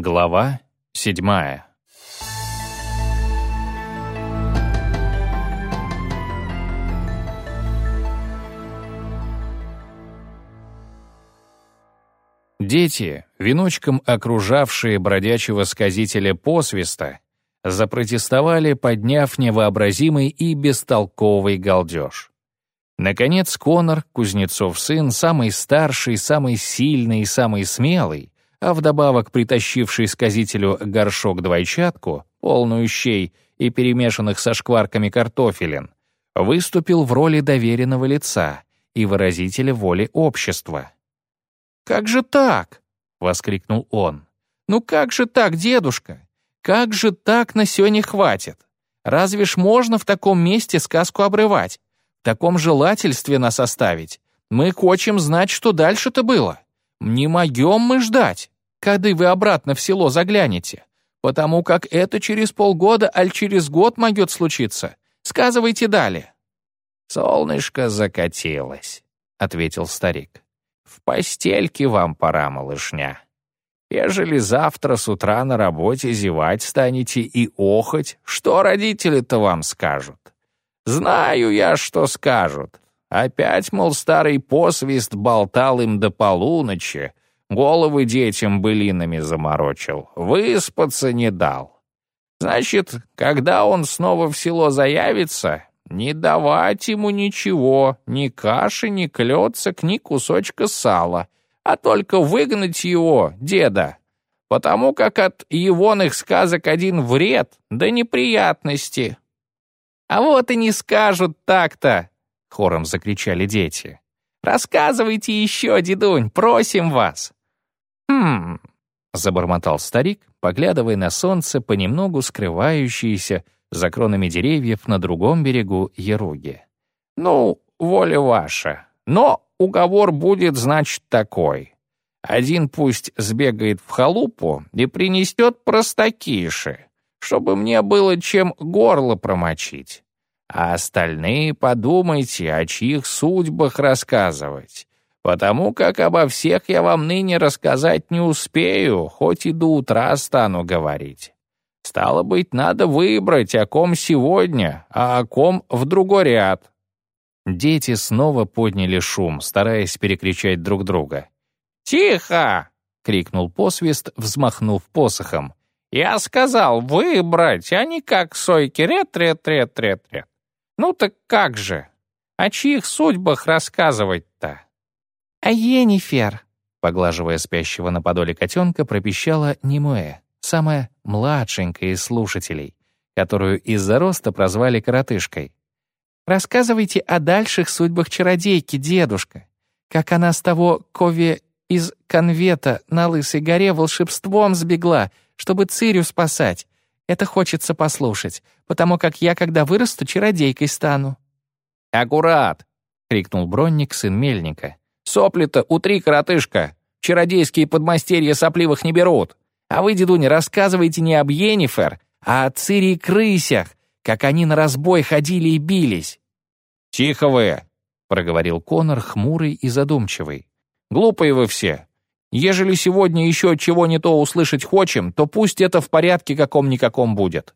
Глава седьмая. Дети, веночком окружавшие бродячего сказителя посвиста, запротестовали, подняв невообразимый и бестолковый галдеж. Наконец Конор, Кузнецов сын, самый старший, самый сильный и самый смелый, а вдобавок притащивший сказителю горшок-двойчатку, полную щей и перемешанных со шкварками картофелин, выступил в роли доверенного лица и выразителя воли общества. «Как же так?» — воскликнул он. «Ну как же так, дедушка? Как же так на сёне хватит? Разве ж можно в таком месте сказку обрывать? В таком желательстве нас оставить? Мы хочем знать, что дальше-то было. Не могем мы ждать, когда вы обратно в село заглянете, потому как это через полгода, аль через год могет случиться. Сказывайте далее». «Солнышко закатилось», — ответил старик. «В постельке вам пора, малышня. Ежели завтра с утра на работе зевать станете и охоть, что родители-то вам скажут? Знаю я, что скажут. Опять, мол, старый посвист болтал им до полуночи, головы детям былинами заморочил, выспаться не дал. Значит, когда он снова в село заявится, не давать ему ничего, ни каши, ни клёцок, ни кусочка сала — а только выгнать его, деда, потому как от егоных сказок один вред да неприятности». «А вот и не скажут так-то!» — хором закричали дети. «Рассказывайте еще, дедунь, просим вас!» «Хм...» — забормотал старик, поглядывая на солнце, понемногу скрывающееся за кронами деревьев на другом берегу Еруги. «Ну, воля ваша, но уговор будет, значит, такой. Один пусть сбегает в халупу и принесет простакиши, чтобы мне было чем горло промочить. А остальные подумайте, о чьих судьбах рассказывать, потому как обо всех я вам ныне рассказать не успею, хоть и до утра стану говорить. Стало быть, надо выбрать, о ком сегодня, а о ком в другой ряд. Дети снова подняли шум, стараясь перекричать друг друга. «Тихо!» — крикнул посвист, взмахнув посохом. «Я сказал выбрать, а не как сойки рет-рет-рет-рет-рет. Ну так как же? О чьих судьбах рассказывать-то?» «А Енифер!» — поглаживая спящего на подоле котенка, пропищала Немуэ, самая младшенькая из слушателей, которую из-за роста прозвали коротышкой. Рассказывайте о дальших судьбах чародейки, дедушка. Как она с того Кове из конвета на Лысой горе волшебством сбегла, чтобы Цирю спасать. Это хочется послушать, потому как я, когда вырасту, чародейкой стану». «Аккурат!» — крикнул Бронник, сын Мельника. «Сопли-то утри, коротышка! Чародейские подмастерья сопливых не берут! А вы, дедуня, рассказывайте не об Йеннифер, а о Цири и крысях, как они на разбой ходили и бились». «Тихо вы!» — проговорил Конор, хмурый и задумчивый. «Глупые вы все. Ежели сегодня еще чего не то услышать хочем, то пусть это в порядке каком-никаком будет.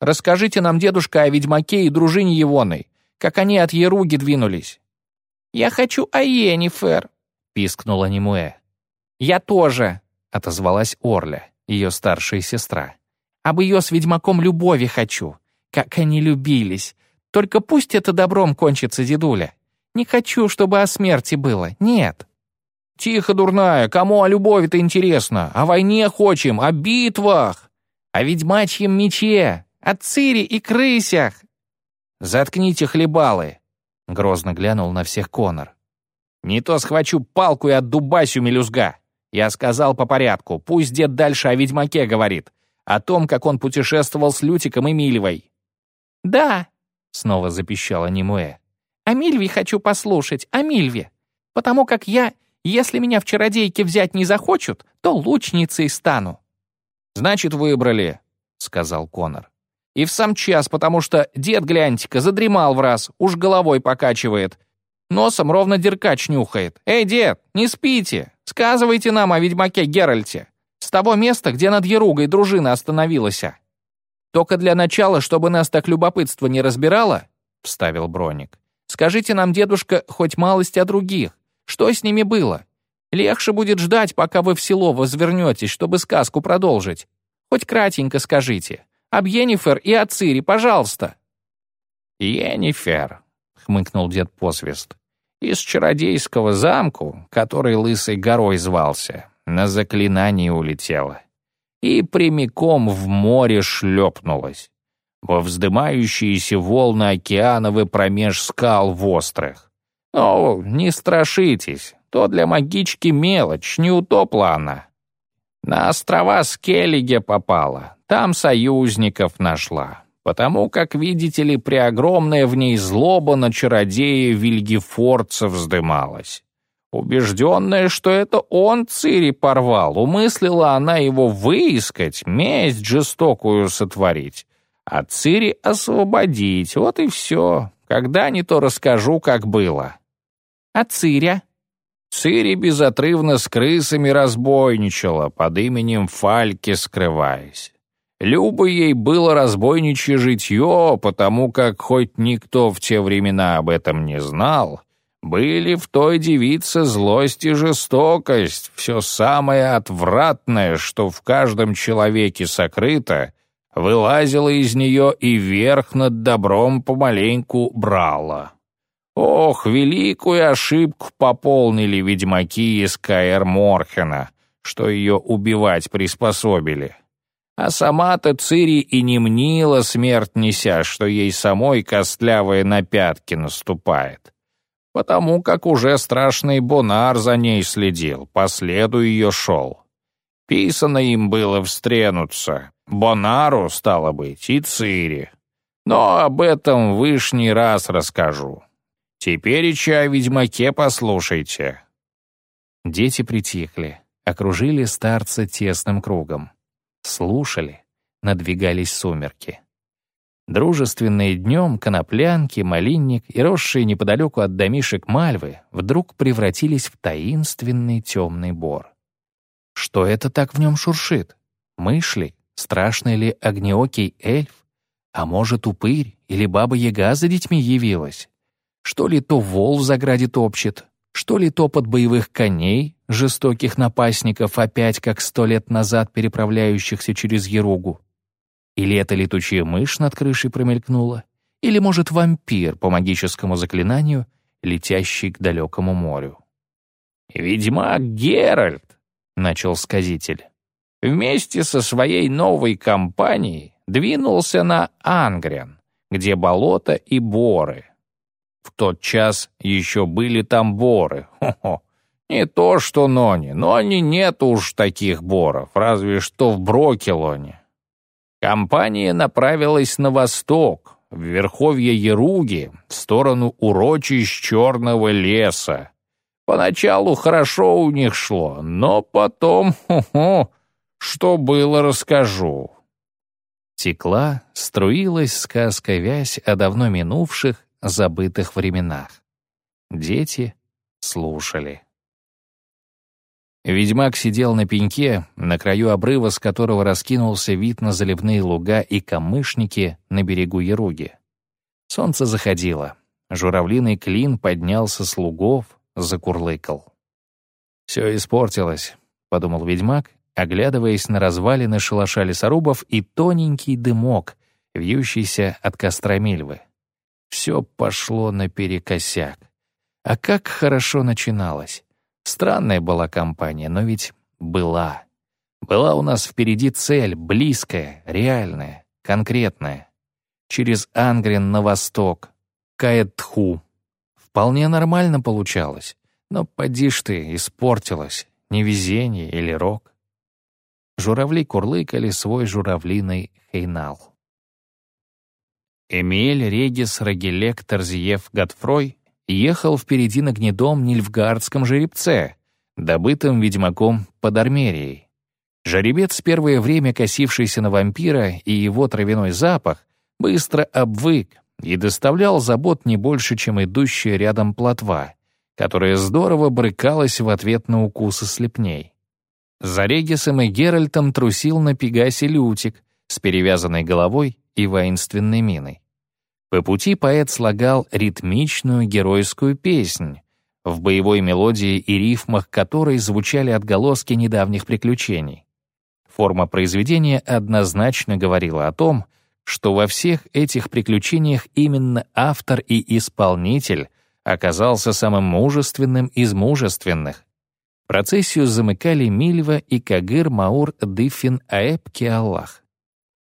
Расскажите нам, дедушка, о ведьмаке и дружине Егоной, как они от Еруги двинулись». «Я хочу о Йеннифер», — пискнула Немуэ. «Я тоже», — отозвалась Орля, ее старшая сестра. «Об ее с ведьмаком любови хочу. Как они любились. Только пусть это добром кончится, дедуля. Не хочу, чтобы о смерти было. Нет». «Тихо, дурная, кому о любови-то интересно? О войне хочем, о битвах, о ведьмачьем мече, о цире и крысях». «Заткните хлебалы», — грозно глянул на всех Конор. «Не то схвачу палку и отдубасю мелюзга. Я сказал по порядку, пусть дед дальше о ведьмаке говорит, о том, как он путешествовал с Лютиком и Мильвой. «Да», — снова запищала Немуэ. «О Мильве хочу послушать, о Мильве. Потому как я, если меня в чародейке взять не захочут, то лучницей стану». «Значит, выбрали», — сказал Конор. «И в сам час, потому что дед, гляньте-ка, задремал в раз, уж головой покачивает. Носом ровно деркач нюхает. Эй, дед, не спите, сказывайте нам о ведьмаке Геральте. того места, где над Яругой дружина остановилась. Только для начала, чтобы нас так любопытство не разбирало, — вставил Броник. Скажите нам, дедушка, хоть малость о других. Что с ними было? Легче будет ждать, пока вы в село возвернетесь, чтобы сказку продолжить. Хоть кратенько скажите. Об Йеннифер и о Цири, пожалуйста». «Йеннифер», — хмыкнул дед Посвист, — «из чародейского замку, который Лысой горой звался, на заклинание улетела и прямиком в море шлепнулась во вздымающиеся волны океановы промеж скал острых. «Ну, не страшитесь, то для магички мелочь, не утопла она. На острова Скеллиге попала, там союзников нашла, потому как, видите ли, преогромная в ней злоба на чародея Вильгефорца вздымалась. Убежденная, что это он Цири порвал, умыслила она его выискать, месть жестокую сотворить а Цири освободить, вот и все. Когда не то расскажу, как было. А Циря? Цири безотрывно с крысами разбойничала, под именем Фальки скрываясь. Любо ей было разбойничье житье, потому как хоть никто в те времена об этом не знал, были в той девице злость и жестокость, все самое отвратное, что в каждом человеке сокрыто — вылазила из нее и верх над добром помаленьку брала. Ох, великую ошибку пополнили ведьмаки из Каэр Морхена, что ее убивать приспособили. А сама-то Цири и не мнила смерть неся, что ей самой костлявая на пятки наступает. Потому как уже страшный Бонар за ней следил, по следу ее шел. Писано им было встренуться, Бонару, стало быть, и Цири. Но об этом вышний раз расскажу. Теперь и о ведьмаке послушайте». Дети притихли, окружили старца тесным кругом. Слушали, надвигались сумерки. Дружественные днем коноплянки, малинник и росшие неподалеку от домишек мальвы вдруг превратились в таинственный темный бор. Что это так в нем шуршит? Мышли Страшный ли огнеокий эльф? А может, упырь или баба-яга за детьми явилась? Что ли то вол в заграде топчет? Что ли топот боевых коней, жестоких напастников, опять как сто лет назад переправляющихся через Еругу? Или это летучая мышь над крышей промелькнула? Или, может, вампир по магическому заклинанию, летящий к далекому морю? «Ведьмак Геральт!» — начал сказитель вместе со своей новой компанией двинулся на Ангрен, где болото и боры. В тот час еще были там боры. Хо-хо. Не то что Нони. Нони нет уж таких боров, разве что в Брокелоне. Компания направилась на восток, в верховье Яруги, в сторону урочищ Черного леса. Поначалу хорошо у них шло, но потом, хо-хо, что было, расскажу». Текла, струилась сказка-вязь о давно минувших, забытых временах. Дети слушали. Ведьмак сидел на пеньке, на краю обрыва, с которого раскинулся вид на заливные луга и камышники на берегу Яруги. Солнце заходило. Журавлиный клин поднялся с лугов, закурлыкал. «Все испортилось», — подумал ведьмак оглядываясь на развалины шалаша лесорубов и тоненький дымок, вьющийся от костра Мильвы. Все пошло наперекосяк. А как хорошо начиналось. Странная была компания, но ведь была. Была у нас впереди цель, близкая, реальная, конкретная. Через Ангрен на восток, Каэтху. Вполне нормально получалось. Но поди ж ты, испортилось. Невезение или рок. Журавли курлыкали свой журавлиный хейнал. Эмиль Регис Рагелек Тарзиев Готфрой ехал впереди на гнедом нильфгардском жеребце, добытым ведьмаком под Армерией. Жеребец, первое время косившийся на вампира и его травяной запах, быстро обвык и доставлял забот не больше, чем идущая рядом плотва, которая здорово брыкалась в ответ на укусы слепней. За Регисом и Геральтом трусил на Пегасе Лютик с перевязанной головой и воинственной миной. По пути поэт слагал ритмичную геройскую песнь, в боевой мелодии и рифмах которой звучали отголоски недавних приключений. Форма произведения однозначно говорила о том, что во всех этих приключениях именно автор и исполнитель оказался самым мужественным из мужественных. Процессию замыкали Мильва и Кагыр Маур Дыфин Аэб Киаллах.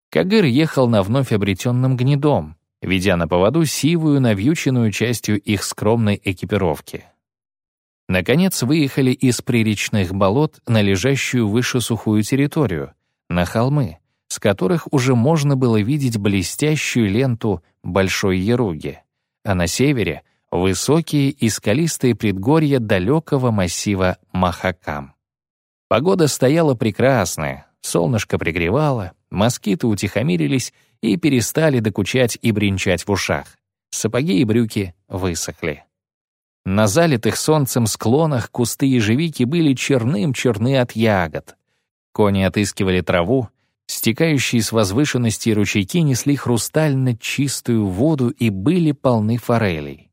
Кагыр ехал на вновь обретенном гнедом, ведя на поводу сивую, навьюченную частью их скромной экипировки. Наконец выехали из приречных болот на лежащую выше сухую территорию, на холмы, с которых уже можно было видеть блестящую ленту Большой Яруги, а на севере — высокие и скалистые предгорья далекого массива Махакам. Погода стояла прекрасная, солнышко пригревало, москиты утихомирились и перестали докучать и бренчать в ушах. Сапоги и брюки высохли. На залитых солнцем склонах кусты ежевики были черным-черны от ягод. Кони отыскивали траву, стекающие с возвышенности ручейки несли хрустально чистую воду и были полны форелей.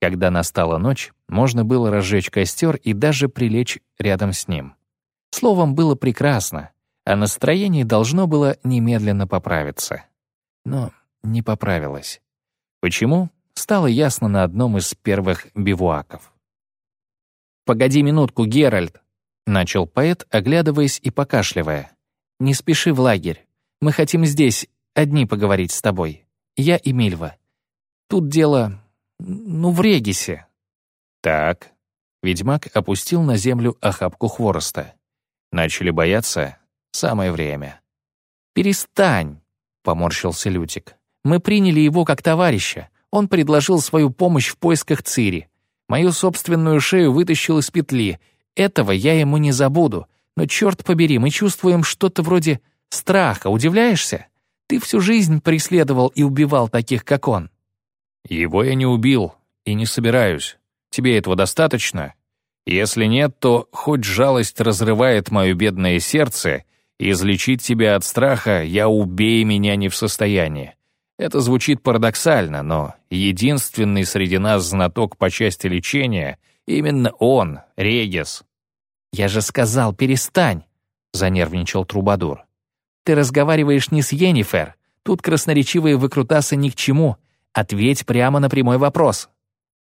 Когда настала ночь, можно было разжечь костер и даже прилечь рядом с ним. Словом, было прекрасно, а настроение должно было немедленно поправиться. Но не поправилось. Почему? стало ясно на одном из первых бивуаков. «Погоди минутку, Геральт», — начал поэт, оглядываясь и покашливая. «Не спеши в лагерь. Мы хотим здесь одни поговорить с тобой. Я и Мильва. Тут дело... ну, в Регисе». «Так». Ведьмак опустил на землю охапку хвороста. «Начали бояться? Самое время». «Перестань», — поморщился Лютик. «Мы приняли его как товарища. Он предложил свою помощь в поисках Цири. Мою собственную шею вытащил из петли. Этого я ему не забуду. Но черт побери, мы чувствуем что-то вроде страха. Удивляешься? Ты всю жизнь преследовал и убивал таких, как он. Его я не убил и не собираюсь. Тебе этого достаточно? Если нет, то хоть жалость разрывает мое бедное сердце, излечить тебя от страха я убей меня не в состоянии. Это звучит парадоксально, но единственный среди нас знаток по части лечения — именно он, Регис. «Я же сказал, перестань!» — занервничал Трубадур. «Ты разговариваешь не с Йеннифер. Тут красноречивые выкрутасы ни к чему. Ответь прямо на прямой вопрос».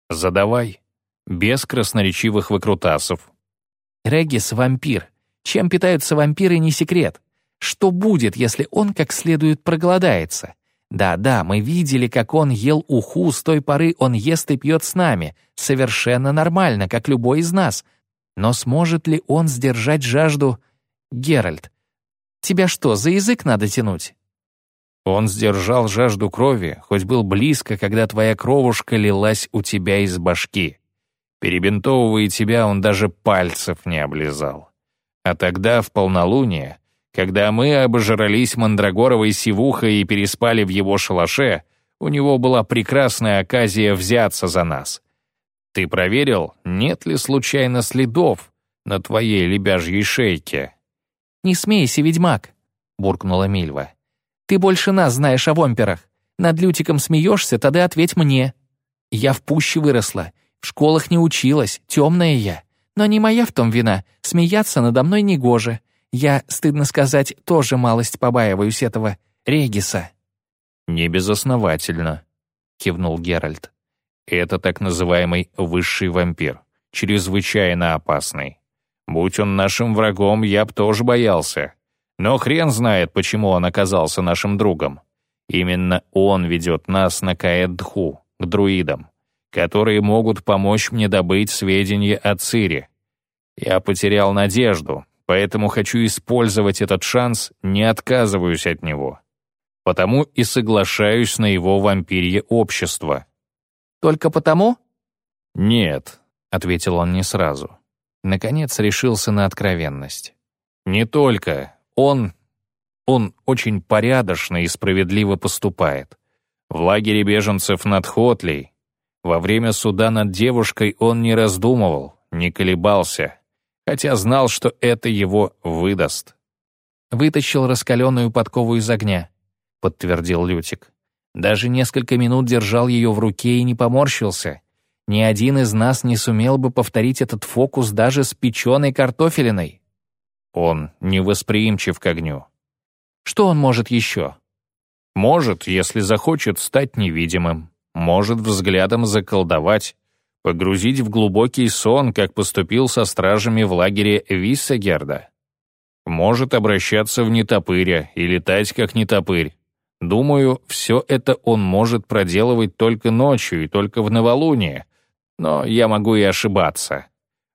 «Задавай. Без красноречивых выкрутасов». «Регис — вампир. Чем питаются вампиры — не секрет. Что будет, если он как следует проголодается? Да-да, мы видели, как он ел уху, с той поры он ест и пьет с нами. Совершенно нормально, как любой из нас. Но сможет ли он сдержать жажду... Геральт, тебя что, за язык надо тянуть? Он сдержал жажду крови, хоть был близко, когда твоя кровушка лилась у тебя из башки. Перебинтовывая тебя, он даже пальцев не облизал. А тогда, в полнолуние, когда мы обожрались мандрагоровой сивухой и переспали в его шалаше, у него была прекрасная оказия взяться за нас. Ты проверил, нет ли случайно следов на твоей лебяжьей шейке?» «Не смейся, ведьмак», — буркнула Мильва. «Ты больше нас знаешь о вомперах. Над Лютиком смеешься, тогда ответь мне. Я в пуще выросла, в школах не училась, темная я. Но не моя в том вина, смеяться надо мной негоже. Я, стыдно сказать, тоже малость побаиваюсь этого Региса». «Не безосновательно», — кивнул Геральт. «Это так называемый высший вампир, чрезвычайно опасный. Будь он нашим врагом, я б тоже боялся. Но хрен знает, почему он оказался нашим другом. Именно он ведет нас на Каэдху, к друидам, которые могут помочь мне добыть сведения о Цире. Я потерял надежду, Поэтому хочу использовать этот шанс, не отказываюсь от него. Потому и соглашаюсь на его вампирье общество. «Только потому?» «Нет», — ответил он не сразу. Наконец решился на откровенность. «Не только. Он... он очень порядочно и справедливо поступает. В лагере беженцев над Хотлей во время суда над девушкой он не раздумывал, не колебался, хотя знал, что это его выдаст. «Вытащил раскаленную подкову из огня», — подтвердил Лютик. «Даже несколько минут держал ее в руке и не поморщился. Ни один из нас не сумел бы повторить этот фокус даже с печеной картофелиной». Он невосприимчив к огню. Что он может еще? Может, если захочет стать невидимым. Может взглядом заколдовать, погрузить в глубокий сон, как поступил со стражами в лагере Виссегерда. Может обращаться в нетопыря и летать как нетопырь. Думаю, все это он может проделывать только ночью и только в новолуние, но я могу и ошибаться.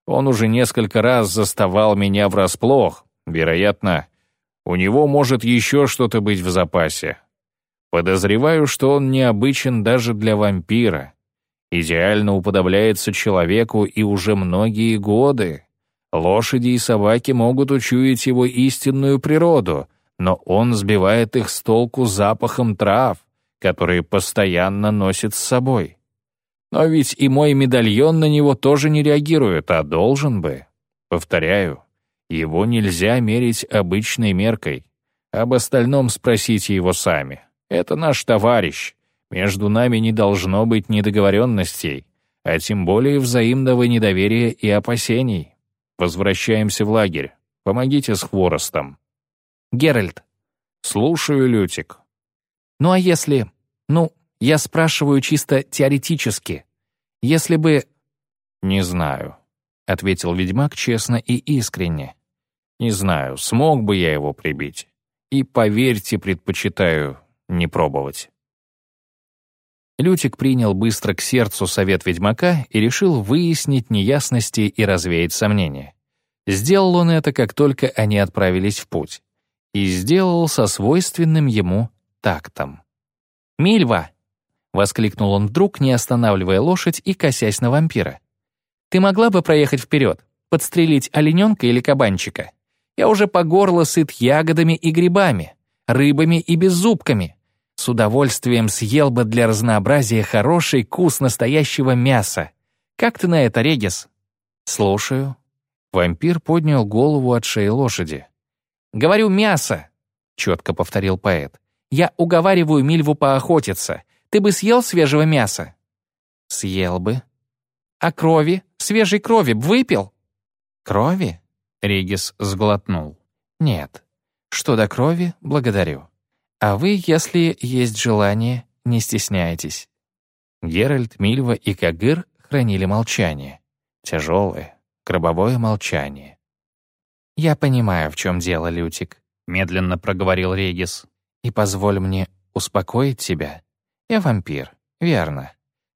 Он уже несколько раз заставал меня врасплох, вероятно, у него может еще что-то быть в запасе. Подозреваю, что он необычен даже для вампира идеально уподобляется человеку и уже многие годы. Лошади и собаки могут учуять его истинную природу, но он сбивает их с толку запахом трав, которые постоянно носит с собой. Но ведь и мой медальон на него тоже не реагирует, а должен бы. Повторяю, его нельзя мерить обычной меркой. Об остальном спросите его сами. Это наш товарищ, между нами не должно быть недоговоренностей, а тем более взаимного недоверия и опасений. Возвращаемся в лагерь. Помогите с хворостом. Геральт. Слушаю, Лютик. Ну а если... Ну, я спрашиваю чисто теоретически. Если бы... Не знаю, — ответил ведьмак честно и искренне. Не знаю, смог бы я его прибить. И, поверьте, предпочитаю не пробовать. Лютик принял быстро к сердцу совет ведьмака и решил выяснить неясности и развеять сомнения. Сделал он это, как только они отправились в путь. И сделал со свойственным ему тактом. «Мильва!» — воскликнул он вдруг, не останавливая лошадь и косясь на вампира. «Ты могла бы проехать вперед, подстрелить олененка или кабанчика? Я уже по горло сыт ягодами и грибами, рыбами и беззубками. С удовольствием съел бы для разнообразия хороший кус настоящего мяса. Как ты на это, Регис?» «Слушаю». Вампир поднял голову от шеи лошади. «Говорю мясо», — четко повторил поэт. «Я уговариваю Мильву поохотиться. Ты бы съел свежего мяса?» «Съел бы». «А крови? Свежей крови б выпил?» «Крови?» — Регис сглотнул. «Нет. Что до крови, благодарю. А вы, если есть желание, не стесняйтесь». Геральт, Мильва и Кагыр хранили молчание. Тяжелое, гробовое молчание. «Я понимаю, в чем дело, Лютик», — медленно проговорил Регис. «И позволь мне успокоить тебя. Я вампир, верно,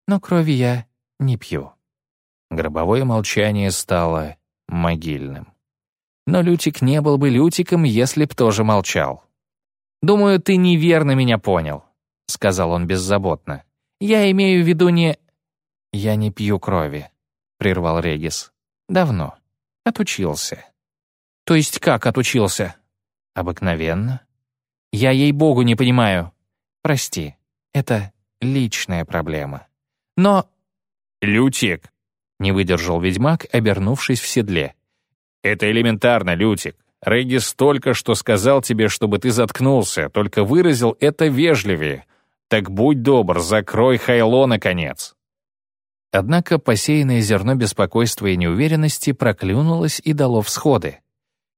но крови я не пью». Гробовое молчание стало могильным. Но Лютик не был бы Лютиком, если б тоже молчал. «Думаю, ты неверно меня понял», — сказал он беззаботно. «Я имею в виду не...» «Я не пью крови», — прервал Регис. «Давно. Отучился». «То есть как отучился?» «Обыкновенно». «Я ей-богу не понимаю». «Прости, это личная проблема». «Но...» «Лютик», — не выдержал ведьмак, обернувшись в седле. «Это элементарно, Лютик. Регис только что сказал тебе, чтобы ты заткнулся, только выразил это вежливее. Так будь добр, закрой Хайло, наконец». Однако посеянное зерно беспокойства и неуверенности проклюнулось и дало всходы.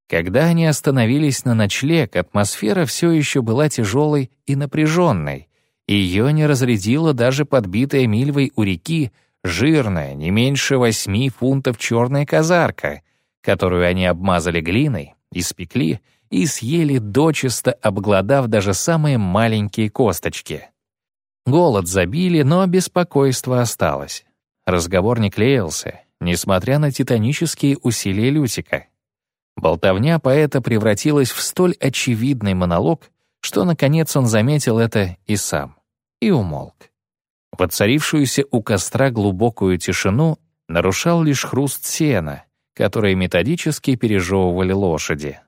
Когда они остановились на ночлег, атмосфера все еще была тяжелой и напряженной. Ее не разрядила даже подбитая мильвой у реки жирная, не меньше восьми фунтов черная казарка, которую они обмазали глиной, испекли и съели дочисто, обглодав даже самые маленькие косточки. Голод забили, но беспокойство осталось. Разговор не клеился, несмотря на титанические усилия Лютика. Болтовня поэта превратилась в столь очевидный монолог, что, наконец, он заметил это и сам, и умолк. Воцарившуюся у костра глубокую тишину нарушал лишь хруст сена, которые методически пережевывали лошади.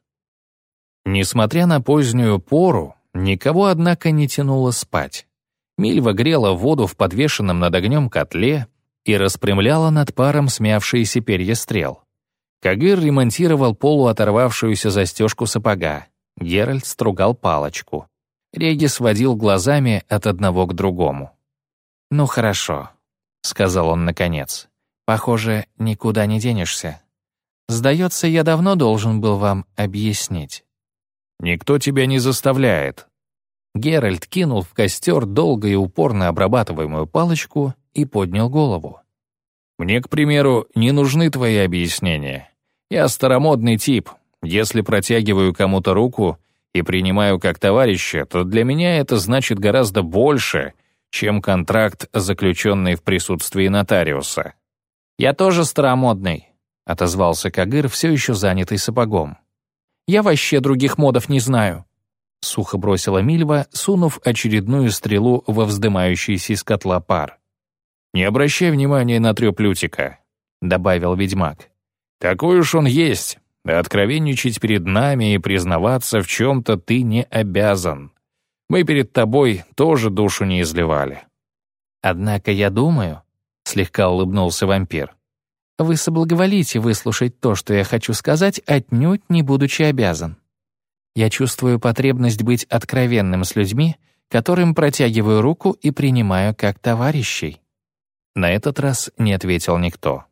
Несмотря на позднюю пору, никого, однако, не тянуло спать. Мильва грела воду в подвешенном над огнем котле и распрямляла над паром смявшиеся перья стрел. Кагыр ремонтировал полуоторвавшуюся застежку сапога. Геральт стругал палочку. Регис водил глазами от одного к другому. «Ну хорошо», — сказал он наконец. «Похоже, никуда не денешься. Сдается, я давно должен был вам объяснить». «Никто тебя не заставляет». Геральт кинул в костер долго и упорно обрабатываемую палочку и поднял голову. «Мне, к примеру, не нужны твои объяснения. Я старомодный тип. Если протягиваю кому-то руку и принимаю как товарища, то для меня это значит гораздо больше, чем контракт, заключенный в присутствии нотариуса. «Я тоже старомодный», — отозвался Кагыр, все еще занятый сапогом. «Я вообще других модов не знаю», — сухо бросила Мильва, сунув очередную стрелу во вздымающийся из котла пар. «Не обращай внимания на трёп Лютика», — добавил ведьмак. «Такой уж он есть, откровенничать перед нами и признаваться в чем-то ты не обязан. Мы перед тобой тоже душу не изливали». «Однако я думаю», — слегка улыбнулся вампир, «вы соблаговолите выслушать то, что я хочу сказать, отнюдь не будучи обязан. Я чувствую потребность быть откровенным с людьми, которым протягиваю руку и принимаю как товарищей». На этот раз не ответил никто.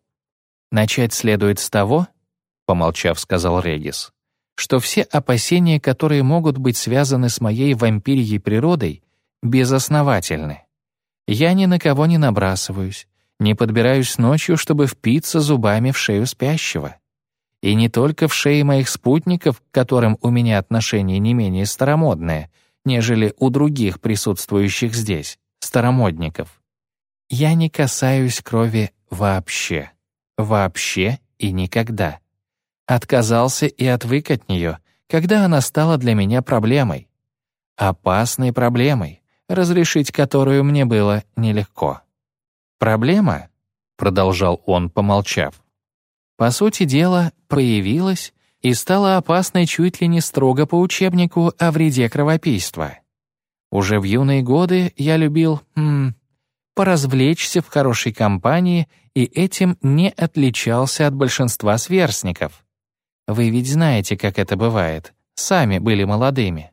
«Начать следует с того», — помолчав, сказал Регис, что все опасения, которые могут быть связаны с моей вампирьей природой, безосновательны. Я ни на кого не набрасываюсь, не подбираюсь ночью, чтобы впиться зубами в шею спящего. И не только в шее моих спутников, к которым у меня отношение не менее старомодное, нежели у других присутствующих здесь, старомодников. Я не касаюсь крови вообще. Вообще и никогда отказался и отвык от нее, когда она стала для меня проблемой. Опасной проблемой, разрешить которую мне было нелегко. Проблема, продолжал он, помолчав, по сути дела, проявилась и стала опасной чуть ли не строго по учебнику о вреде кровопийства. Уже в юные годы я любил, м, поразвлечься в хорошей компании и этим не отличался от большинства сверстников. Вы ведь знаете, как это бывает. Сами были молодыми.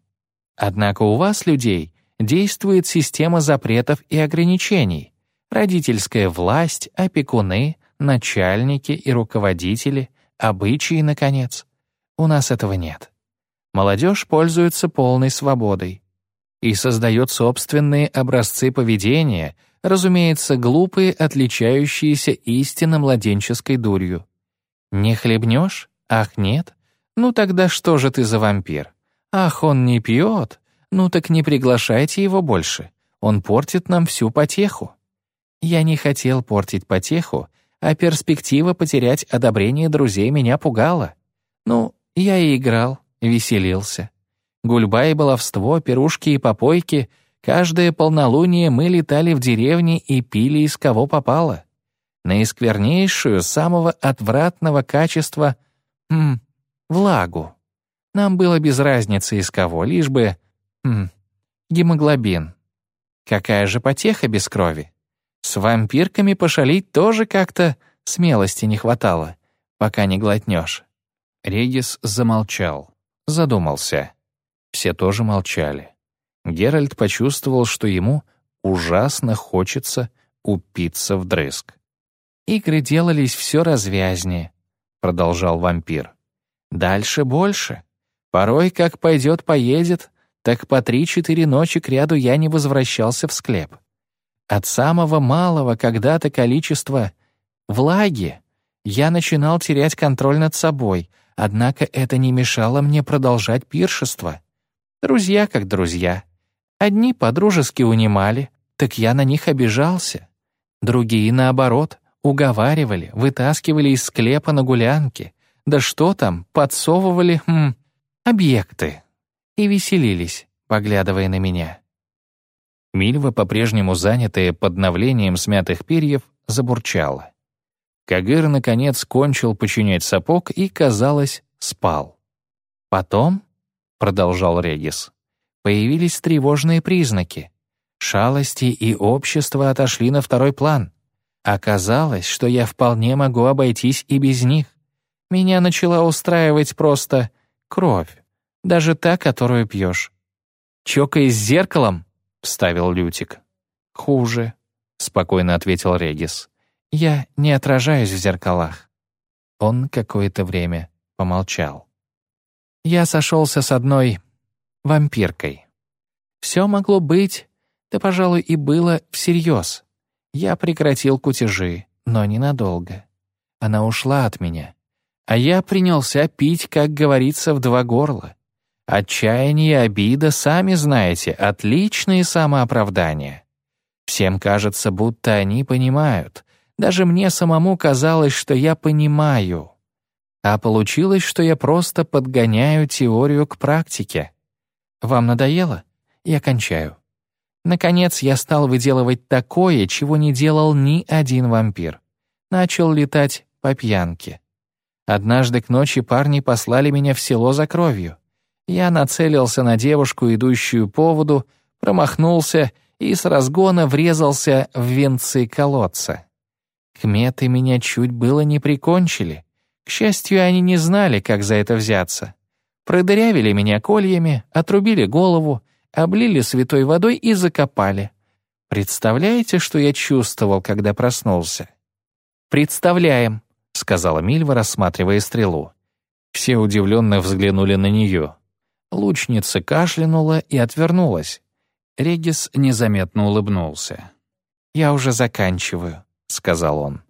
Однако у вас, людей, действует система запретов и ограничений. Родительская власть, опекуны, начальники и руководители, обычаи, наконец. У нас этого нет. Молодежь пользуется полной свободой и создает собственные образцы поведения, разумеется, глупые, отличающиеся истинно младенческой дурью. Не хлебнешь? Ах, нет? Ну тогда что же ты за вампир? Ах, он не пьет? Ну так не приглашайте его больше. Он портит нам всю потеху. Я не хотел портить потеху, а перспектива потерять одобрение друзей меня пугала. Ну, я и играл, веселился. Гульба и баловство, пирушки и попойки — Каждое полнолуние мы летали в деревне и пили из кого попало. Наисквернейшую, самого отвратного качества Хм, влагу. Нам было без разницы из кого, лишь бы... Хм, гемоглобин. Какая же потеха без крови? С вампирками пошалить тоже как-то смелости не хватало, пока не глотнешь. Регис замолчал, задумался. Все тоже молчали. Геральт почувствовал, что ему ужасно хочется упиться вдрызг. Игры делались все развязнее, продолжал вампир. Дальше больше. Порой, как пойдет, поедет, так по три-четыре ночи кряду я не возвращался в склеп. От самого малого когда-то количества влаги я начинал терять контроль над собой, однако это не мешало мне продолжать пиршество. Друзья как друзья. Одни подружески унимали, так я на них обижался. Другие, наоборот, Уговаривали, вытаскивали из склепа на гулянке. Да что там, подсовывали, хм, объекты. И веселились, поглядывая на меня. Мильва, по-прежнему занятая подновлением смятых перьев, забурчала. Кагыр, наконец, кончил починять сапог и, казалось, спал. «Потом», — продолжал Регис, — «появились тревожные признаки. Шалости и общество отошли на второй план. Оказалось, что я вполне могу обойтись и без них. Меня начала устраивать просто кровь, даже та, которую пьешь. «Чокаясь с зеркалом?» — вставил Лютик. «Хуже», — спокойно ответил Регис. «Я не отражаюсь в зеркалах». Он какое-то время помолчал. «Я сошелся с одной вампиркой. Все могло быть, да, пожалуй, и было всерьез. Я прекратил кутежи, но ненадолго. Она ушла от меня. А я принялся пить, как говорится, в два горла. Отчаяние обида, сами знаете, отличные самооправдания. Всем кажется, будто они понимают. Даже мне самому казалось, что я понимаю. А получилось, что я просто подгоняю теорию к практике. Вам надоело? Я кончаю. Наконец я стал выделывать такое, чего не делал ни один вампир. Начал летать по пьянке. Однажды к ночи парни послали меня в село за кровью. Я нацелился на девушку, идущую по воду, промахнулся и с разгона врезался в венцы колодца. Кметы меня чуть было не прикончили. К счастью, они не знали, как за это взяться. Продырявили меня кольями, отрубили голову, облили святой водой и закопали. Представляете, что я чувствовал, когда проснулся? «Представляем», — сказала Мильва, рассматривая стрелу. Все удивленно взглянули на нее. Лучница кашлянула и отвернулась. Регис незаметно улыбнулся. «Я уже заканчиваю», — сказал он.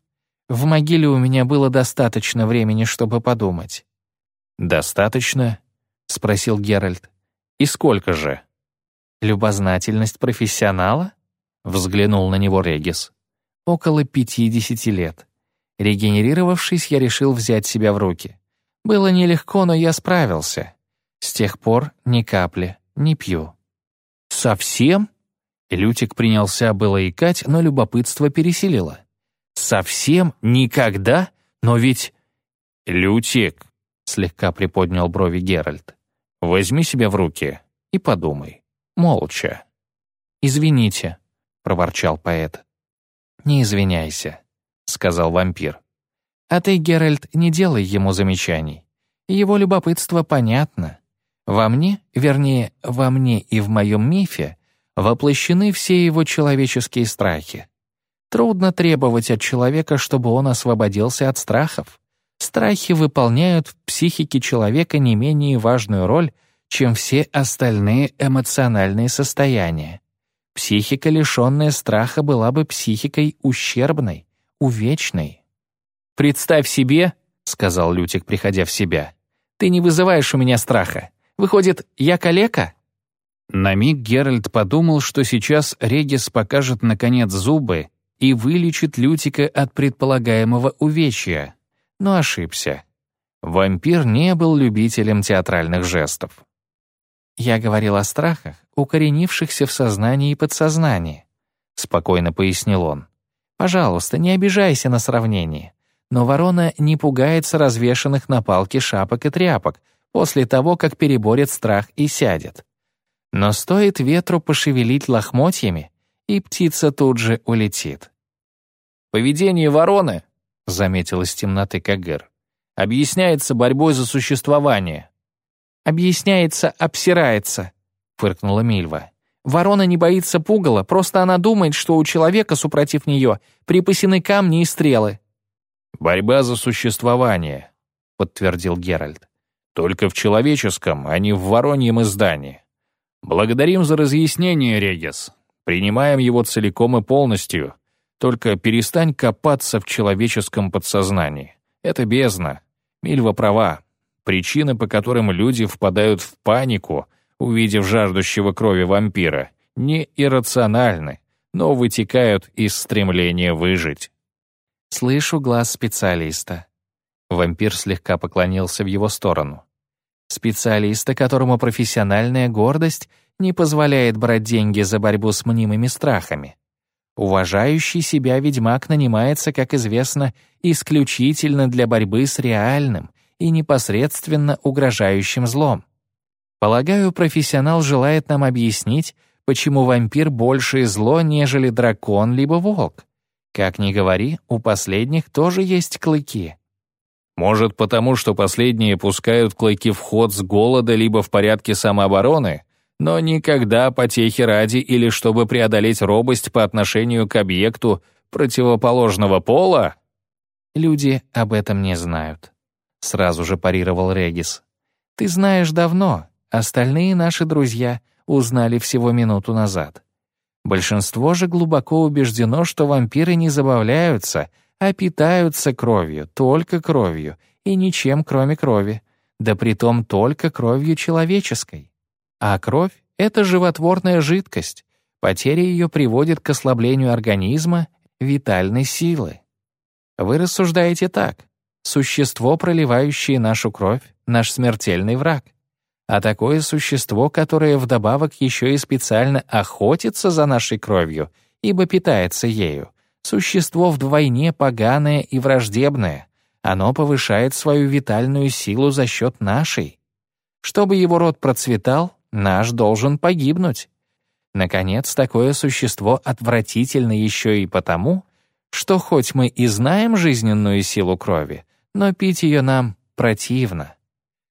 «В могиле у меня было достаточно времени, чтобы подумать». «Достаточно?» — спросил Геральт. «И сколько же?» «Любознательность профессионала?» — взглянул на него Регис. «Около пятидесяти лет. Регенерировавшись, я решил взять себя в руки. Было нелегко, но я справился. С тех пор ни капли не пью. «Совсем?» Лютик принялся было икать, но любопытство пересилило. «Совсем? Никогда? Но ведь...» «Лютик!» — слегка приподнял брови Геральт. «Возьми себя в руки и подумай. Молча». «Извините», — проворчал поэт. «Не извиняйся», — сказал вампир. «А ты, Геральт, не делай ему замечаний. Его любопытство понятно. Во мне, вернее, во мне и в моем мифе, воплощены все его человеческие страхи. Трудно требовать от человека, чтобы он освободился от страхов. Страхи выполняют в психике человека не менее важную роль, чем все остальные эмоциональные состояния. Психика, лишенная страха, была бы психикой ущербной, увечной. «Представь себе», — сказал Лютик, приходя в себя, — «ты не вызываешь у меня страха. Выходит, я калека?» На миг Геральт подумал, что сейчас Регис покажет, наконец, зубы и вылечит Лютика от предполагаемого увечья, но ошибся. Вампир не был любителем театральных жестов. «Я говорил о страхах, укоренившихся в сознании и подсознании», — спокойно пояснил он. «Пожалуйста, не обижайся на сравнение. Но ворона не пугается развешанных на палке шапок и тряпок, после того, как переборет страх и сядет. Но стоит ветру пошевелить лохмотьями, и птица тут же улетит. «Поведение вороны», — заметил из темноты Кагыр, «объясняется борьбой за существование». «Объясняется, обсирается», — фыркнула Мильва. «Ворона не боится пугала, просто она думает, что у человека, супротив нее, припасены камни и стрелы». «Борьба за существование», — подтвердил Геральт. Только в человеческом, а не в вороньем издании. Благодарим за разъяснение, Регис. Принимаем его целиком и полностью. Только перестань копаться в человеческом подсознании. Это бездна. Мильва права. Причины, по которым люди впадают в панику, увидев жаждущего крови вампира, не иррациональны, но вытекают из стремления выжить. «Слышу глаз специалиста», Вампир слегка поклонился в его сторону. Специалиста, которому профессиональная гордость не позволяет брать деньги за борьбу с мнимыми страхами. Уважающий себя ведьмак нанимается, как известно, исключительно для борьбы с реальным и непосредственно угрожающим злом. Полагаю, профессионал желает нам объяснить, почему вампир большее зло, нежели дракон либо волк. Как ни говори, у последних тоже есть клыки. Может, потому что последние пускают клыки в ход с голода либо в порядке самообороны, но никогда потехи ради или чтобы преодолеть робость по отношению к объекту противоположного пола? Люди об этом не знают. Сразу же парировал Регис. Ты знаешь давно, остальные наши друзья узнали всего минуту назад. Большинство же глубоко убеждено, что вампиры не забавляются, а питаются кровью, только кровью, и ничем, кроме крови, да притом только кровью человеческой. А кровь — это животворная жидкость, потеря ее приводит к ослаблению организма, витальной силы. Вы рассуждаете так. Существо, проливающее нашу кровь, — наш смертельный враг а такое существо, которое вдобавок еще и специально охотится за нашей кровью, ибо питается ею. Существо вдвойне поганое и враждебное. Оно повышает свою витальную силу за счет нашей. Чтобы его род процветал, наш должен погибнуть. Наконец, такое существо отвратительно еще и потому, что хоть мы и знаем жизненную силу крови, но пить ее нам противно.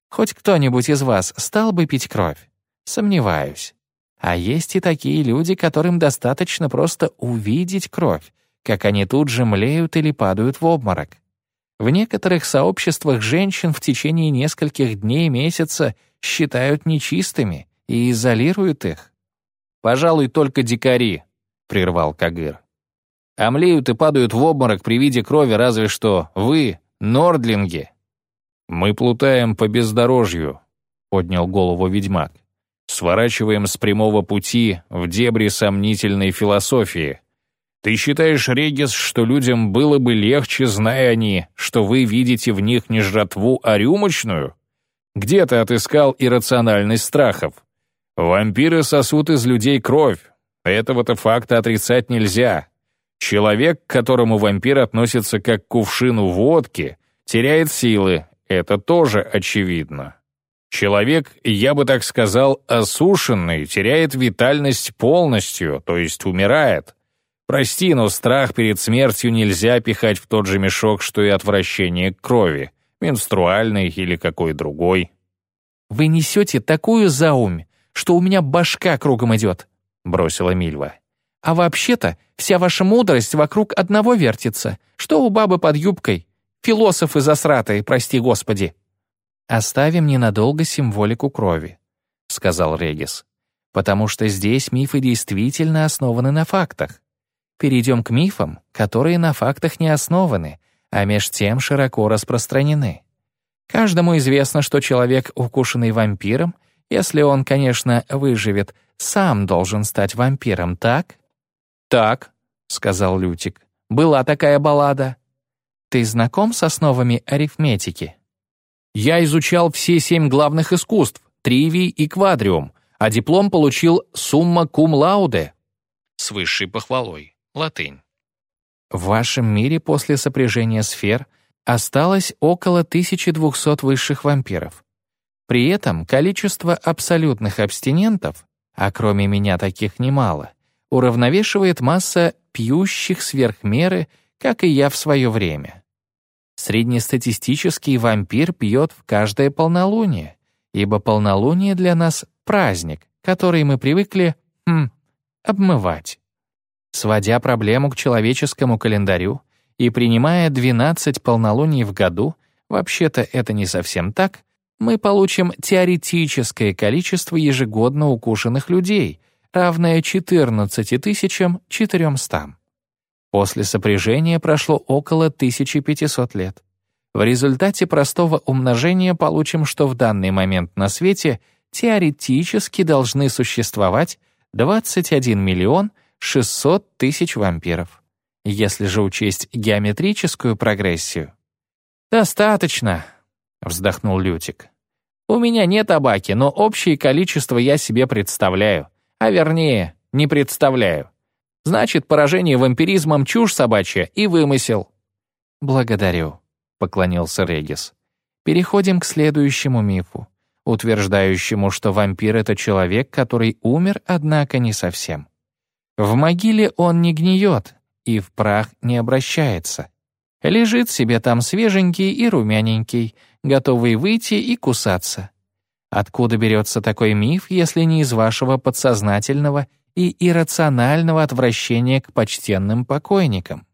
Хоть кто-нибудь из вас стал бы пить кровь? Сомневаюсь. А есть и такие люди, которым достаточно просто увидеть кровь, как они тут же млеют или падают в обморок. В некоторых сообществах женщин в течение нескольких дней месяца считают нечистыми и изолируют их. «Пожалуй, только дикари», — прервал Кагыр. «А млеют и падают в обморок при виде крови разве что вы, нордлинги». «Мы плутаем по бездорожью», — поднял голову ведьмак. «Сворачиваем с прямого пути в дебри сомнительной философии. Ты считаешь, Регис, что людям было бы легче, зная они, что вы видите в них не жратву, а рюмочную? Где ты отыскал иррациональность страхов? Вампиры сосут из людей кровь. Этого-то факта отрицать нельзя. Человек, к которому вампир относится как к кувшину водки, теряет силы, это тоже очевидно. Человек, я бы так сказал, осушенный, теряет витальность полностью, то есть умирает. Прости, но страх перед смертью нельзя пихать в тот же мешок, что и отвращение к крови, менструальной или какой другой. «Вы несете такую заумь, что у меня башка кругом идет», — бросила Мильва. «А вообще-то вся ваша мудрость вокруг одного вертится, что у бабы под юбкой, Философы засратые, прости господи!» «Оставим ненадолго символику крови», — сказал Регис, «потому что здесь мифы действительно основаны на фактах. Перейдем к мифам, которые на фактах не основаны, а меж тем широко распространены. Каждому известно, что человек, укушенный вампиром, если он, конечно, выживет, сам должен стать вампиром, так? «Так», — сказал Лютик. «Была такая баллада. Ты знаком с основами арифметики? Я изучал все семь главных искусств, тривий и квадриум, а диплом получил сумма кум лауде. С высшей похвалой. Латынь. В вашем мире после сопряжения сфер осталось около 1200 высших вампиров. При этом количество абсолютных абстинентов, а кроме меня таких немало, уравновешивает масса пьющих сверх меры, как и я в свое время. Среднестатистический вампир пьет в каждое полнолуние, ибо полнолуние для нас — праздник, который мы привыкли, хм, обмывать. Сводя проблему к человеческому календарю и принимая 12 полнолуний в году, вообще-то это не совсем так, мы получим теоретическое количество ежегодно укушенных людей, равное 14 400. После сопряжения прошло около 1500 лет. В результате простого умножения получим, что в данный момент на свете теоретически должны существовать 21 миллион 600 тысяч вампиров. Если же учесть геометрическую прогрессию... «Достаточно», — вздохнул Лютик. «У меня нет табаки, но общее количество я себе представляю. А вернее, не представляю. Значит, поражение вампиризмом чушь собачья и вымысел». «Благодарю», — поклонился Регис. «Переходим к следующему мифу, утверждающему, что вампир — это человек, который умер, однако не совсем. В могиле он не гниет и в прах не обращается. Лежит себе там свеженький и румяненький, готовый выйти и кусаться. Откуда берется такой миф, если не из вашего подсознательного и иррационального отвращения к почтенным покойникам?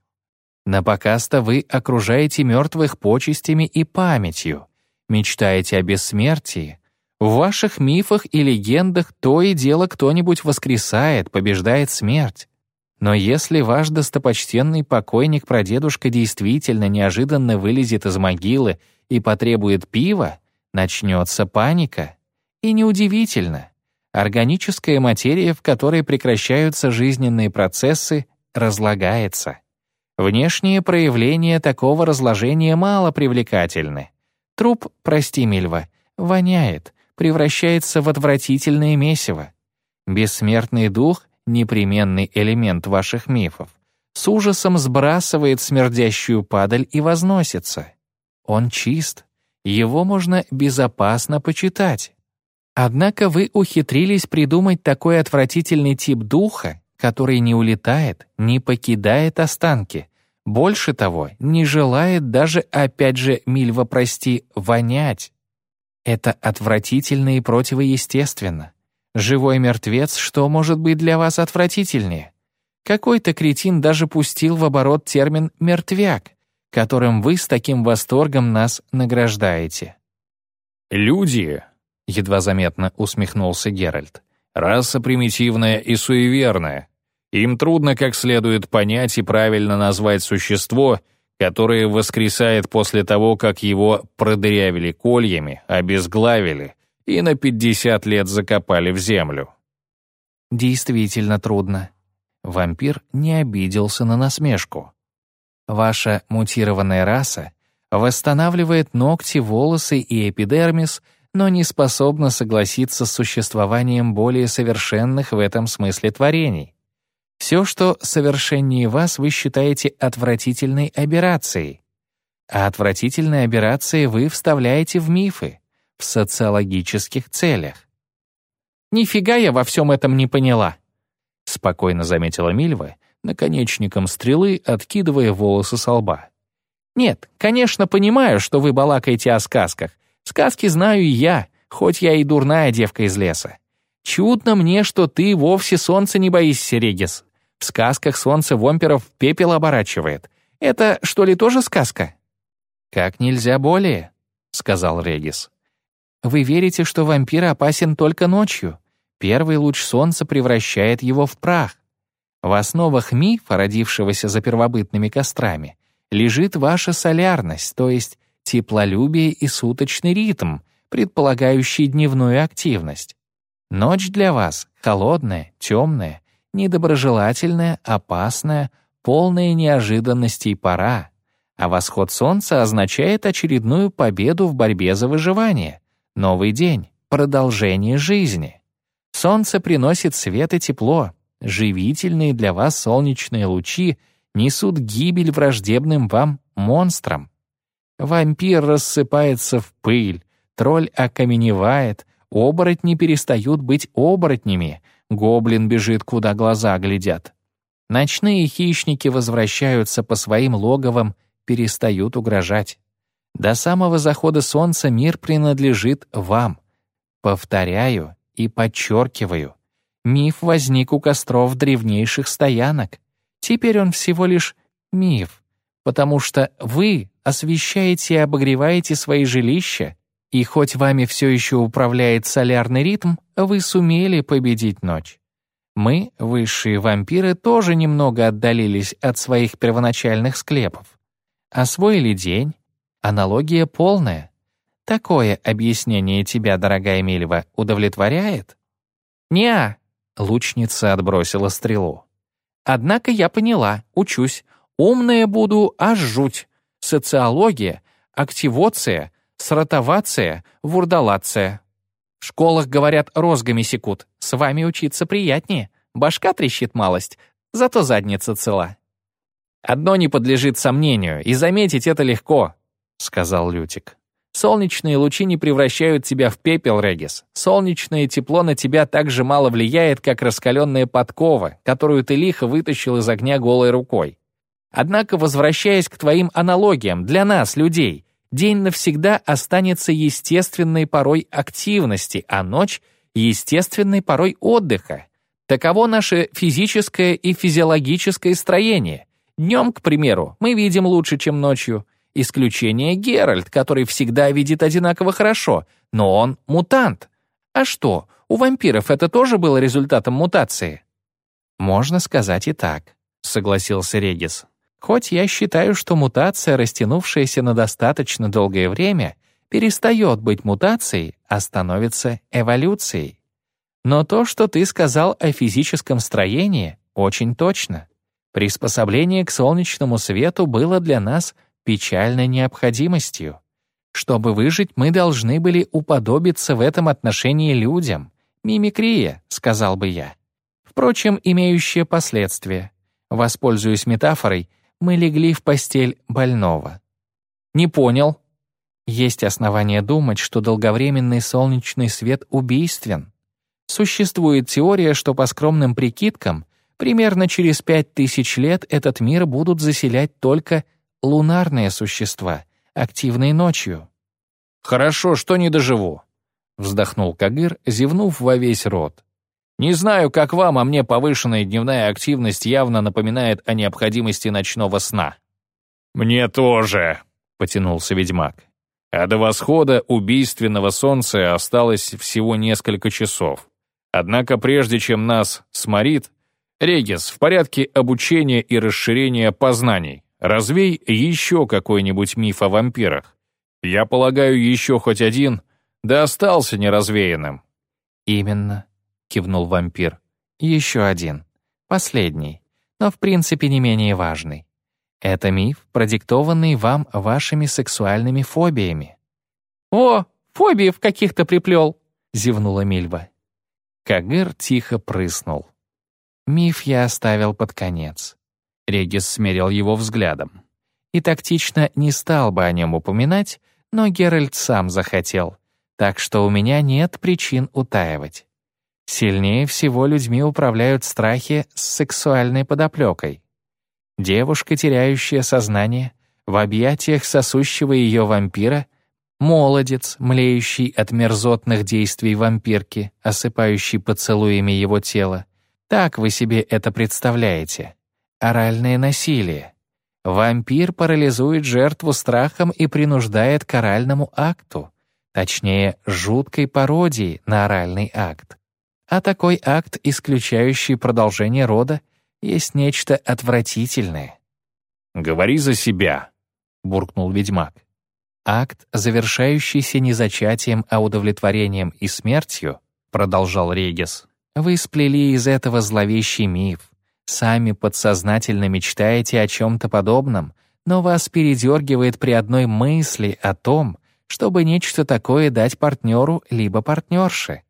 На показ-то вы окружаете мертвых почестями и памятью, мечтаете о бессмертии. В ваших мифах и легендах то и дело кто-нибудь воскресает, побеждает смерть. Но если ваш достопочтенный покойник-прадедушка действительно неожиданно вылезет из могилы и потребует пива, начнется паника. И неудивительно. Органическая материя, в которой прекращаются жизненные процессы, разлагается. Внешние проявления такого разложения мало привлекательны. Труп, прости, Мильва, воняет, превращается в отвратительное месиво. Бессмертный дух непременный элемент ваших мифов, с ужасом сбрасывает смердящую падаль и возносится. Он чист, его можно безопасно почитать. Однако вы ухитрились придумать такой отвратительный тип духа, который не улетает, не покидает останки, больше того, не желает даже, опять же, Мильва, прости, вонять. Это отвратительно и противоестественно. Живой мертвец, что может быть для вас отвратительнее? Какой-то кретин даже пустил в оборот термин «мертвяк», которым вы с таким восторгом нас награждаете. «Люди», — едва заметно усмехнулся Геральт, «раса примитивная и суеверная. Им трудно как следует понять и правильно назвать существо, которое воскресает после того, как его продырявили кольями, обезглавили, и на 50 лет закопали в землю. Действительно трудно. Вампир не обиделся на насмешку. Ваша мутированная раса восстанавливает ногти, волосы и эпидермис, но не способна согласиться с существованием более совершенных в этом смысле творений. Все, что совершеннее вас, вы считаете отвратительной аберрацией. А отвратительные аберрации вы вставляете в мифы в социологических целях. «Нифига я во всем этом не поняла», — спокойно заметила Мильва, наконечником стрелы откидывая волосы со лба. «Нет, конечно, понимаю, что вы балакаете о сказках. Сказки знаю и я, хоть я и дурная девка из леса. Чудно мне, что ты вовсе солнца не боишься, Регис. В сказках солнце вомперов в пепел оборачивает. Это, что ли, тоже сказка?» «Как нельзя более», — сказал Регис. Вы верите, что вампир опасен только ночью. Первый луч солнца превращает его в прах. В основах мифа, родившегося за первобытными кострами, лежит ваша солярность, то есть теплолюбие и суточный ритм, предполагающий дневную активность. Ночь для вас холодная, темная, недоброжелательная, опасная, полная неожиданностей пора, а восход солнца означает очередную победу в борьбе за выживание — Новый день, продолжение жизни. Солнце приносит свет и тепло. Живительные для вас солнечные лучи несут гибель враждебным вам монстрам. Вампир рассыпается в пыль, тролль окаменевает, оборотни перестают быть оборотнями, гоблин бежит, куда глаза глядят. Ночные хищники возвращаются по своим логовам, перестают угрожать. До самого захода солнца мир принадлежит вам. Повторяю и подчеркиваю, миф возник у костров древнейших стоянок. Теперь он всего лишь миф, потому что вы освещаете и обогреваете свои жилища, и хоть вами все еще управляет солярный ритм, вы сумели победить ночь. Мы, высшие вампиры, тоже немного отдалились от своих первоначальных склепов. Освоили день, Аналогия полная. Такое объяснение тебя, дорогая Мильва, удовлетворяет? Неа, лучница отбросила стрелу. Однако я поняла, учусь. Умная буду, аж жуть. Социология, активация, сротовация, вурдалация. В школах, говорят, розгами секут. С вами учиться приятнее. Башка трещит малость, зато задница цела. Одно не подлежит сомнению, и заметить это легко. — сказал Лютик. «Солнечные лучи не превращают тебя в пепел, Регис. Солнечное тепло на тебя так же мало влияет, как раскаленная подкова, которую ты лихо вытащил из огня голой рукой. Однако, возвращаясь к твоим аналогиям, для нас, людей, день навсегда останется естественной порой активности, а ночь — естественной порой отдыха. Таково наше физическое и физиологическое строение. Днем, к примеру, мы видим лучше, чем ночью. Исключение Геральт, который всегда видит одинаково хорошо, но он мутант. А что, у вампиров это тоже было результатом мутации? Можно сказать и так, согласился Регис. Хоть я считаю, что мутация, растянувшаяся на достаточно долгое время, перестает быть мутацией, а становится эволюцией. Но то, что ты сказал о физическом строении, очень точно. Приспособление к солнечному свету было для нас печальной необходимостью. Чтобы выжить, мы должны были уподобиться в этом отношении людям. Мимикрия, сказал бы я. Впрочем, имеющая последствия. Воспользуюсь метафорой, мы легли в постель больного. Не понял. Есть основания думать, что долговременный солнечный свет убийствен. Существует теория, что по скромным прикидкам, примерно через пять тысяч лет этот мир будут заселять только лунарные существа, активные ночью. «Хорошо, что не доживу», — вздохнул Кагыр, зевнув во весь рот. «Не знаю, как вам, а мне повышенная дневная активность явно напоминает о необходимости ночного сна». «Мне тоже», — потянулся ведьмак. «А до восхода убийственного солнца осталось всего несколько часов. Однако прежде чем нас сморит, Регис, в порядке обучения и расширения познаний, развей еще какой-нибудь миф о вампирах. Я полагаю, еще хоть один, да остался неразвеянным». «Именно», — кивнул вампир. «Еще один. Последний, но в принципе не менее важный. Это миф, продиктованный вам вашими сексуальными фобиями». «О, фобии в каких-то приплел», — зевнула Мильва. Кагыр тихо прыснул. Миф я оставил под конец. Регис смерил его взглядом. И тактично не стал бы о нем упоминать, но Геральт сам захотел, так что у меня нет причин утаивать. Сильнее всего людьми управляют страхи с сексуальной подоплекой. Девушка, теряющая сознание, в объятиях сосущего ее вампира — Молодец, млеющий от мерзотных действий вампирки, осыпающий поцелуями его тело. Так вы себе это представляете. Оральное насилие. Вампир парализует жертву страхом и принуждает к оральному акту. Точнее, жуткой пародии на оральный акт. А такой акт, исключающий продолжение рода, есть нечто отвратительное. «Говори за себя», — буркнул ведьмак. Акт, завершающийся не зачатием, а удовлетворением и смертью, продолжал Регис, вы сплели из этого зловещий миф. Сами подсознательно мечтаете о чем-то подобном, но вас передергивает при одной мысли о том, чтобы нечто такое дать партнеру либо партнерше.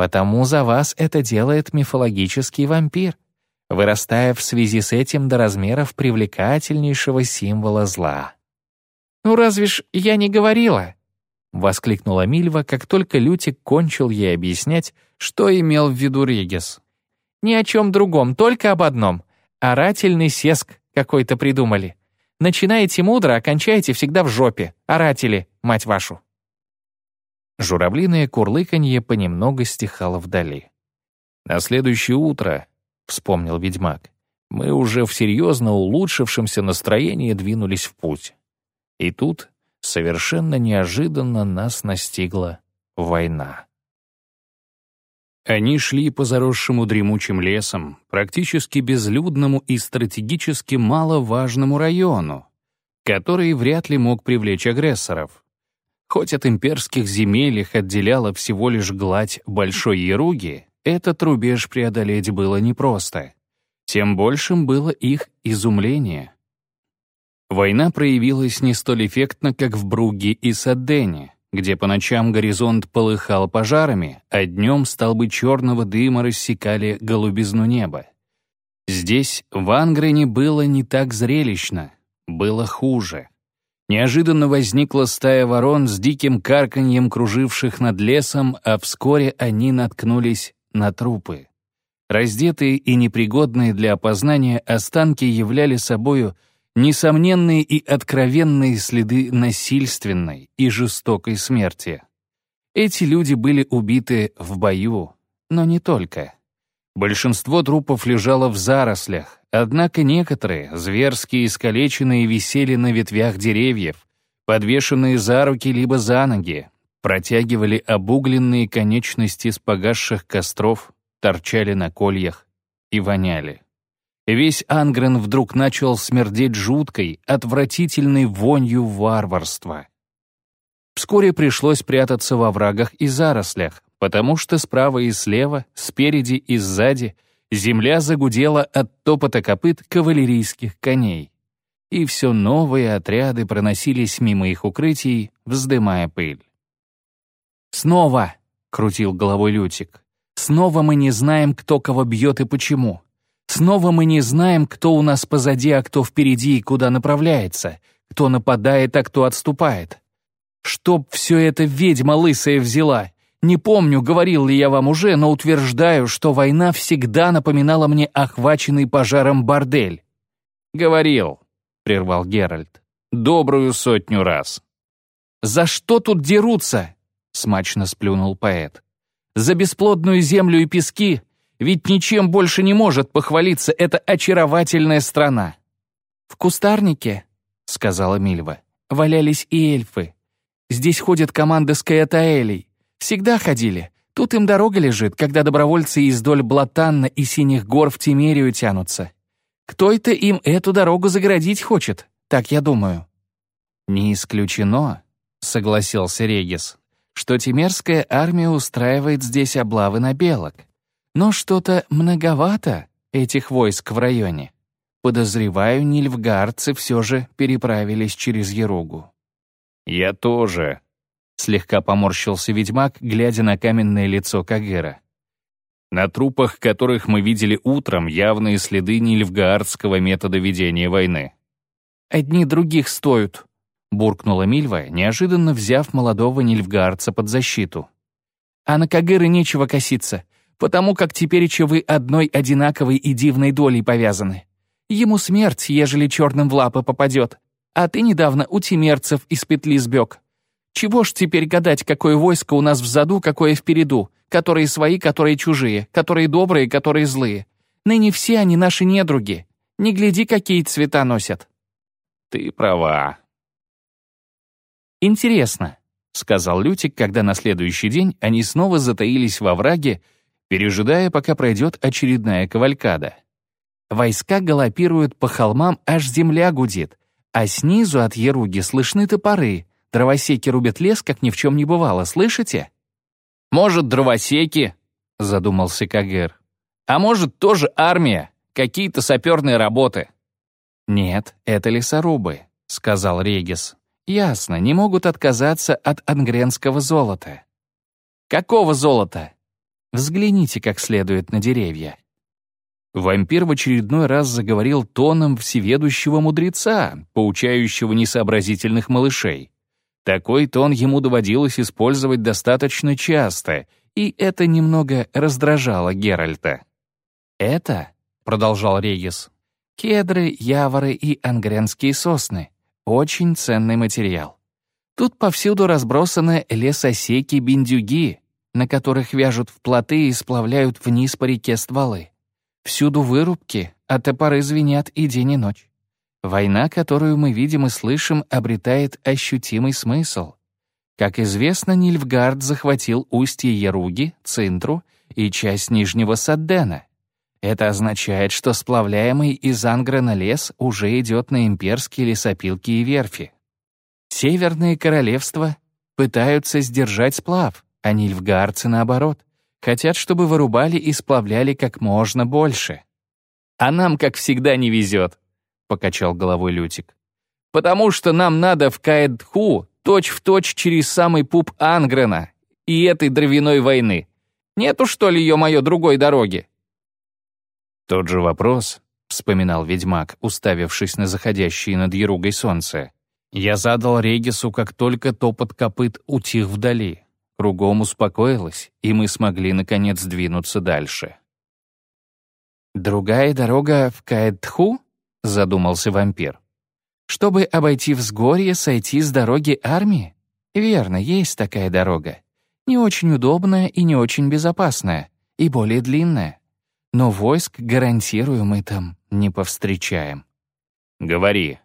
Потому за вас это делает мифологический вампир, вырастая в связи с этим до размеров привлекательнейшего символа зла. «Ну разве ж я не говорила?» — воскликнула Мильва, как только Лютик кончил ей объяснять, что имел в виду Регис. «Ни о чем другом, только об одном. Орательный сеск какой-то придумали. Начинаете мудро, а кончаете всегда в жопе. Оратели, мать вашу». Журавлиное курлыканье понемногу стихало вдали. «На следующее утро», — вспомнил ведьмак, «мы уже в серьезно улучшившемся настроении двинулись в путь». И тут совершенно неожиданно нас настигла война. Они шли по заросшему дремучим лесом, практически безлюдному и стратегически маловажному району, который вряд ли мог привлечь агрессоров. Хоть от имперских земель их отделяла всего лишь гладь Большой Яруги, этот рубеж преодолеть было непросто. Тем большим было их изумление. Война проявилась не столь эффектно, как в Бруге и Саддене, где по ночам горизонт полыхал пожарами, а днем столбы черного дыма рассекали голубизну неба. Здесь, в Ангрене, было не так зрелищно, было хуже. Неожиданно возникла стая ворон с диким карканьем, круживших над лесом, а вскоре они наткнулись на трупы. Раздетые и непригодные для опознания останки являли собою — несомненные и откровенные следы насильственной и жестокой смерти. Эти люди были убиты в бою, но не только. Большинство трупов лежало в зарослях, однако некоторые, зверски искалеченные, висели на ветвях деревьев, подвешенные за руки либо за ноги, протягивали обугленные конечности с погасших костров, торчали на кольях и воняли. Весь Ангрен вдруг начал смердеть жуткой, отвратительной вонью варварства. Вскоре пришлось прятаться во врагах и зарослях, потому что справа и слева, спереди и сзади земля загудела от топота копыт кавалерийских коней. И все новые отряды проносились мимо их укрытий, вздымая пыль. «Снова!» — крутил головой Лютик. «Снова мы не знаем, кто кого бьет и почему. Снова мы не знаем, кто у нас позади, а кто впереди и куда направляется, кто нападает, а кто отступает. Чтоб все это ведьма лысая взяла. Не помню, говорил ли я вам уже, но утверждаю, что война всегда напоминала мне охваченный пожаром бордель. «Говорил», — прервал Геральт, — «добрую сотню раз». «За что тут дерутся?» — смачно сплюнул поэт. «За бесплодную землю и пески, ведь ничем больше не может похвалиться эта очаровательная страна. «В кустарнике», — сказала Мильва, — «валялись и эльфы. Здесь ходят команды скаятаэлей. Всегда ходили. Тут им дорога лежит, когда добровольцы из доль Блатанна и Синих гор в Тимерию тянутся. Кто это им эту дорогу загородить хочет, так я думаю». «Не исключено», — согласился Регис, «что Тимерская армия устраивает здесь облавы на белок. Но что-то многовато этих войск в районе. Подозреваю, нильфгардцы все же переправились через Еругу. «Я тоже», — слегка поморщился ведьмак, глядя на каменное лицо Кагера. На трупах, которых мы видели утром, явные следы нильфгаардского метода ведения войны. «Одни других стоят», — буркнула Мильва, неожиданно взяв молодого нильфгаардца под защиту. «А на Кагыры нечего коситься потому как тепереча вы одной одинаковой и дивной долей повязаны. Ему смерть, ежели черным в лапы попадет, а ты недавно у тимерцев из петли сбег. Чего ж теперь гадать, какое войско у нас в заду, какое впереду, которые свои, которые чужие, которые добрые, которые злые. Ныне все они наши недруги. Не гляди, какие цвета носят. Ты права. Интересно, — сказал Лютик, когда на следующий день они снова затаились во враге пережидая, пока пройдет очередная кавалькада. Войска галопируют по холмам, аж земля гудит, а снизу от Еруги слышны топоры. Дровосеки рубят лес, как ни в чем не бывало, слышите? «Может, дровосеки?» — задумался Кагер. «А может, тоже армия, какие-то саперные работы?» «Нет, это лесорубы», — сказал Регис. «Ясно, не могут отказаться от ангренского золота». «Какого золота?» Взгляните как следует на деревья». Вампир в очередной раз заговорил тоном всеведущего мудреца, поучающего несообразительных малышей. Такой тон ему доводилось использовать достаточно часто, и это немного раздражало Геральта. «Это», — продолжал Регис, — «кедры, яворы и ангренские сосны. Очень ценный материал. Тут повсюду разбросаны лесосеки-биндюги, на которых вяжут в плоты и сплавляют вниз по реке стволы. Всюду вырубки, а топоры звенят и день и ночь. Война, которую мы видим и слышим, обретает ощутимый смысл. Как известно, Нильфгард захватил устье Яруги, Цинтру и часть Нижнего Саддена. Это означает, что сплавляемый из Ангрена лес уже идет на имперские лесопилки и верфи. Северные королевства пытаются сдержать сплав, а нильфгаарцы, наоборот, хотят, чтобы вырубали и сплавляли как можно больше. «А нам, как всегда, не везет», — покачал головой Лютик. «Потому что нам надо в Каэдху точь-в-точь через самый пуп Ангрена и этой дровяной войны. Нету, что ли, ее-мое, другой дороги?» «Тот же вопрос», — вспоминал ведьмак, уставившись на заходящее над Яругой солнце. «Я задал Регису, как только топот копыт утих вдали. Кругом успокоилось, и мы смогли, наконец, двинуться дальше. «Другая дорога в Каэдху?» — задумался вампир. Чтобы обойти взгорье, сойти с дороги армии? Верно, есть такая дорога. Не очень удобная и не очень безопасная, и более длинная. Но войск, гарантирую, мы там не повстречаем. Говори.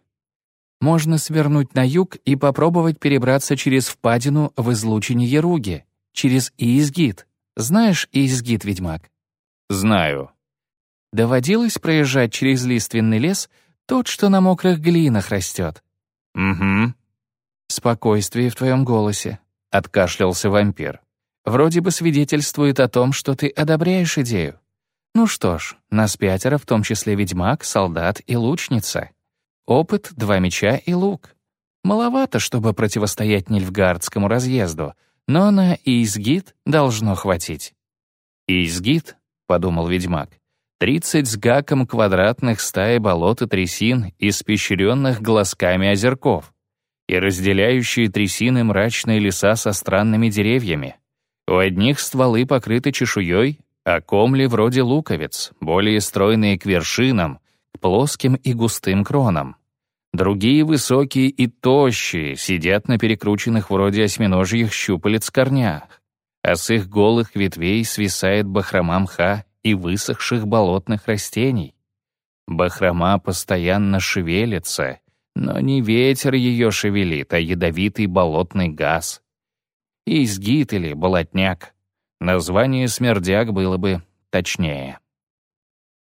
Можно свернуть на юг и попробовать перебраться через впадину в излучине Яруги, через Иизгит. Знаешь Иизгит, ведьмак? Знаю. Доводилось проезжать через лиственный лес, тот, что на мокрых глинах растет. Угу. Спокойствие в твоем голосе, — откашлялся вампир. Вроде бы свидетельствует о том, что ты одобряешь идею. Ну что ж, нас пятеро, в том числе ведьмак, солдат и лучница. Опыт, два меча и лук. Маловато, чтобы противостоять Нильфгардскому разъезду, но на Изгид должно хватить. «Изгид?» — подумал ведьмак. «Тридцать с гаком квадратных стаи болот и трясин, испещренных глазками озерков, и разделяющие трясины мрачные леса со странными деревьями. У одних стволы покрыты чешуей, а комли вроде луковиц, более стройные к вершинам, к плоским и густым кронам. Другие высокие и тощие, сидят на перекрученных вроде осьминожьих щупалец корнях, а с их голых ветвей свисает бахрома мха и высохших болотных растений. Бахрома постоянно шевелится, но не ветер ее шевелит, а ядовитый болотный газ. Изгит или болотняк. Название смердяк было бы точнее.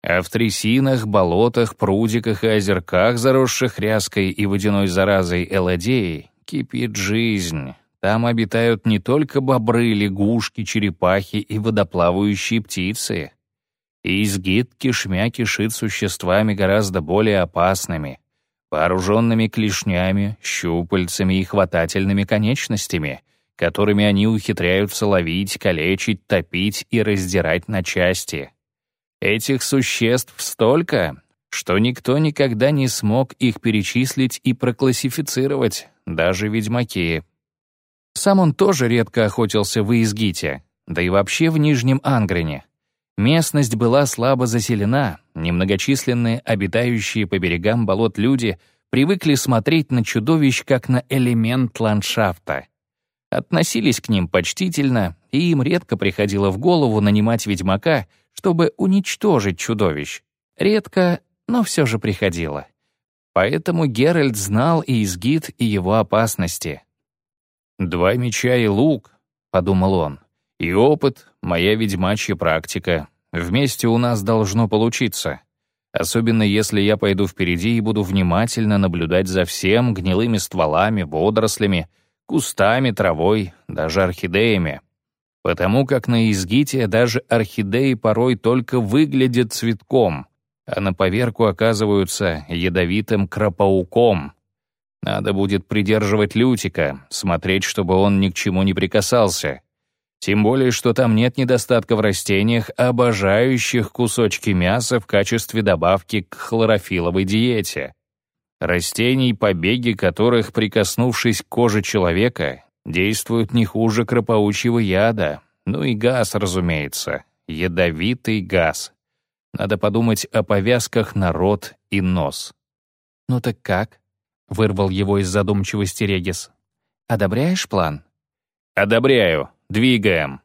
А в трясинах, болотах, прудиках и озерках, заросших ряской и водяной заразой элодеи, кипит жизнь. Там обитают не только бобры, лягушки, черепахи и водоплавающие птицы. И изгиб кишмя кишит существами гораздо более опасными, вооруженными клешнями, щупальцами и хватательными конечностями — которыми они ухитряются ловить, калечить, топить и раздирать на части. Этих существ столько, что никто никогда не смог их перечислить и проклассифицировать, даже ведьмаки. Сам он тоже редко охотился в Изгите, да и вообще в Нижнем Ангрене. Местность была слабо заселена, немногочисленные обитающие по берегам болот люди привыкли смотреть на чудовищ как на элемент ландшафта — относились к ним почтительно, и им редко приходило в голову нанимать ведьмака, чтобы уничтожить чудовищ. Редко, но все же приходило. Поэтому Геральт знал и изгид, и его опасности. «Два меча и лук», — подумал он, — «и опыт, моя ведьмачья практика. Вместе у нас должно получиться. Особенно если я пойду впереди и буду внимательно наблюдать за всем гнилыми стволами, водорослями, кустами, травой, даже орхидеями. Потому как на изгите даже орхидеи порой только выглядят цветком, а на поверку оказываются ядовитым кропауком. Надо будет придерживать Лютика, смотреть, чтобы он ни к чему не прикасался. Тем более, что там нет недостатка в растениях, обожающих кусочки мяса в качестве добавки к хлорофиловой диете растений, побеги которых, прикоснувшись к коже человека, действуют не хуже кропаучьего яда, ну и газ, разумеется, ядовитый газ. Надо подумать о повязках на рот и нос. «Ну так как?» — вырвал его из задумчивости Регис. «Одобряешь план?» «Одобряю. Двигаем».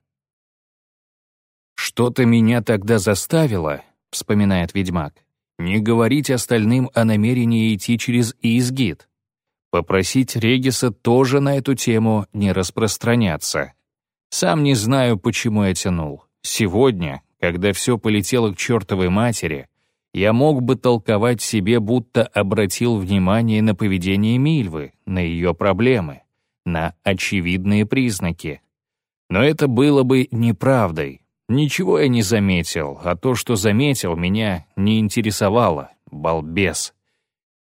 «Что-то меня тогда заставило», — вспоминает ведьмак, не говорить остальным о намерении идти через Изгид. Попросить Региса тоже на эту тему не распространяться. Сам не знаю, почему я тянул. Сегодня, когда все полетело к чертовой матери, я мог бы толковать себе, будто обратил внимание на поведение Мильвы, на ее проблемы, на очевидные признаки. Но это было бы неправдой, Ничего я не заметил, а то, что заметил, меня не интересовало, балбес.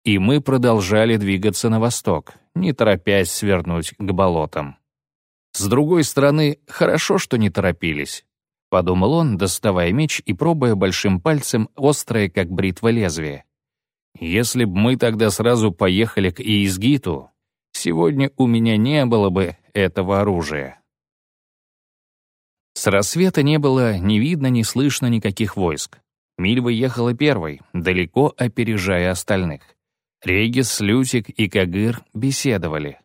И мы продолжали двигаться на восток, не торопясь свернуть к болотам. С другой стороны, хорошо, что не торопились. Подумал он, доставая меч и пробуя большим пальцем острое, как бритва лезвие. Если б мы тогда сразу поехали к Иизгиту, сегодня у меня не было бы этого оружия. С рассвета не было ни видно, ни слышно никаких войск. Мильва ехала первой, далеко опережая остальных. Регис, Лютик и Кагыр беседовали.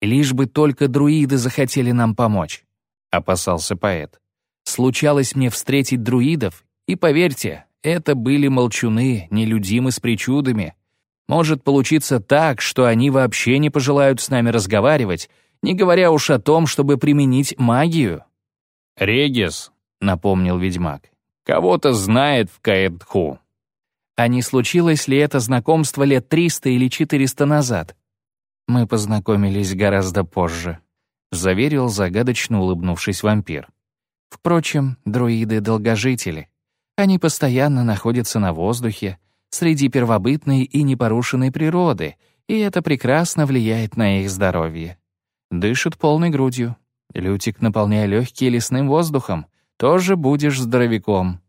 «Лишь бы только друиды захотели нам помочь», — опасался поэт. «Случалось мне встретить друидов, и, поверьте, это были молчуны, нелюдимы с причудами. Может получиться так, что они вообще не пожелают с нами разговаривать, не говоря уж о том, чтобы применить магию». «Регис», — напомнил ведьмак, — «кого-то знает в Каэдху». А не случилось ли это знакомство лет 300 или 400 назад? Мы познакомились гораздо позже, заверил загадочно улыбнувшись вампир. Впрочем, друиды — долгожители. Они постоянно находятся на воздухе, среди первобытной и непорушенной природы, и это прекрасно влияет на их здоровье. Дышат полной грудью. Лютик, наполняя легкие лесным воздухом, тоже будешь здоровяком.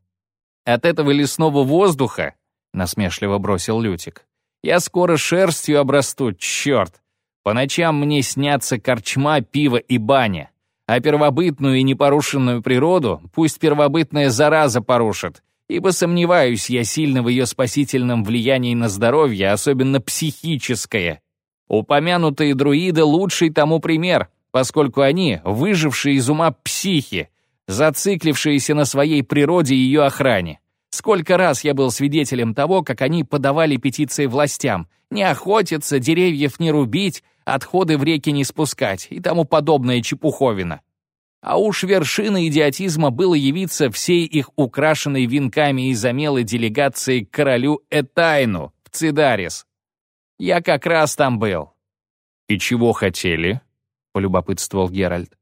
От этого лесного воздуха — насмешливо бросил Лютик. «Я скоро шерстью обрасту, черт! По ночам мне снятся корчма, пиво и баня. А первобытную и непорушенную природу пусть первобытная зараза порушит, ибо сомневаюсь я сильно в ее спасительном влиянии на здоровье, особенно психическое. Упомянутые друиды — лучший тому пример, поскольку они — выжившие из ума психи, зациклившиеся на своей природе и ее охране. Сколько раз я был свидетелем того, как они подавали петиции властям не охотиться, деревьев не рубить, отходы в реки не спускать и тому подобное чепуховина. А уж вершина идиотизма было явиться всей их украшенной венками и замелой делегацией к королю Этайну в Цидарис. Я как раз там был. «И чего хотели?» — полюбопытствовал Геральт.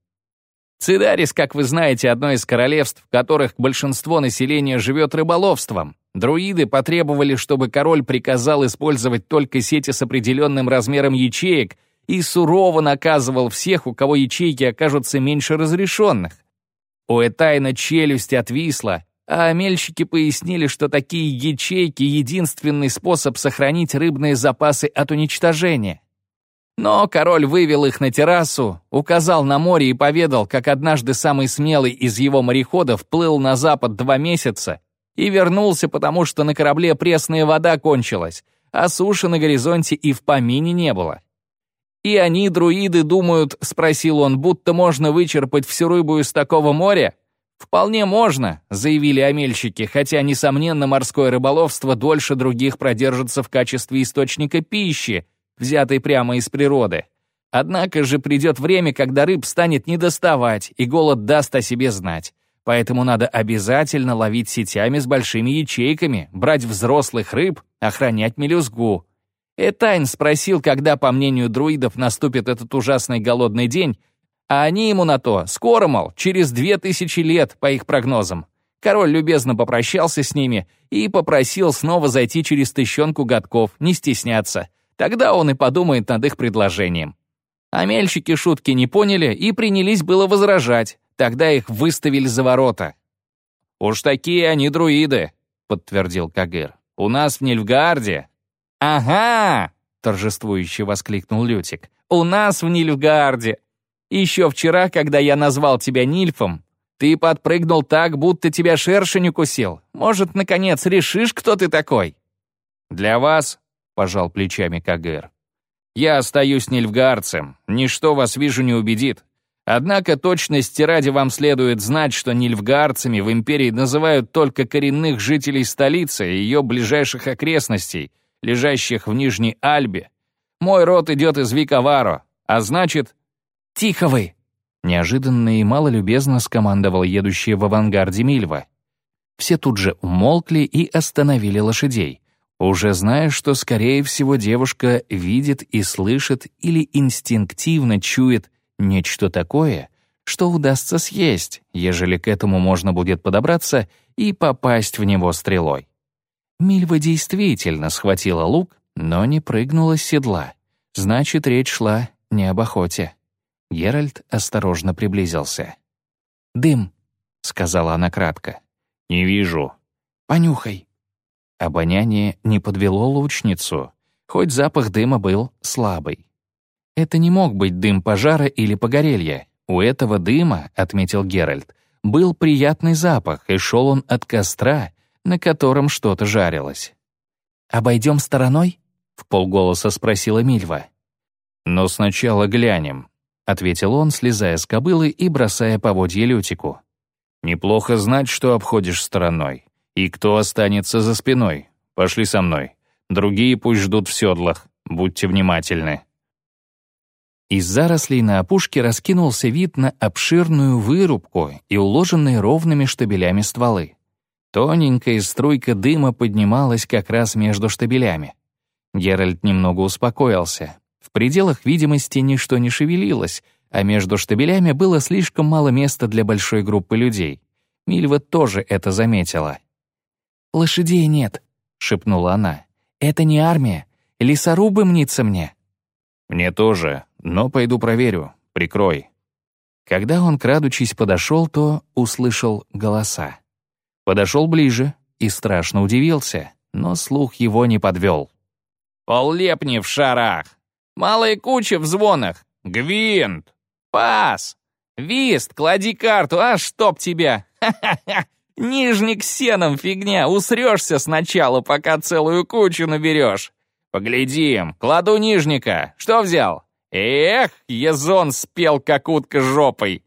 Цидарис, как вы знаете, одно из королевств, в которых большинство населения живет рыболовством. Друиды потребовали, чтобы король приказал использовать только сети с определенным размером ячеек и сурово наказывал всех, у кого ячейки окажутся меньше разрешенных. У Этайна челюсть отвисла, а мельщики пояснили, что такие ячейки — единственный способ сохранить рыбные запасы от уничтожения. Но король вывел их на террасу, указал на море и поведал, как однажды самый смелый из его мореходов плыл на запад два месяца и вернулся, потому что на корабле пресная вода кончилась, а суши на горизонте и в помине не было. «И они, друиды, думают, — спросил он, — будто можно вычерпать всю рыбу из такого моря?» «Вполне можно», — заявили омельщики, хотя, несомненно, морское рыболовство дольше других продержится в качестве источника пищи, взятой прямо из природы. Однако же придет время, когда рыб станет недоставать, и голод даст о себе знать. Поэтому надо обязательно ловить сетями с большими ячейками, брать взрослых рыб, охранять мелюзгу. Этайн спросил, когда, по мнению друидов, наступит этот ужасный голодный день, а они ему на то, скоро, мол, через две тысячи лет, по их прогнозам. Король любезно попрощался с ними и попросил снова зайти через тыщенку годков, не стесняться. Тогда он и подумает над их предложением. А мельщики шутки не поняли и принялись было возражать. Тогда их выставили за ворота. «Уж такие они друиды», — подтвердил Кагыр. «У нас в Нильфгарде». «Ага!» — торжествующе воскликнул Лютик. «У нас в Нильфгарде. Еще вчера, когда я назвал тебя Нильфом, ты подпрыгнул так, будто тебя шершень укусил. Может, наконец, решишь, кто ты такой?» «Для вас пожал плечами Кагэр. «Я остаюсь нильфгаарцем, ничто вас, вижу, не убедит. Однако точности ради вам следует знать, что нильфгаарцами в империи называют только коренных жителей столицы и ее ближайших окрестностей, лежащих в Нижней Альбе. Мой род идет из Викаваро, а значит...» «Тихо вы!» Неожиданно и малолюбезно скомандовал едущий в авангарде Мильва. Все тут же умолкли и остановили лошадей уже зная, что, скорее всего, девушка видит и слышит или инстинктивно чует нечто такое, что удастся съесть, ежели к этому можно будет подобраться и попасть в него стрелой. Мильва действительно схватила лук, но не прыгнула с седла. Значит, речь шла не об охоте. Геральт осторожно приблизился. «Дым», — сказала она кратко. «Не вижу». «Понюхай». Обоняние не подвело лучницу, хоть запах дыма был слабый. Это не мог быть дым пожара или погорелья. У этого дыма, отметил Геральт, был приятный запах, и шел он от костра, на котором что-то жарилось. «Обойдем стороной?» в полголоса спросила Мильва. «Но сначала глянем», — ответил он, слезая с кобылы и бросая поводье Лютику. «Неплохо знать, что обходишь стороной. И кто останется за спиной. Пошли со мной. Другие пусть ждут в седлах. Будьте внимательны». Из зарослей на опушке раскинулся вид на обширную вырубку и уложенные ровными штабелями стволы. Тоненькая струйка дыма поднималась как раз между штабелями. Геральт немного успокоился. В пределах видимости ничто не шевелилось, а между штабелями было слишком мало места для большой группы людей. Мильва тоже это заметила. «Лошадей нет», — шепнула она. «Это не армия. Лесорубы мнится мне». «Мне тоже, но пойду проверю. Прикрой». Когда он, крадучись, подошел, то услышал голоса. Подошел ближе и страшно удивился, но слух его не подвел. Поллепни в шарах. Малая куча в звонах. Гвинт. Пас. Вист, клади карту, а чтоб тебя. Ха-ха-ха. Нижник сеном фигня, усрешься сначала, пока целую кучу наберешь. Поглядим, кладу нижника. Что взял? Эх, Езон спел, как утка жопой.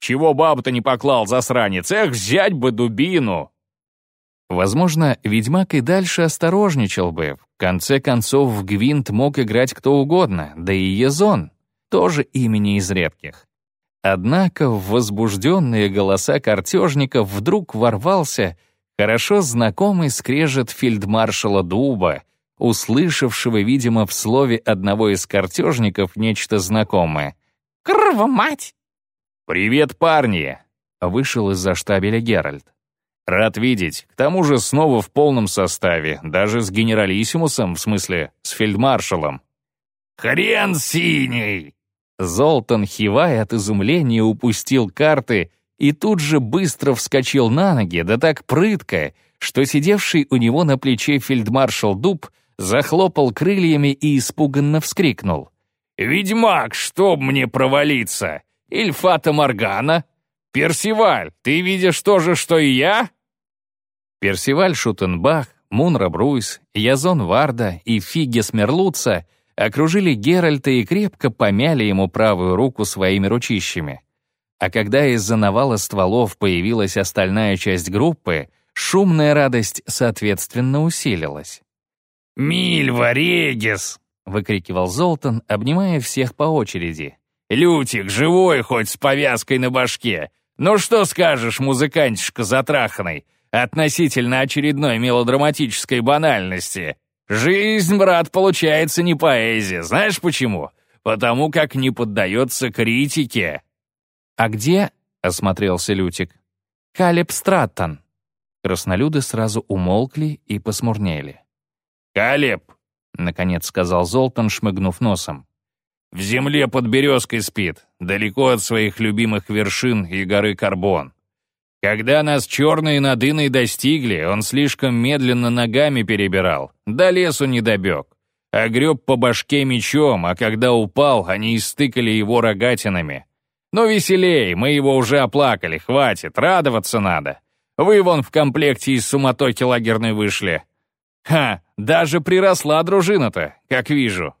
Чего бабу-то не поклал, засранец? Эх, взять бы дубину. Возможно, ведьмак и дальше осторожничал бы. В конце концов, в Гвинт мог играть кто угодно, да и Езон, тоже имени из редких. Однако в возбужденные голоса картежников вдруг ворвался хорошо знакомый скрежет фельдмаршала Дуба, услышавшего, видимо, в слове одного из картежников нечто знакомое. «Крва мать!» «Привет, парни!» — вышел из-за штабеля Геральт. Рад видеть. К тому же снова в полном составе, даже с генералиссимусом, в смысле, с фельдмаршалом. «Хрен синий!» Золтан, хивая от изумления, упустил карты и тут же быстро вскочил на ноги, да так прытко, что сидевший у него на плече фельдмаршал Дуб захлопал крыльями и испуганно вскрикнул. «Ведьмак, чтоб мне провалиться! Ильфата Моргана! Персиваль, ты видишь то же, что и я?» Персиваль Шутенбах, Мунра Бруйс, Язон Варда и Фигес Мерлуца окружили Геральта и крепко помяли ему правую руку своими ручищами. А когда из-за навала стволов появилась остальная часть группы, шумная радость, соответственно, усилилась. «Мильва, Регис!» — выкрикивал Золтан, обнимая всех по очереди. «Лютик, живой хоть с повязкой на башке! Ну что скажешь, музыкантишка затраханный? относительно очередной мелодраматической банальности. Жизнь, брат, получается не поэзия. Знаешь почему? Потому как не поддается критике. «А где?» — осмотрелся Лютик. «Калеб Страттон». Краснолюды сразу умолкли и посмурнели. «Калеб!» — наконец сказал Золтан, шмыгнув носом. «В земле под березкой спит, далеко от своих любимых вершин и горы Карбон. Когда нас черные над Иной достигли, он слишком медленно ногами перебирал, до лесу не добег. Огреб по башке мечом, а когда упал, они истыкали его рогатинами. Ну веселей, мы его уже оплакали, хватит, радоваться надо. Вы вон в комплекте из суматохи лагерной вышли. Ха, даже приросла дружина-то, как вижу.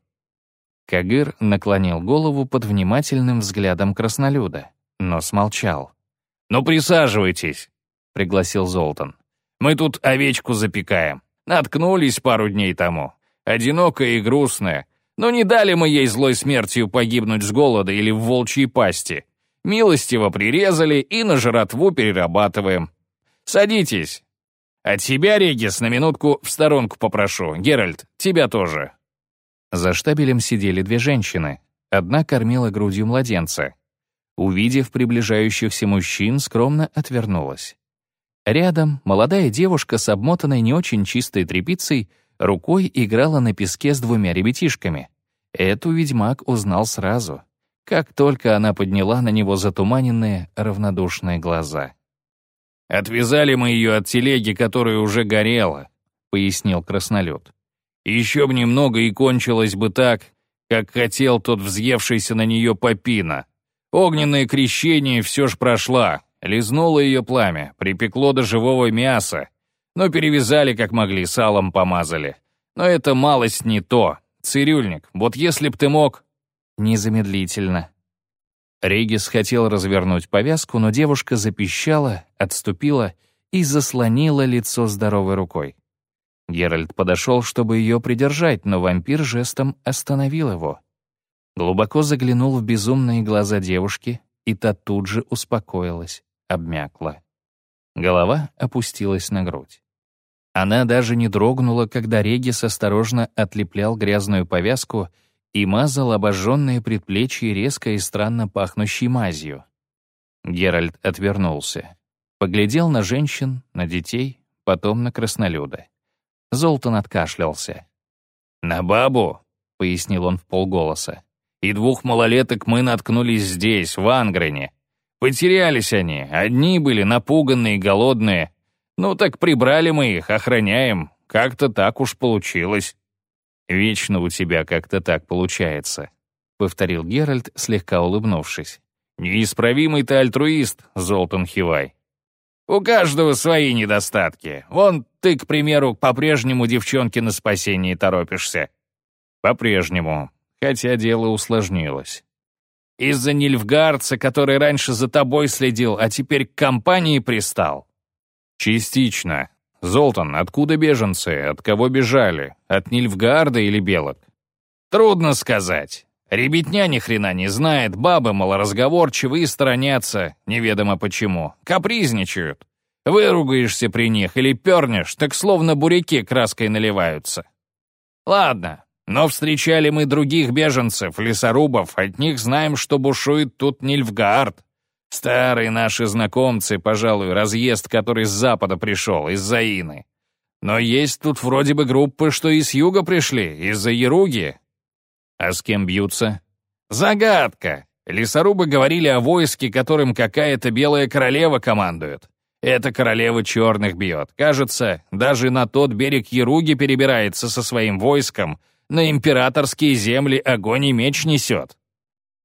Кагыр наклонил голову под внимательным взглядом краснолюда, но смолчал. «Ну, присаживайтесь», — пригласил Золтан. «Мы тут овечку запекаем. Наткнулись пару дней тому. Одинокая и грустная. Но не дали мы ей злой смертью погибнуть с голода или в волчьей пасти. Милостиво прирезали и на жратву перерабатываем. Садитесь. От себя, Регис, на минутку в сторонку попрошу. Геральт, тебя тоже». За штабелем сидели две женщины. Одна кормила грудью младенца, увидев приближающихся мужчин, скромно отвернулась. Рядом молодая девушка с обмотанной не очень чистой тряпицей рукой играла на песке с двумя ребятишками. Эту ведьмак узнал сразу, как только она подняла на него затуманенные, равнодушные глаза. «Отвязали мы ее от телеги, которая уже горела», — пояснил краснолет. «Еще бы немного и кончилось бы так, как хотел тот взъевшийся на нее попина. Огненное крещение все ж прошла, лизнуло ее пламя, припекло до живого мяса, но перевязали как могли, салом помазали. Но это малость не то. Цирюльник, вот если б ты мог...» Незамедлительно. Регис хотел развернуть повязку, но девушка запищала, отступила и заслонила лицо здоровой рукой. Геральт подошел, чтобы ее придержать, но вампир жестом остановил его. Глубоко заглянул в безумные глаза девушки, и та тут же успокоилась, обмякла. Голова опустилась на грудь. Она даже не дрогнула, когда Регис осторожно отлеплял грязную повязку и мазал обожженные предплечья резко и странно пахнущей мазью. Геральт отвернулся. Поглядел на женщин, на детей, потом на краснолюда. Золтан откашлялся. «На бабу», — пояснил он в полголоса. «И двух малолеток мы наткнулись здесь, в Ангрене. Потерялись они, одни были напуганные, голодные. Ну так прибрали мы их, охраняем. Как-то так уж получилось». «Вечно у тебя как-то так получается», — повторил Геральт, слегка улыбнувшись. «Неисправимый ты альтруист, Золтан Хивай. У каждого свои недостатки. Вон ты, к примеру, по-прежнему девчонке на спасение торопишься. По-прежнему, хотя дело усложнилось. Из-за Нильфгардца, который раньше за тобой следил, а теперь к компании пристал? Частично. Золтан, откуда беженцы? От кого бежали? От Нильфгарда или Белок? Трудно сказать. Ребятня ни хрена не знает, бабы малоразговорчивы и сторонятся, неведомо почему, капризничают. Выругаешься при них или пернешь, так словно буряки краской наливаются. Ладно, но встречали мы других беженцев, лесорубов, от них знаем, что бушует тут Нильфгаард. Старые наши знакомцы, пожалуй, разъезд, который с запада пришел, из-за Ины. Но есть тут вроде бы группы, что и с юга пришли, из-за Яруги, а с кем бьются? Загадка. Лесорубы говорили о войске, которым какая-то белая королева командует. Эта королева черных бьет. Кажется, даже на тот берег Яруги перебирается со своим войском, на императорские земли огонь и меч несет.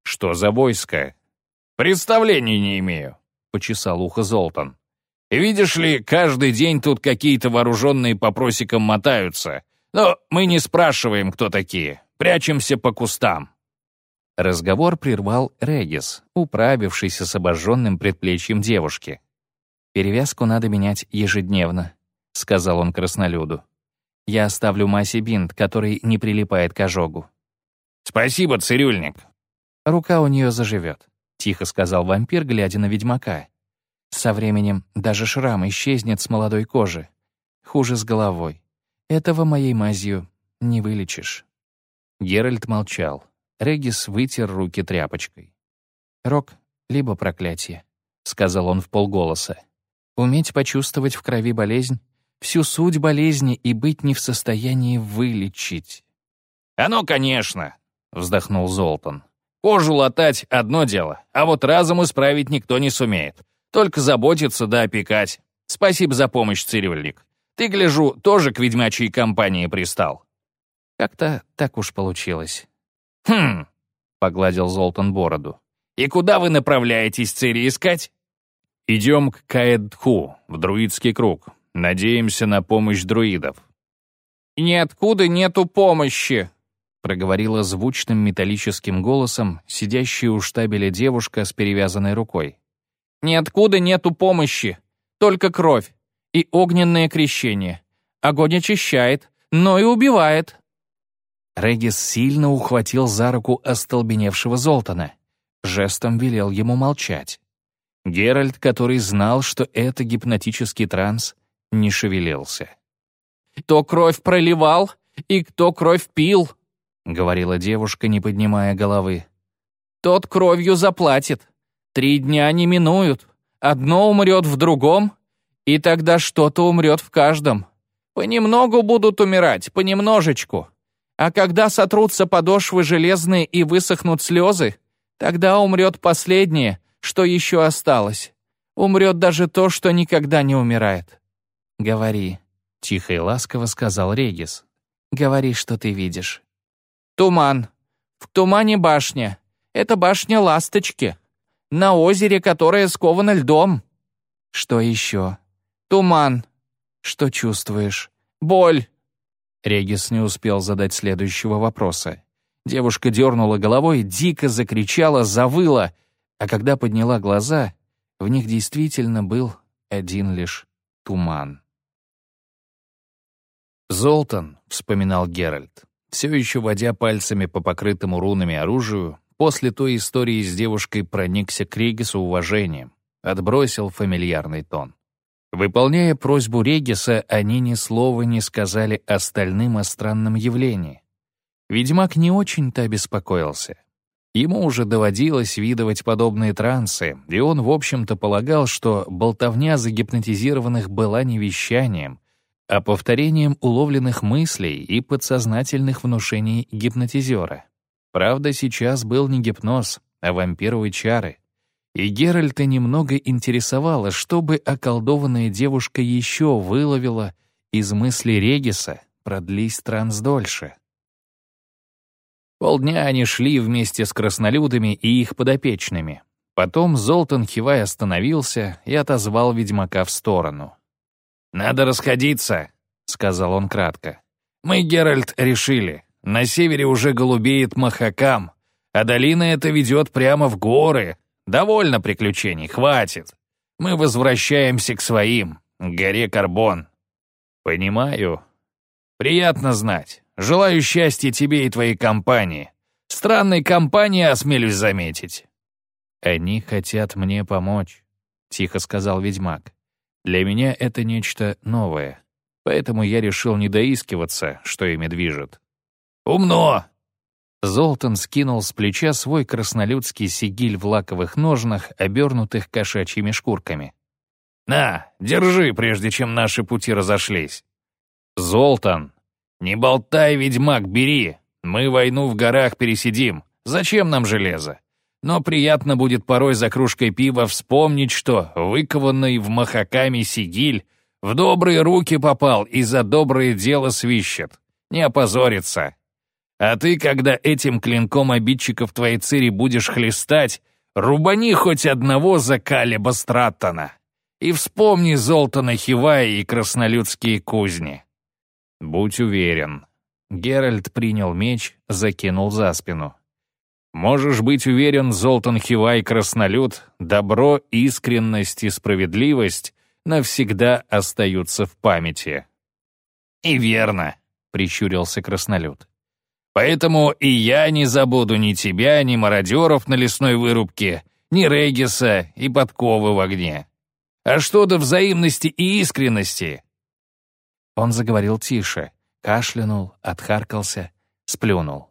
Что за войско? Представления не имею, — почесал ухо Золтан. Видишь ли, каждый день тут какие-то вооруженные по просекам мотаются. Но мы не спрашиваем, кто такие. Прячемся по кустам». Разговор прервал Регис, управившийся с обожженным предплечьем девушки. «Перевязку надо менять ежедневно», — сказал он краснолюду. «Я оставлю Масе бинт, который не прилипает к ожогу». «Спасибо, цирюльник». «Рука у нее заживет», — тихо сказал вампир, глядя на ведьмака. «Со временем даже шрам исчезнет с молодой кожи. Хуже с головой. Этого моей мазью не вылечишь». Геральт молчал. Регис вытер руки тряпочкой. «Рок, либо проклятие», — сказал он в полголоса. «Уметь почувствовать в крови болезнь, всю суть болезни и быть не в состоянии вылечить». «Оно, конечно», — вздохнул Золтан. «Кожу латать — одно дело, а вот разом исправить никто не сумеет. Только заботиться да опекать. Спасибо за помощь, цирюльник. Ты, гляжу, тоже к ведьмачьей компании пристал». Как-то так уж получилось. «Хм», — погладил Золтан бороду. «И куда вы направляетесь Цири искать?» «Идем к Каэдху, в друидский круг. Надеемся на помощь друидов». «Ниоткуда нету помощи», — проговорила звучным металлическим голосом сидящая у штабеля девушка с перевязанной рукой. «Ниоткуда нету помощи, только кровь и огненное крещение. Огонь очищает, но и убивает». Регис сильно ухватил за руку остолбеневшего Золтана. Жестом велел ему молчать. Геральт, который знал, что это гипнотический транс, не шевелился. «Кто кровь проливал и кто кровь пил», — говорила девушка, не поднимая головы. «Тот кровью заплатит. Три дня не минуют. Одно умрет в другом, и тогда что-то умрет в каждом. Понемногу будут умирать, понемножечку. А когда сотрутся подошвы железные и высохнут слезы, тогда умрет последнее, что еще осталось. Умрет даже то, что никогда не умирает. «Говори», — тихо и ласково сказал Регис. «Говори, что ты видишь». «Туман. В тумане башня. Это башня Ласточки. На озере, которое сковано льдом». «Что еще?» «Туман». «Что чувствуешь?» «Боль». Регис не успел задать следующего вопроса. Девушка дернула головой, дико закричала, завыла, а когда подняла глаза, в них действительно был один лишь туман. «Золтан», — вспоминал Геральт, все еще водя пальцами по покрытому рунами оружию, после той истории с девушкой проникся к Регису уважением, отбросил фамильярный тон. Выполняя просьбу Региса, они ни слова не сказали остальным о странном явлении. Ведьмак не очень-то обеспокоился. Ему уже доводилось видывать подобные трансы, и он, в общем-то, полагал, что болтовня загипнотизированных была не вещанием, а повторением уловленных мыслей и подсознательных внушений гипнотизера. Правда, сейчас был не гипноз, а вампировые чары. И Геральта немного интересовало, что бы околдованная девушка еще выловила из мысли Региса, продлись транс дольше. Полдня они шли вместе с краснолюдами и их подопечными. Потом Золтан Хивай остановился и отозвал ведьмака в сторону. «Надо расходиться», — сказал он кратко. «Мы, Геральт, решили. На севере уже голубеет Махакам, а долина эта ведет прямо в горы. Довольно приключений, хватит. Мы возвращаемся к своим, к горе Карбон». «Понимаю. Приятно знать. Желаю счастья тебе и твоей компании. Странной компании, осмелюсь заметить». «Они хотят мне помочь», — тихо сказал ведьмак. Для меня это нечто новое, поэтому я решил не доискиваться, что ими движет. «Умно!» Золтан скинул с плеча свой краснолюдский сигиль в лаковых ножнах, обернутых кошачьими шкурками. «На, держи, прежде чем наши пути разошлись». «Золтан!» «Не болтай, ведьмак, бери! Мы войну в горах пересидим. Зачем нам железо? Но приятно будет порой за кружкой пива вспомнить, что выкованный в махаками сигиль в добрые руки попал и за доброе дело свищет. Не опозорится. А ты, когда этим клинком обидчиков твоей цири будешь хлестать, рубани хоть одного за Калиба Страттона. И вспомни Золтана Хивая и краснолюдские кузни. Будь уверен. Геральт принял меч, закинул за спину. Можешь быть уверен, Золтан Хивай Краснолюд, добро, искренность и справедливость навсегда остаются в памяти. «И верно», — прищурился Краснолюд. «Поэтому и я не забуду ни тебя, ни мародеров на лесной вырубке, ни Региса и подковы в огне. А что до взаимности и искренности?» Он заговорил тише, кашлянул, отхаркался, сплюнул.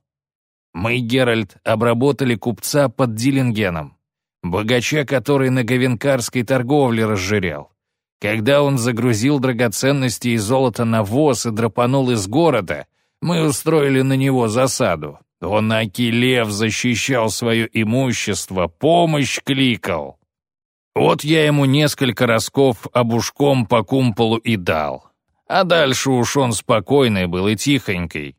Мы, Геральт, обработали купца под Диллингеном, богача, который на говенкарской торговле разжирел. Когда он загрузил драгоценности и золото на воз и драпанул из города, мы устроили на него засаду. Он Акилев защищал свое имущество, помощь кликал. Вот я ему несколько разков обушком по кумполу и дал. А дальше уж он спокойный был и тихонький.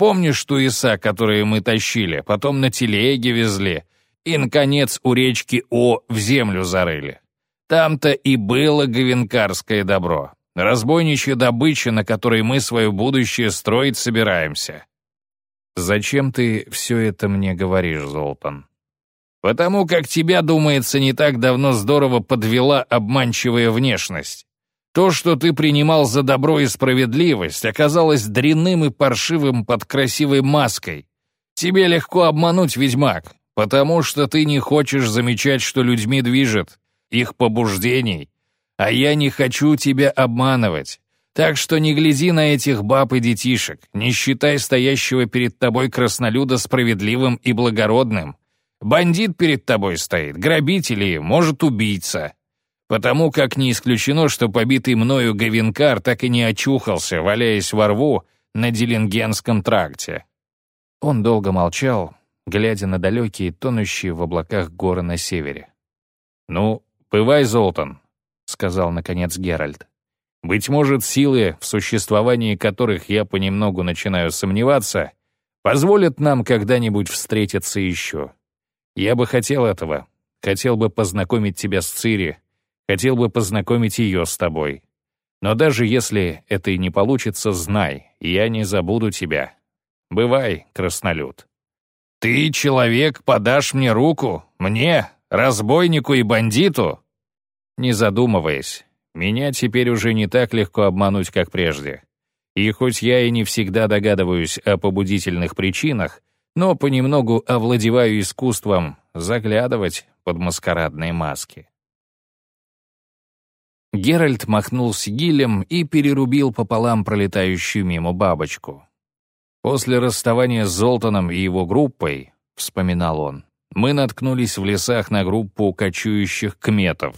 Помнишь ту иса, которую мы тащили, потом на телеге везли, и, наконец, у речки О в землю зарыли? Там-то и было говенкарское добро, разбойничья добыча, на которой мы свое будущее строить собираемся. Зачем ты все это мне говоришь, Золтан? Потому как тебя, думается, не так давно здорово подвела обманчивая внешность. То, что ты принимал за добро и справедливость, оказалось дрянным и паршивым под красивой маской. Тебе легко обмануть, ведьмак, потому что ты не хочешь замечать, что людьми движет, их побуждений. А я не хочу тебя обманывать. Так что не гляди на этих баб и детишек, не считай стоящего перед тобой краснолюда справедливым и благородным. Бандит перед тобой стоит, грабитель и, может, убийца потому как не исключено, что побитый мною Гавинкар так и не очухался, валяясь во рву на Диллингенском тракте. Он долго молчал, глядя на далекие, тонущие в облаках горы на севере. «Ну, бывай, Золтан», — сказал, наконец, Геральт. «Быть может, силы, в существовании которых я понемногу начинаю сомневаться, позволят нам когда-нибудь встретиться еще. Я бы хотел этого, хотел бы познакомить тебя с Цири, Хотел бы познакомить ее с тобой. Но даже если это и не получится, знай, я не забуду тебя. Бывай, краснолюд». «Ты, человек, подашь мне руку? Мне, разбойнику и бандиту?» Не задумываясь, меня теперь уже не так легко обмануть, как прежде. И хоть я и не всегда догадываюсь о побудительных причинах, но понемногу овладеваю искусством заглядывать под маскарадные маски. Геральт махнул сигилем и перерубил пополам пролетающую мимо бабочку. «После расставания с Золтаном и его группой, — вспоминал он, — мы наткнулись в лесах на группу кочующих кметов.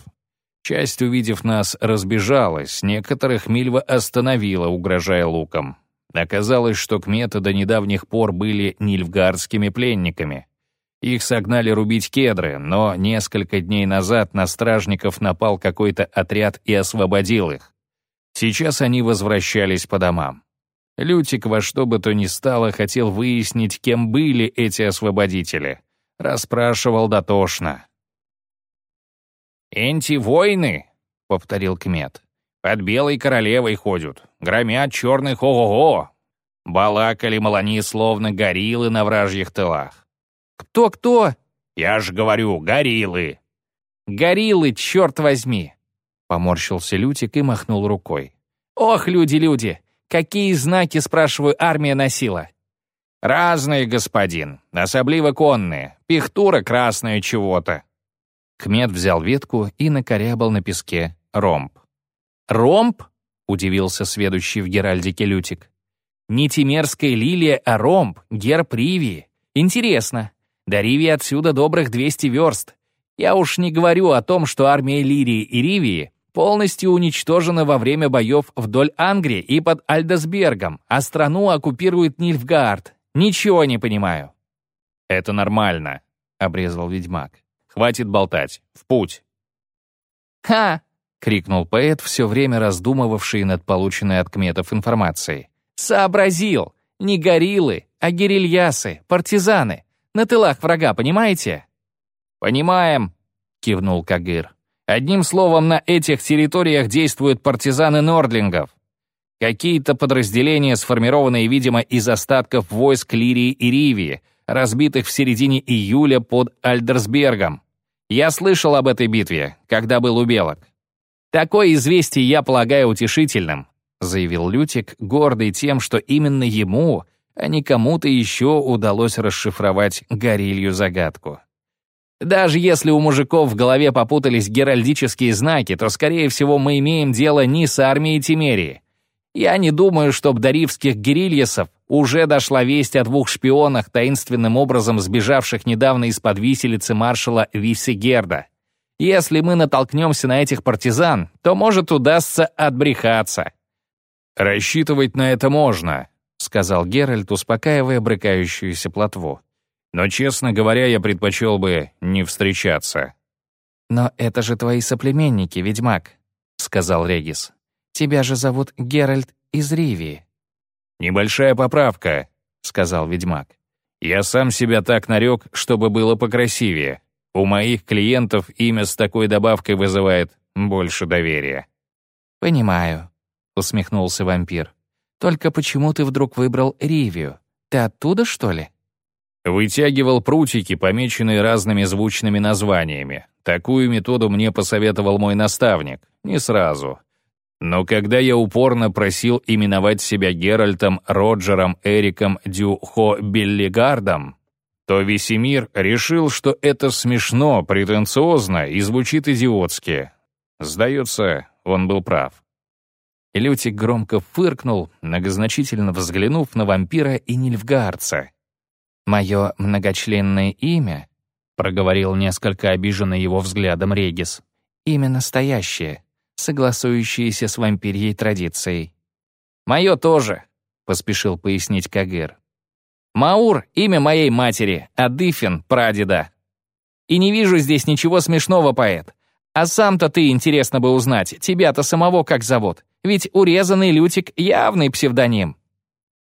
Часть, увидев нас, разбежалась, некоторых Мильва остановила, угрожая луком. Оказалось, что кметы до недавних пор были нильфгардскими пленниками. Их согнали рубить кедры, но несколько дней назад на стражников напал какой-то отряд и освободил их. Сейчас они возвращались по домам. Лютик во что бы то ни стало хотел выяснить, кем были эти освободители. Расспрашивал дотошно. «Энти-войны», — повторил Кмет. «Под белой королевой ходят, громят черных ого-го. Балакали малани, словно гориллы на вражьих тылах. «Кто-кто?» «Я ж говорю, гориллы!» «Гориллы, черт возьми!» Поморщился Лютик и махнул рукой. «Ох, люди-люди! Какие знаки, спрашиваю, армия носила?» «Разные, господин, особливо конные. Пихтура красная чего-то». Кмет взял ветку и накорябал на песке ромб. «Ромб?» — удивился сведущий в Геральдике Лютик. «Не тимерская лилия, а ромб, герб Ривии. Интересно, до Ривии отсюда добрых 200 верст. Я уж не говорю о том, что армия Лирии и Ривии полностью уничтожена во время боев вдоль Ангрии и под Альдесбергом, а страну оккупирует Нильфгаард. Ничего не понимаю». «Это нормально», — обрезал ведьмак. «Хватит болтать. В путь». «Ха!» — крикнул поэт, все время раздумывавший над полученной от кметов информацией. «Сообразил! Не гориллы, а гирильясы, партизаны. На тылах врага, понимаете?» «Понимаем», — кивнул Кагыр. «Одним словом, на этих территориях действуют партизаны Нордлингов. Какие-то подразделения, сформированные, видимо, из остатков войск Лирии и Ривии, разбитых в середине июля под Альдерсбергом. Я слышал об этой битве, когда был у белок. Такое известие я полагаю утешительным», — заявил Лютик, гордый тем, что именно ему а не кому-то еще удалось расшифровать горилью загадку. Даже если у мужиков в голове попутались геральдические знаки, то, скорее всего, мы имеем дело не с армией Тимерии. Я не думаю, что до ривских уже дошла весть о двух шпионах, таинственным образом сбежавших недавно из-под виселицы маршала Виссегерда. Если мы натолкнемся на этих партизан, то, может, удастся отбрехаться. «Рассчитывать на это можно», — сказал Геральт, успокаивая брыкающуюся плотву. «Но, честно говоря, я предпочел бы не встречаться». «Но это же твои соплеменники, ведьмак», — сказал Регис. «Тебя же зовут Геральт из Ривии». «Небольшая поправка», — сказал ведьмак. «Я сам себя так нарек, чтобы было покрасивее. У моих клиентов имя с такой добавкой вызывает больше доверия». «Понимаю», — усмехнулся вампир. Только почему ты вдруг выбрал Ривию? Ты оттуда, что ли?» Вытягивал прутики, помеченные разными звучными названиями. Такую методу мне посоветовал мой наставник. Не сразу. Но когда я упорно просил именовать себя Геральтом, Роджером, Эриком, Дюхо, Беллигардом, то Весемир решил, что это смешно, претенциозно и звучит идиотски. Сдается, он был прав. Лютик громко фыркнул, многозначительно взглянув на вампира и нильфгаарца. «Мое многочленное имя», — проговорил несколько обиженный его взглядом Регис, «имя настоящее, согласующееся с вампирьей традицией». «Мое тоже», — поспешил пояснить Кагыр. «Маур — имя моей матери, а Дыфин — прадеда. И не вижу здесь ничего смешного, поэт. А сам-то ты, интересно бы узнать, тебя-то самого как зовут? Ведь урезанный Лютик — явный псевдоним.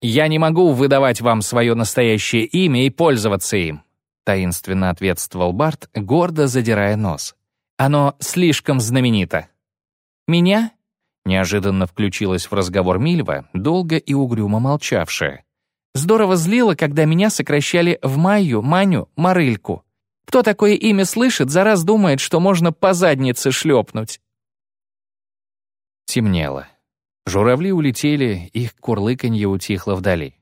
Я не могу выдавать вам свое настоящее имя и пользоваться им», — таинственно ответствовал Барт, гордо задирая нос. «Оно слишком знаменито». «Меня? Неожиданно включилась в разговор Мильва, долго и угрюмо молчавшая. «Здорово злило, когда меня сокращали в Майю, Маню, Марыльку. Кто такое имя слышит, за раз думает, что можно по заднице шлепнуть». Темнело. Журавли улетели, их курлыканье утихло вдали.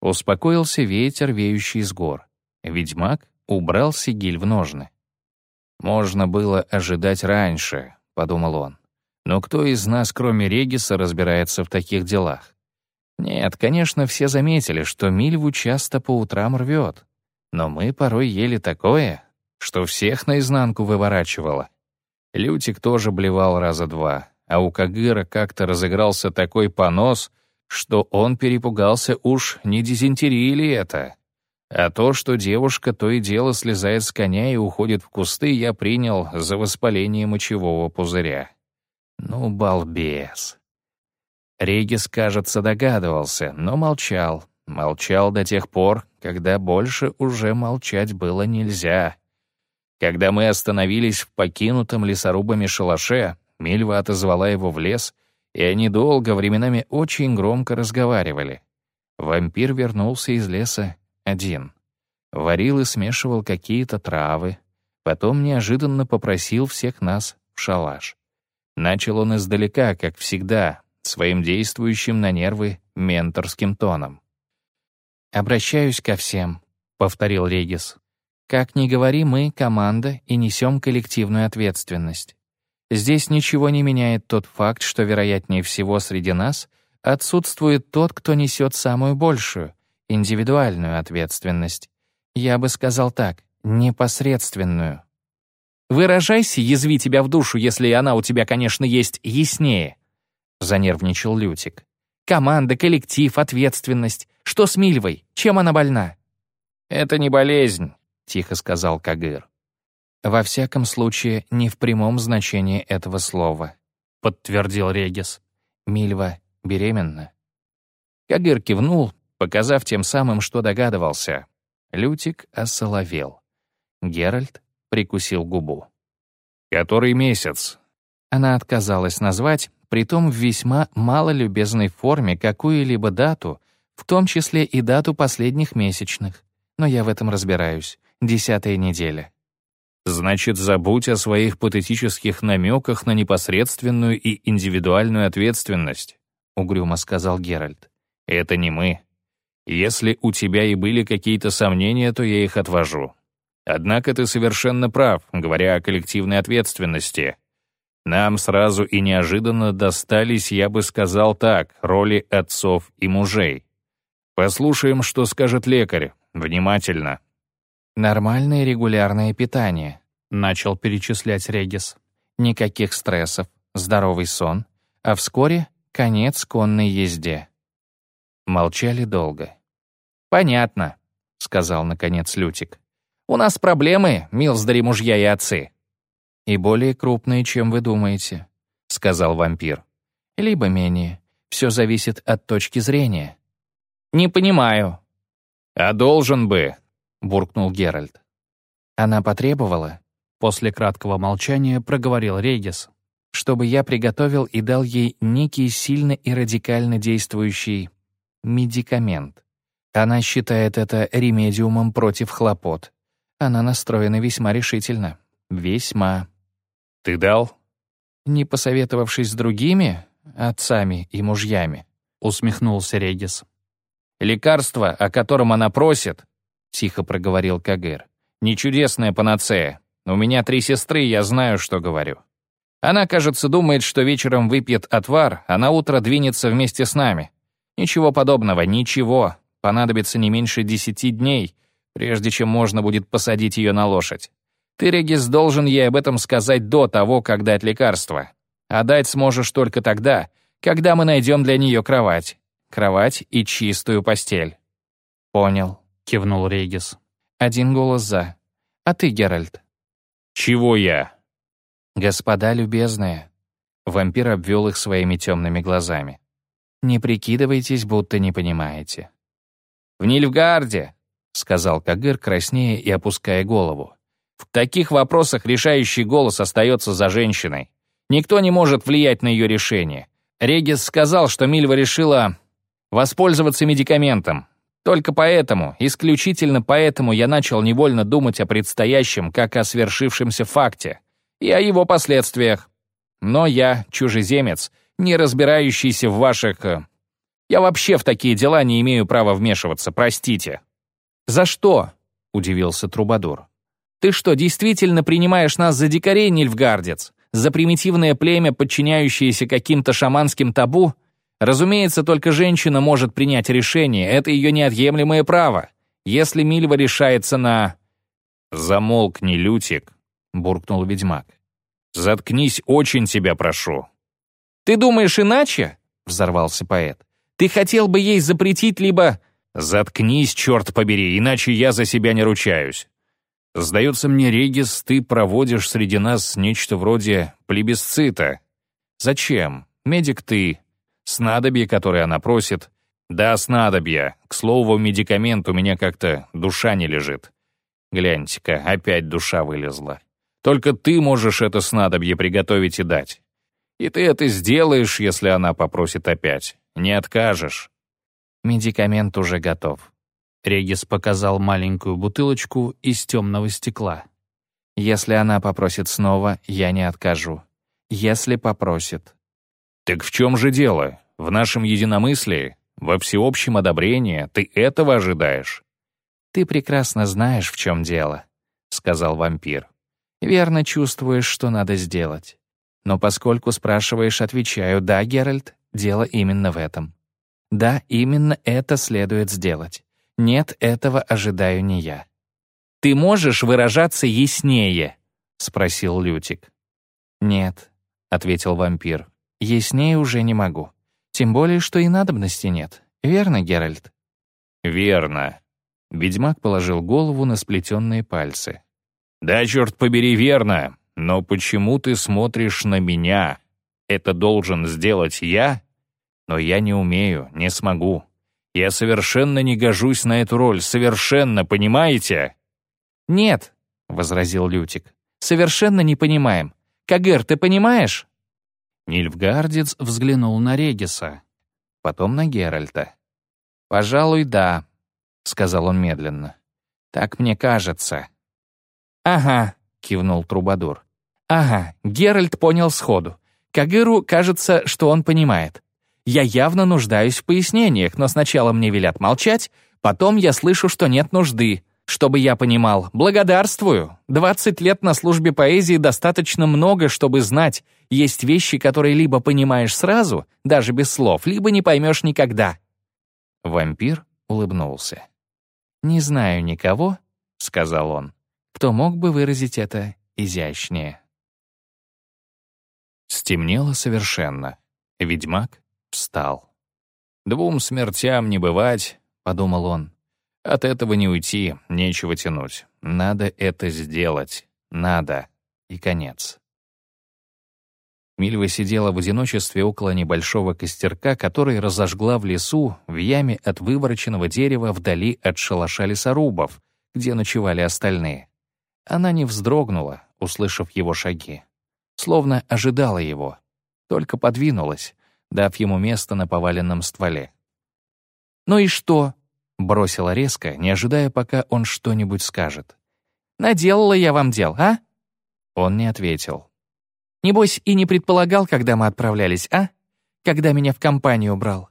Успокоился ветер, веющий с гор. Ведьмак убрал сигиль в ножны. «Можно было ожидать раньше», — подумал он. «Но кто из нас, кроме Региса, разбирается в таких делах?» Нет, конечно, все заметили, что Мильву часто по утрам рвет. Но мы порой ели такое, что всех наизнанку выворачивало. Лютик тоже блевал раза два, а у Кагыра как-то разыгрался такой понос, что он перепугался уж не дизентерии ли это. А то, что девушка то и дело слезает с коня и уходит в кусты, я принял за воспаление мочевого пузыря. Ну, балбес. Регис, кажется, догадывался, но молчал. Молчал до тех пор, когда больше уже молчать было нельзя. Когда мы остановились в покинутом лесорубами шалаше, Мильва отозвала его в лес, и они долго, временами очень громко разговаривали. Вампир вернулся из леса один. Варил и смешивал какие-то травы. Потом неожиданно попросил всех нас в шалаш. Начал он издалека, как всегда, своим действующим на нервы менторским тоном. «Обращаюсь ко всем», — повторил Регис. «Как ни говори, мы — команда и несем коллективную ответственность. Здесь ничего не меняет тот факт, что, вероятнее всего, среди нас отсутствует тот, кто несет самую большую, индивидуальную ответственность. Я бы сказал так, непосредственную. «Выражайся, язви тебя в душу, если она у тебя, конечно, есть, яснее», — занервничал Лютик. «Команда, коллектив, ответственность. Что с Мильвой? Чем она больна?» «Это не болезнь», — тихо сказал Кагыр. «Во всяком случае, не в прямом значении этого слова», — подтвердил Регис. «Мильва беременна». Кагыр кивнул, показав тем самым, что догадывался. Лютик осоловел. Геральт прикусил губу. «Который месяц?» Она отказалась назвать, притом в весьма малолюбезной форме, какую-либо дату, в том числе и дату последних месячных. Но я в этом разбираюсь. Десятая неделя. Значит, забудь о своих патетических намеках на непосредственную и индивидуальную ответственность, угрюмо сказал Геральт. Это не мы. Если у тебя и были какие-то сомнения, то я их отвожу. Однако ты совершенно прав, говоря о коллективной ответственности. Нам сразу и неожиданно достались, я бы сказал так, роли отцов и мужей. Послушаем, что скажет лекарь. Внимательно. «Нормальное регулярное питание», — начал перечислять Регис. «Никаких стрессов, здоровый сон, а вскоре конец конной езде». Молчали долго. «Понятно», — сказал, наконец, Лютик. «У нас проблемы, милздари мужья и отцы». «И более крупные, чем вы думаете», — сказал вампир. «Либо менее. Все зависит от точки зрения». «Не понимаю». «А должен бы», — буркнул Геральт. Она потребовала, после краткого молчания проговорил Регис, чтобы я приготовил и дал ей некий сильно и радикально действующий медикамент. Она считает это ремедиумом против хлопот. Она настроена весьма решительно. Весьма. «Ты дал?» «Не посоветовавшись с другими, отцами и мужьями», — усмехнулся Регис. «Лекарство, о котором она просит», — тихо проговорил Кагыр, — «не чудесная панацея. У меня три сестры, я знаю, что говорю. Она, кажется, думает, что вечером выпьет отвар, а на утро двинется вместе с нами. Ничего подобного, ничего. Понадобится не меньше десяти дней, прежде чем можно будет посадить ее на лошадь. Ты, Регис, должен ей об этом сказать до того, как дать лекарство. А дать сможешь только тогда, когда мы найдем для нее кровать. Кровать и чистую постель». «Понял», — кивнул Регис. «Один голос «за». А ты, Геральт?» «Чего я?» «Господа любезные». Вампир обвел их своими темными глазами. Не прикидывайтесь, будто не понимаете. «В Нильфгарде», — сказал Кагыр, краснея и опуская голову. «В таких вопросах решающий голос остается за женщиной. Никто не может влиять на ее решение. Регис сказал, что Мильва решила воспользоваться медикаментом. Только поэтому, исключительно поэтому я начал невольно думать о предстоящем, как о свершившемся факте, и о его последствиях. Но я чужеземец, не разбирающийся в ваших... Э, я вообще в такие дела не имею права вмешиваться, простите». «За что?» — удивился Трубадур. «Ты что, действительно принимаешь нас за дикарей, Нильфгардец? За примитивное племя, подчиняющееся каким-то шаманским табу? Разумеется, только женщина может принять решение, это ее неотъемлемое право. Если Мильва решается на...» «Замолкни, Лютик», — буркнул ведьмак. «Заткнись, очень тебя прошу». «Ты думаешь иначе?» — взорвался поэт. «Ты хотел бы ей запретить либо...» «Заткнись, черт побери, иначе я за себя не ручаюсь. Сдается мне, Регис, ты проводишь среди нас нечто вроде плебисцита. Зачем? Медик ты. Снадобье, которое она просит. Да, снадобье. К слову, медикамент у меня как-то душа не лежит. Гляньте-ка, опять душа вылезла. Только ты можешь это снадобье приготовить и дать. И ты это сделаешь, если она попросит опять. Не откажешь. Медикамент уже готов. Регис показал маленькую бутылочку из темного стекла. Если она попросит снова, я не откажу. Если попросит. Так в чем же дело? В нашем единомыслии? Во всеобщем одобрении? Ты этого ожидаешь? Ты прекрасно знаешь, в чем дело, сказал вампир. Верно чувствуешь, что надо сделать. Но поскольку спрашиваешь, отвечаю, да, Геральт, дело именно в этом. Да, именно это следует сделать. Нет, этого ожидаю не я. «Ты можешь выражаться яснее?» — спросил Лютик. «Нет», — ответил вампир. «Яснее уже не могу. Тем более, что и надобности нет. Верно, Геральт?» «Верно». Ведьмак положил голову на сплетенные пальцы. «Да, черт побери, верно. Но почему ты смотришь на меня? Это должен сделать я? Но я не умею, не смогу. Я совершенно не гожусь на эту роль, совершенно, понимаете?» «Нет», — возразил Лютик, — «совершенно не понимаем. Кагыр, ты понимаешь?» Нильфгардец взглянул на Региса, потом на Геральта. «Пожалуй, да», — сказал он медленно. «Так мне кажется». «Ага», — кивнул Трубадур. «Ага, Геральт понял сходу. Кагыру кажется, что он понимает. Я явно нуждаюсь в пояснениях, но сначала мне велят молчать, потом я слышу, что нет нужды. Чтобы я понимал, благодарствую. 20 лет на службе поэзии достаточно много, чтобы знать, есть вещи, которые либо понимаешь сразу, даже без слов, либо не поймешь никогда. Вампир улыбнулся. «Не знаю никого», — сказал он, «кто мог бы выразить это изящнее». Стемнело совершенно. Ведьмак встал. «Двум смертям не бывать», — подумал он. «От этого не уйти, нечего тянуть. Надо это сделать. Надо. И конец». Мильва сидела в одиночестве около небольшого костерка, который разожгла в лесу, в яме от вывороченного дерева вдали от шалаша лесорубов, где ночевали остальные. Она не вздрогнула, услышав его шаги. Словно ожидала его. Только подвинулась, дав ему место на поваленном стволе. «Ну и что?» — бросила резко, не ожидая, пока он что-нибудь скажет. «Наделала я вам дел, а?» Он не ответил. «Небось, и не предполагал, когда мы отправлялись, а? Когда меня в компанию брал.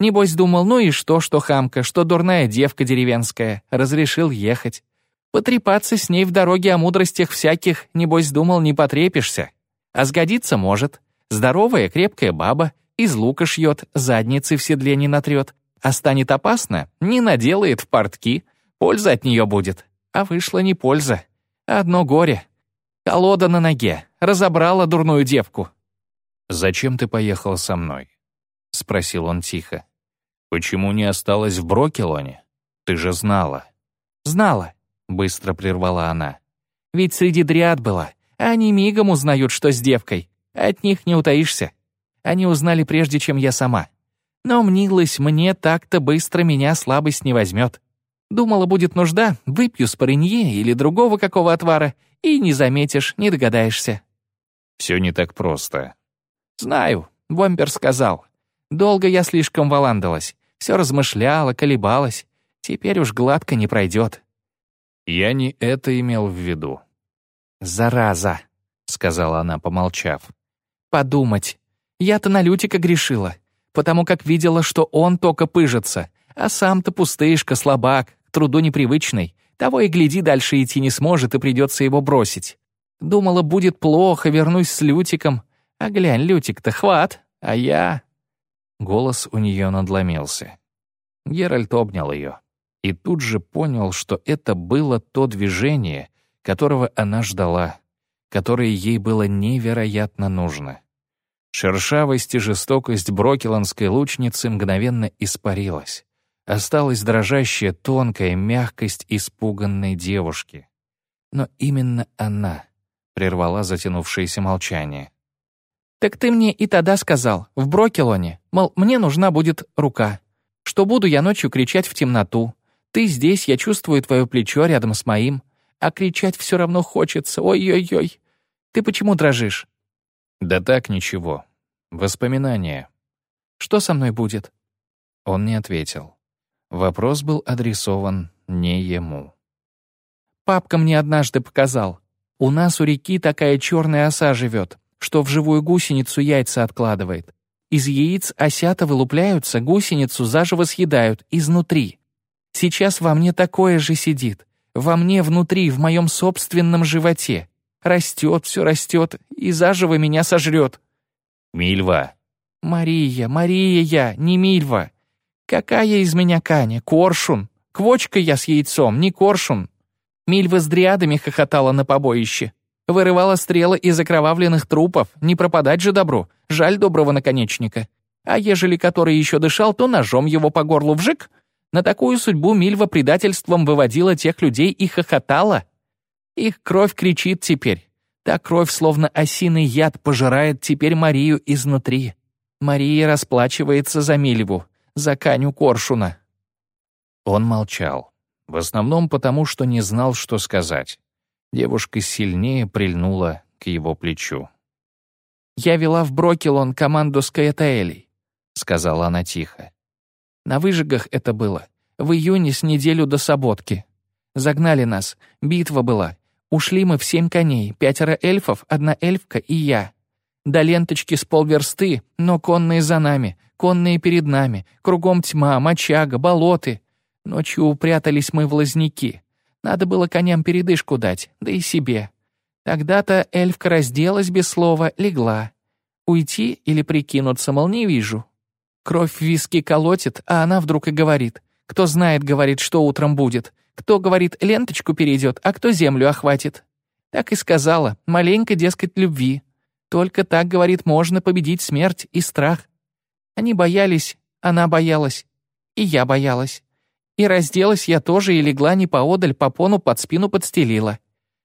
Небось, думал, ну и что, что хамка, что дурная девка деревенская, разрешил ехать. Потрепаться с ней в дороге о мудростях всяких, небось, думал, не потрепишься. А сгодится может. Здоровая, крепкая баба, из лука шьет, задницы в седле не натрет. А станет опасно, не наделает в портки. Польза от нее будет. А вышла не польза. Одно горе. Колода на ноге. Разобрала дурную девку. «Зачем ты поехал со мной?» — спросил он тихо. «Почему не осталась в Брокелоне? Ты же знала». «Знала», — быстро прервала она. «Ведь среди дриад была. Они мигом узнают, что с девкой. От них не утаишься. Они узнали прежде, чем я сама. Но мнилось мне, так-то быстро меня слабость не возьмет. Думала, будет нужда, выпью спаренье или другого какого отвара, и не заметишь, не догадаешься. Все не так просто. Знаю. Бомбер сказал. Долго я слишком валандалась. Все размышляла, колебалась. Теперь уж гладко не пройдет. Я не это имел в виду. «Зараза», — сказала она, помолчав. «Подумать. Я-то на Лютика грешила, потому как видела, что он только пыжится, а сам-то пустышка, слабак, к труду непривычный. Того и гляди, дальше идти не сможет, и придется его бросить. Думала, будет плохо, вернусь с Лютиком. А глянь, Лютик-то хват, а я...» Голос у нее надломился. Геральт обнял ее и тут же понял, что это было то движение, которого она ждала, которое ей было невероятно нужно. Шершавость и жестокость брокеландской лучницы мгновенно испарилась. Осталась дрожащая тонкая мягкость испуганной девушки. Но именно она прервала затянувшееся молчание. «Так ты мне и тогда сказал, в Брокелоне, мол, мне нужна будет рука. Что буду я ночью кричать в темноту. Ты здесь, я чувствую твое плечо рядом с моим. А кричать все равно хочется, ой-ой-ой. Ты почему дрожишь?» «Да так, ничего. Воспоминания. Что со мной будет?» Он не ответил. Вопрос был адресован не ему. «Папка мне однажды показал. У нас у реки такая черная оса живет, что в живую гусеницу яйца откладывает. Из яиц осята вылупляются, гусеницу заживо съедают, изнутри. Сейчас во мне такое же сидит. Во мне внутри, в моем собственном животе. Растет, все растет, и заживо меня сожрет. Мильва. Мария, Мария я, не Мильва. Какая из меня Каня? Коршун. Квочка я с яйцом, не коршун. Мильва с дриадами хохотала на побоище. Вырывала стрелы из окровавленных трупов. Не пропадать же добру. Жаль доброго наконечника. А ежели который еще дышал, то ножом его по горлу вжик. На такую судьбу Мильва предательством выводила тех людей и хохотала. Их кровь кричит теперь. Та кровь, словно осиный яд, пожирает теперь Марию изнутри. Мария расплачивается за Мильву, за Каню Коршуна. Он молчал. В основном потому, что не знал, что сказать. Девушка сильнее прильнула к его плечу. «Я вела в Брокелон команду с Каэтаэлей», — сказала она тихо. «На выжигах это было. В июне с неделю до Саботки. Загнали нас. Битва была. Ушли мы в семь коней, пятеро эльфов, одна эльфка и я. До ленточки с полверсты, но конные за нами, конные перед нами, кругом тьма, мочага, болоты. Ночью упрятались мы в лозняки. Надо было коням передышку дать, да и себе. Тогда-то эльфка разделась без слова, легла. Уйти или прикинуться, мол, не вижу. Кровь в виски колотит, а она вдруг и говорит. Кто знает, говорит, что утром будет. Кто, говорит, ленточку перейдет, а кто землю охватит. Так и сказала, маленько, дескать, любви. Только так, говорит, можно победить смерть и страх. Они боялись, она боялась, и я боялась. И разделась я тоже и легла не поодаль, попону под спину подстелила.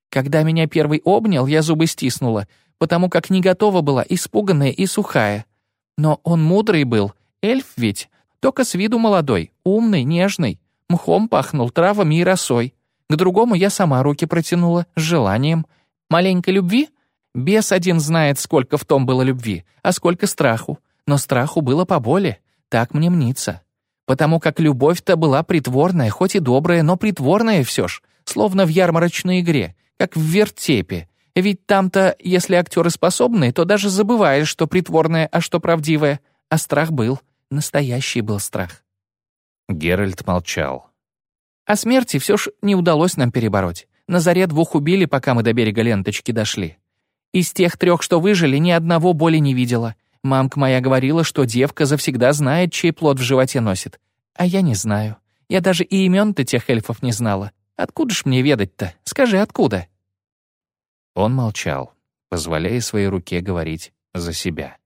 Когда меня первый обнял, я зубы стиснула, потому как не готова была, испуганная и сухая. Но он мудрый был, эльф ведь, только с виду молодой, умный, нежный. Мхом пахнул, травами и росой. К другому я сама руки протянула, с желанием. Маленькой любви? Бес один знает, сколько в том было любви, а сколько страху. Но страху было поболе, так мне мнится. Потому как любовь-то была притворная, хоть и добрая, но притворная все ж, словно в ярмарочной игре, как в вертепе. Ведь там-то, если актеры способны, то даже забываешь, что притворное, а что правдивое. А страх был, настоящий был страх. Геральт молчал. А смерти все ж не удалось нам перебороть. На заре двух убили, пока мы до берега ленточки дошли. Из тех трех, что выжили, ни одного боли не видела. Мамка моя говорила, что девка завсегда знает, чей плод в животе носит. А я не знаю. Я даже и имен-то тех эльфов не знала. Откуда ж мне ведать-то? Скажи, откуда?» Он молчал, позволяя своей руке говорить за себя.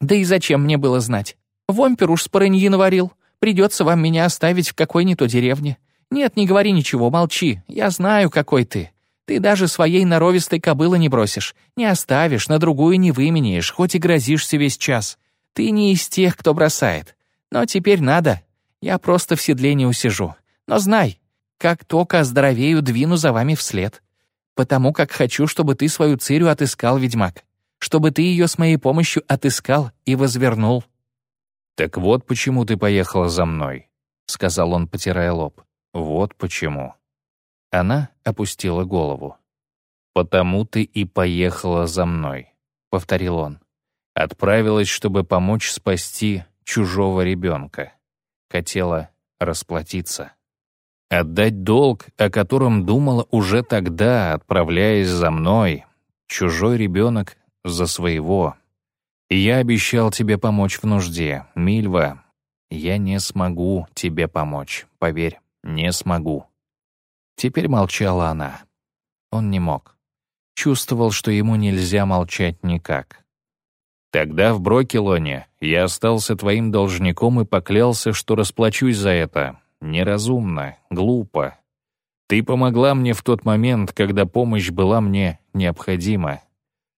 «Да и зачем мне было знать? Вомпер уж с парыньи наварил. Придется вам меня оставить в какой ни то деревне. Нет, не говори ничего, молчи. Я знаю, какой ты. Ты даже своей норовистой кобылы не бросишь, не оставишь, на другую не выменяешь, хоть и грозишься весь час. Ты не из тех, кто бросает. Но теперь надо. Я просто в седле не усижу. Но знай, как только оздоровею, двину за вами вслед. Потому как хочу, чтобы ты свою цирю отыскал, ведьмак. чтобы ты ее с моей помощью отыскал и возвернул». «Так вот почему ты поехала за мной», — сказал он, потирая лоб. «Вот почему». Она опустила голову. «Потому ты и поехала за мной», — повторил он. «Отправилась, чтобы помочь спасти чужого ребенка. Хотела расплатиться. Отдать долг, о котором думала уже тогда, отправляясь за мной. Чужой ребенок за своего. Я обещал тебе помочь в нужде. Мильва, я не смогу тебе помочь. Поверь, не смогу. Теперь молчала она. Он не мог. Чувствовал, что ему нельзя молчать никак. Тогда в Брокелоне я остался твоим должником и поклялся, что расплачусь за это. Неразумно, глупо. Ты помогла мне в тот момент, когда помощь была мне необходима.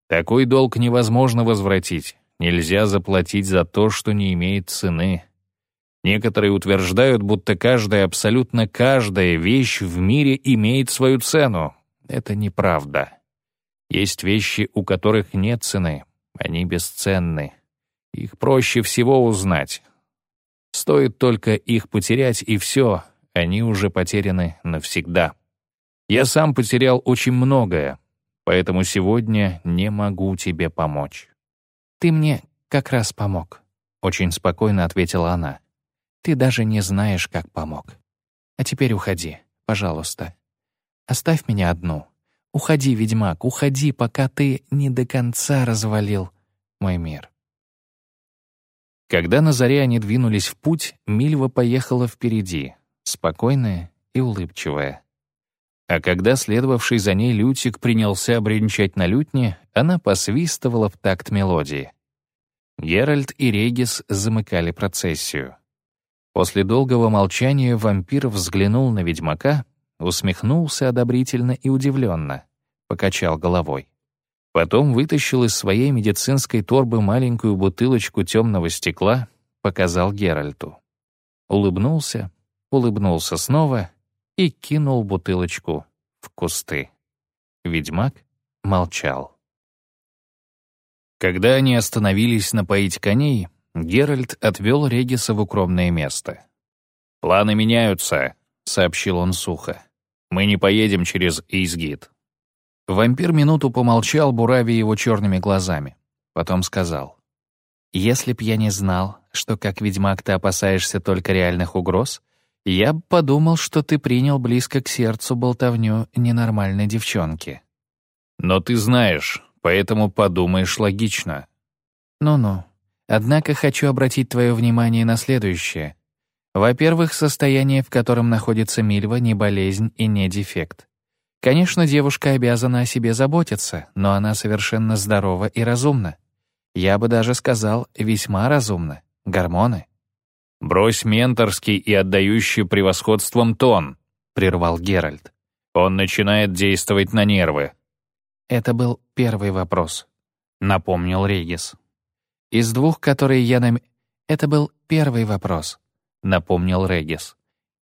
Такой долг невозможно возвратить. Нельзя заплатить за то, что не имеет цены. Некоторые утверждают, будто каждая, абсолютно каждая вещь в мире имеет свою цену. Это неправда. Есть вещи, у которых нет цены. Они бесценны. Их проще всего узнать. Стоит только их потерять, и все, они уже потеряны навсегда. Я сам потерял очень многое, поэтому сегодня не могу тебе помочь. «Ты мне как раз помог», — очень спокойно ответила она. «Ты даже не знаешь, как помог. А теперь уходи, пожалуйста. Оставь меня одну. Уходи, ведьмак, уходи, пока ты не до конца развалил мой мир». Когда на заре они двинулись в путь, Мильва поехала впереди, спокойная и улыбчивая. А когда следовавший за ней Лютик принялся бренчать на лютне, она посвистывала в такт мелодии. Геральт и Регис замыкали процессию. После долгого молчания вампир взглянул на ведьмака, усмехнулся одобрительно и удивленно, покачал головой. Потом вытащил из своей медицинской торбы маленькую бутылочку темного стекла, показал Геральту. Улыбнулся, улыбнулся снова и кинул бутылочку в кусты. Ведьмак молчал. Когда они остановились напоить коней, Геральт отвел Региса в укромное место. «Планы меняются», — сообщил он сухо. «Мы не поедем через Изгит. Вампир минуту помолчал, буравя его черными глазами. Потом сказал. «Если б я не знал, что как ведьмак ты опасаешься только реальных угроз, я подумал, что ты принял близко к сердцу болтовню ненормальной девчонки». «Но ты знаешь, поэтому подумаешь логично». «Ну-ну. Однако хочу обратить твое внимание на следующее. Во-первых, состояние, в котором находится Мильва, не болезнь и не дефект. Конечно, девушка обязана о себе заботиться, но она совершенно здорова и разумна. Я бы даже сказал, весьма разумна. Гормоны. «Брось менторский и отдающий превосходством тон», — прервал Геральт. «Он начинает действовать на нервы». «Это был первый вопрос», — напомнил Регис. «Из двух, которые я нам...» «Это был первый вопрос», — напомнил Регис.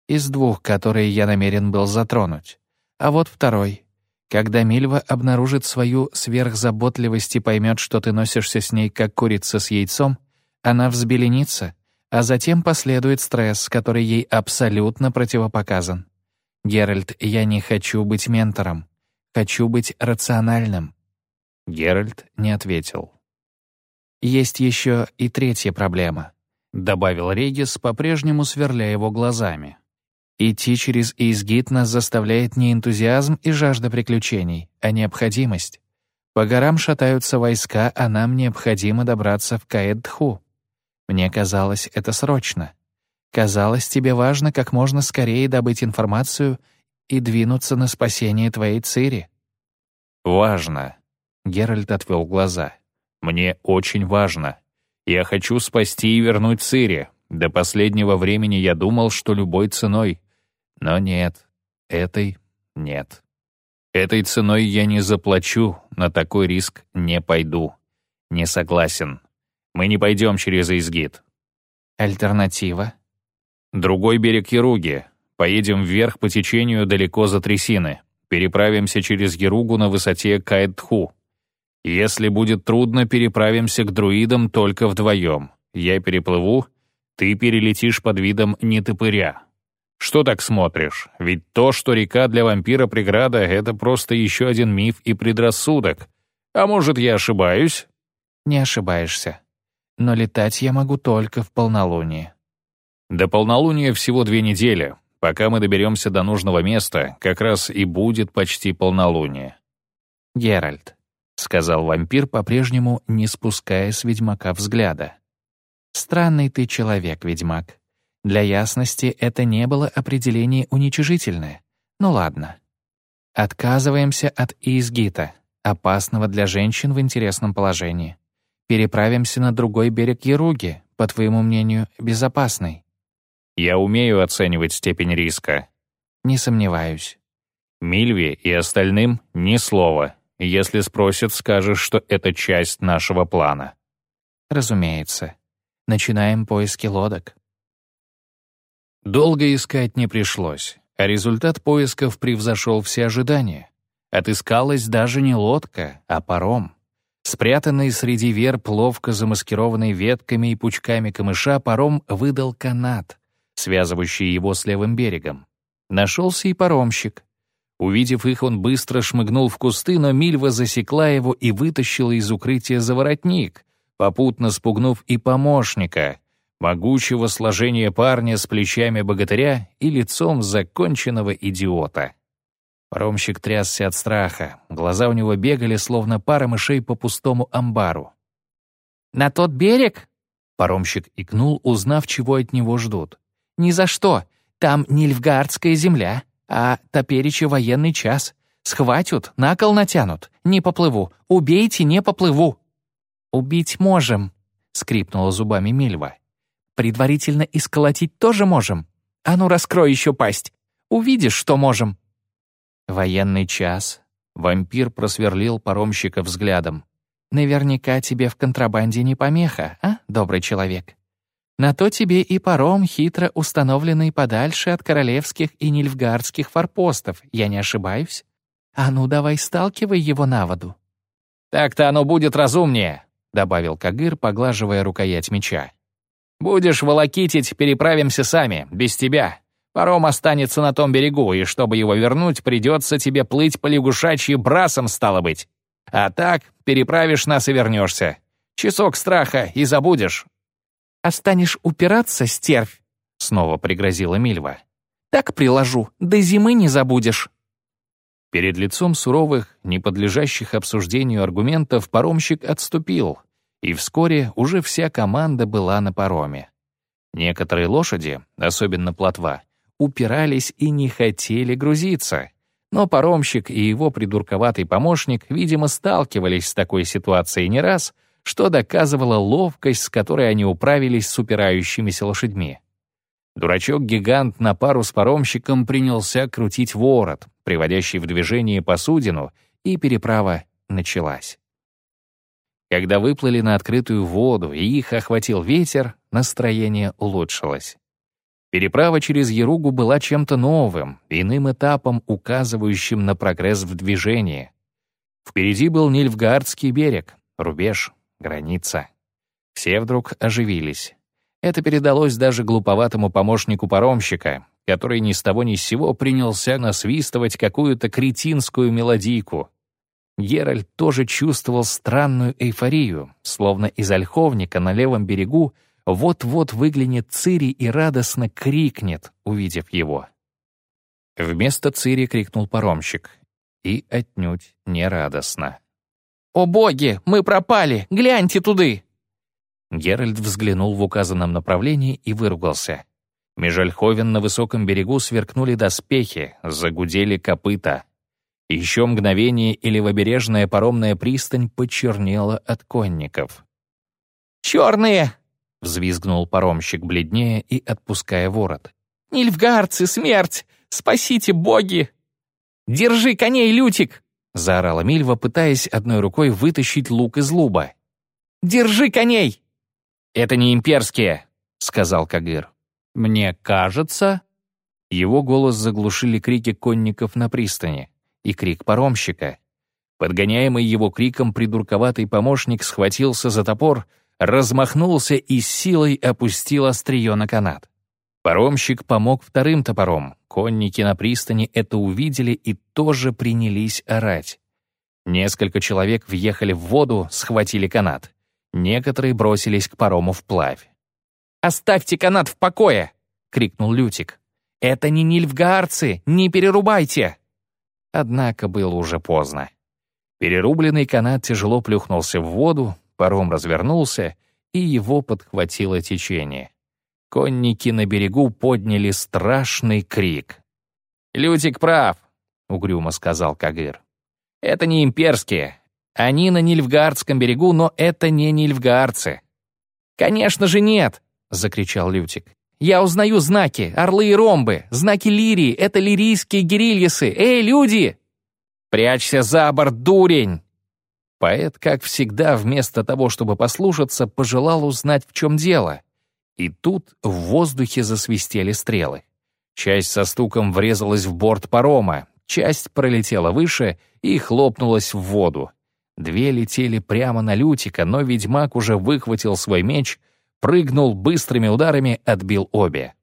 «Из двух, которые я намерен был затронуть. А вот второй. Когда Мильва обнаружит свою сверхзаботливость и поймет, что ты носишься с ней как курица с яйцом, она взбеленится, а затем последует стресс, который ей абсолютно противопоказан. Геральт, я не хочу быть ментором. Хочу быть рациональным. Геральт не ответил. Есть еще и третья проблема, добавил Регис, по-прежнему сверля его глазами. Идти через Изгит нас заставляет не энтузиазм и жажда приключений, а необходимость. По горам шатаются войска, а нам необходимо добраться в Каэдху. Мне казалось, это срочно. Казалось, тебе важно как можно скорее добыть информацию и двинуться на спасение твоей Цири. «Важно», — Геральт отвел глаза. «Мне очень важно. Я хочу спасти и вернуть Цири. До последнего времени я думал, что любой ценой. Но нет, этой нет. Этой ценой я не заплачу, на такой риск не пойду. Не согласен. Мы не пойдем через Изгит. Альтернатива? Другой берег Яруги. Поедем вверх по течению далеко за трясины. Переправимся через Яругу на высоте Каэдху. Если будет трудно, переправимся к друидам только вдвоем. Я переплыву, ты перелетишь под видом нетопыря. Что так смотришь? Ведь то, что река для вампира преграда, это просто еще один миф и предрассудок. А может, я ошибаюсь? Не ошибаешься. Но летать я могу только в полнолуние. До полнолуния всего две недели. Пока мы доберемся до нужного места, как раз и будет почти полнолуние. Геральт, — сказал вампир, по-прежнему не спуская с ведьмака взгляда. «Странный ты человек, ведьмак. Для ясности это не было определение уничижительное. Ну ладно. Отказываемся от изгита, опасного для женщин в интересном положении. Переправимся на другой берег Яруги, по твоему мнению, безопасный. Я умею оценивать степень риска. Не сомневаюсь. Мильве и остальным ни слова. Если спросят, скажешь, что это часть нашего плана. Разумеется. Начинаем поиски лодок. Долго искать не пришлось, а результат поисков превзошел все ожидания. Отыскалась даже не лодка, а паром. Спрятанный среди верб, ловко замаскированный ветками и пучками камыша, паром выдал канат, связывающий его с левым берегом. Нашелся и паромщик. Увидев их, он быстро шмыгнул в кусты, но Мильва засекла его и вытащила из укрытия за воротник, попутно спугнув и помощника, могучего сложения парня с плечами богатыря и лицом законченного идиота. Паромщик трясся от страха, глаза у него бегали, словно пара мышей по пустому амбару. «На тот берег?» Паромщик икнул, узнав, чего от него ждут. «Ни за что. Там не Льфгаардская земля, а топеречи военный час. Схватят, на кол натянут. Не поплыву. Убейте, не поплыву». «Убить можем», — скрипнула зубами Мильва. Предварительно исколотить тоже можем. А ну, раскрой еще пасть. Увидишь, что можем». Военный час. Вампир просверлил паромщика взглядом. «Наверняка тебе в контрабанде не помеха, а, добрый человек? На то тебе и паром, хитро установленный подальше от королевских и нильфгардских форпостов, я не ошибаюсь? А ну, давай сталкивай его на воду». «Так-то оно будет разумнее», — добавил Кагыр, поглаживая рукоять меча. Будешь волокитить, переправимся сами, без тебя. Паром останется на том берегу, и чтобы его вернуть, придется тебе плыть по лягушачьи брасом, стало быть. А так переправишь нас и вернешься. Часок страха и забудешь». «А станешь упираться, стервь?» — снова пригрозила Мильва. «Так приложу, до зимы не забудешь». Перед лицом суровых, не подлежащих обсуждению аргументов, паромщик отступил, и вскоре уже вся команда была на пароме. Некоторые лошади, особенно плотва, упирались и не хотели грузиться. Но паромщик и его придурковатый помощник, видимо, сталкивались с такой ситуацией не раз, что доказывало ловкость, с которой они управились с упирающимися лошадьми. Дурачок-гигант на пару с паромщиком принялся крутить ворот, приводящий в движение посудину, и переправа началась. Когда выплыли на открытую воду и их охватил ветер, настроение улучшилось. Переправа через Еругу была чем-то новым, иным этапом, указывающим на прогресс в движении. Впереди был Нильфгаардский берег, рубеж, граница. Все вдруг оживились. Это передалось даже глуповатому помощнику паромщика, который ни с того ни с сего принялся насвистывать какую-то кретинскую мелодийку. Геральт тоже чувствовал странную эйфорию, словно из ольховника на левом берегу вот-вот выглянет Цири и радостно крикнет, увидев его. Вместо Цири крикнул паромщик. И отнюдь не радостно. «О боги, мы пропали! Гляньте туды!» Геральт взглянул в указанном направлении и выругался. Меж Ольховен на высоком берегу сверкнули доспехи, загудели копыта. Еще мгновение, и левобережная паромная пристань почернела от конников. «Черные!» — взвизгнул паромщик бледнее и отпуская ворот. «Нильфгарцы, смерть! Спасите, боги!» «Держи коней, Лютик!» — заорала Мильва, пытаясь одной рукой вытащить лук из луба. «Держи коней!» «Это не имперские», — сказал Кагыр. «Мне кажется...» Его голос заглушили крики конников на пристани и крик паромщика. Подгоняемый его криком придурковатый помощник схватился за топор, размахнулся и силой опустил острие на канат. Паромщик помог вторым топором. Конники на пристани это увидели и тоже принялись орать. Несколько человек въехали в воду, схватили канат. Некоторые бросились к парому вплавь. «Оставьте канат в покое!» — крикнул Лютик. «Это не нильфгаарцы! Не перерубайте!» Однако было уже поздно. Перерубленный канат тяжело плюхнулся в воду, паром развернулся, и его подхватило течение. Конники на берегу подняли страшный крик. «Лютик прав», — угрюмо сказал Кагыр. «Это не имперские. Они на Нильфгаардском берегу, но это не нильфгаарцы». «Конечно же нет!» — закричал Лютик. «Я узнаю знаки, орлы и ромбы, знаки лирии, это лирийские гирильесы. Эй, люди!» «Прячься за борт, дурень!» Поэт, как всегда, вместо того, чтобы послушаться, пожелал узнать, в чем дело. И тут в воздухе засвистели стрелы. Часть со стуком врезалась в борт парома, часть пролетела выше и хлопнулась в воду. Две летели прямо на Лютика, но ведьмак уже выхватил свой меч, прыгнул быстрыми ударами, отбил обе.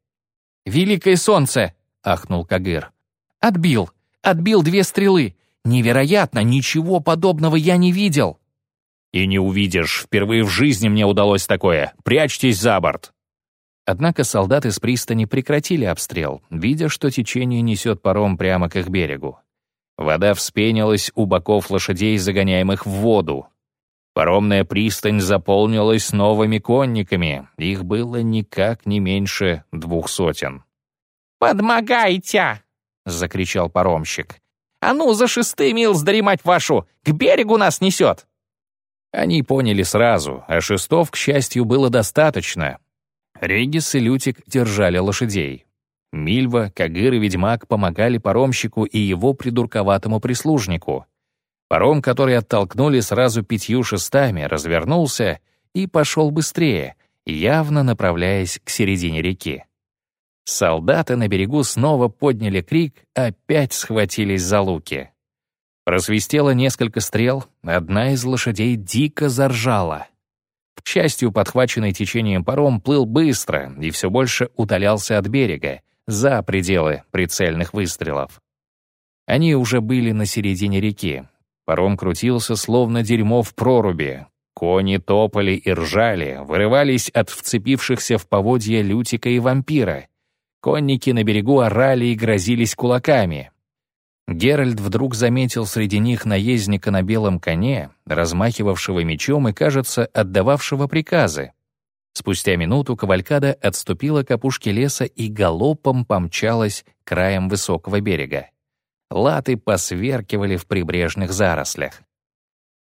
«Великое солнце!» — ахнул Кагыр. «Отбил! Отбил две стрелы! Невероятно! Ничего подобного я не видел!» «И не увидишь! Впервые в жизни мне удалось такое! Прячьтесь за борт!» Однако солдаты с пристани прекратили обстрел, видя, что течение несет паром прямо к их берегу. Вода вспенилась у боков лошадей, загоняемых в воду. Паромная пристань заполнилась новыми конниками, их было никак не меньше двух сотен. «Подмогайте!» — закричал паромщик. «А ну, за шесты, милздари, мать вашу! К берегу нас несет!» Они поняли сразу, а шестов, к счастью, было достаточно, Регис и Лютик держали лошадей. Мильва, Кагыр и Ведьмак помогали паромщику и его придурковатому прислужнику. Паром, который оттолкнули сразу пятью шестами, развернулся и пошел быстрее, явно направляясь к середине реки. Солдаты на берегу снова подняли крик, опять схватились за луки. Просвистело несколько стрел, одна из лошадей дико заржала — к счастью, подхваченный течением паром плыл быстро и все больше удалялся от берега, за пределы прицельных выстрелов. Они уже были на середине реки. Паром крутился, словно дерьмо в проруби. Кони топали и ржали, вырывались от вцепившихся в поводья лютика и вампира. Конники на берегу орали и грозились кулаками. Геральт вдруг заметил среди них наездника на белом коне, размахивавшего мечом и, кажется, отдававшего приказы. Спустя минуту кавалькада отступила к опушке леса и галопом помчалась краем высокого берега. Латы посверкивали в прибрежных зарослях.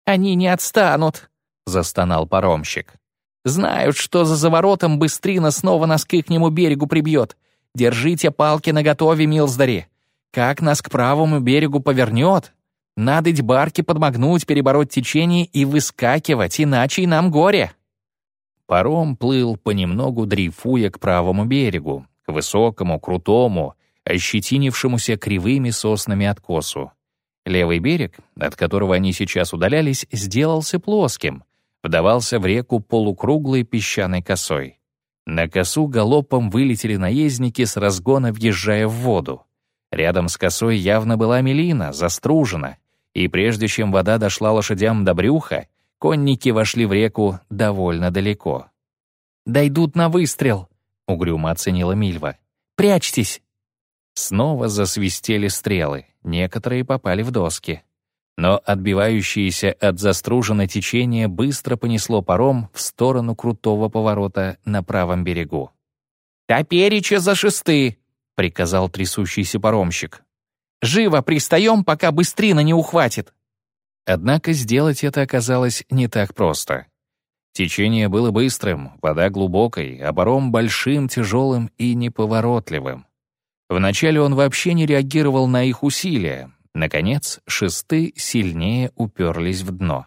«Они не отстанут», — застонал паромщик. «Знают, что за заворотом быстрина снова нас к ихнему берегу прибьет. Держите палки наготове, милздари. Как нас к правому берегу повернет? Надо барки подмогнуть, перебороть течение и выскакивать, иначе и нам горе. Паром плыл понемногу, дрейфуя к правому берегу, к высокому, крутому, ощетинившемуся кривыми соснами откосу. Левый берег, от которого они сейчас удалялись, сделался плоским, вдавался в реку полукруглой песчаной косой. На косу галопом вылетели наездники с разгона, въезжая в воду. Рядом с косой явно была мелина, застружена, и прежде чем вода дошла лошадям до брюха, конники вошли в реку довольно далеко. «Дойдут на выстрел», — угрюмо оценила Мильва. «Прячьтесь!» Снова засвистели стрелы, некоторые попали в доски. Но отбивающееся от заструженной течения быстро понесло паром в сторону крутого поворота на правом берегу. «Топереча за шесты!» — приказал трясущийся паромщик. «Живо пристаем, пока быстрина не ухватит!» Однако сделать это оказалось не так просто. Течение было быстрым, вода глубокой, а паром большим, тяжелым и неповоротливым. Вначале он вообще не реагировал на их усилия. Наконец, шесты сильнее уперлись в дно.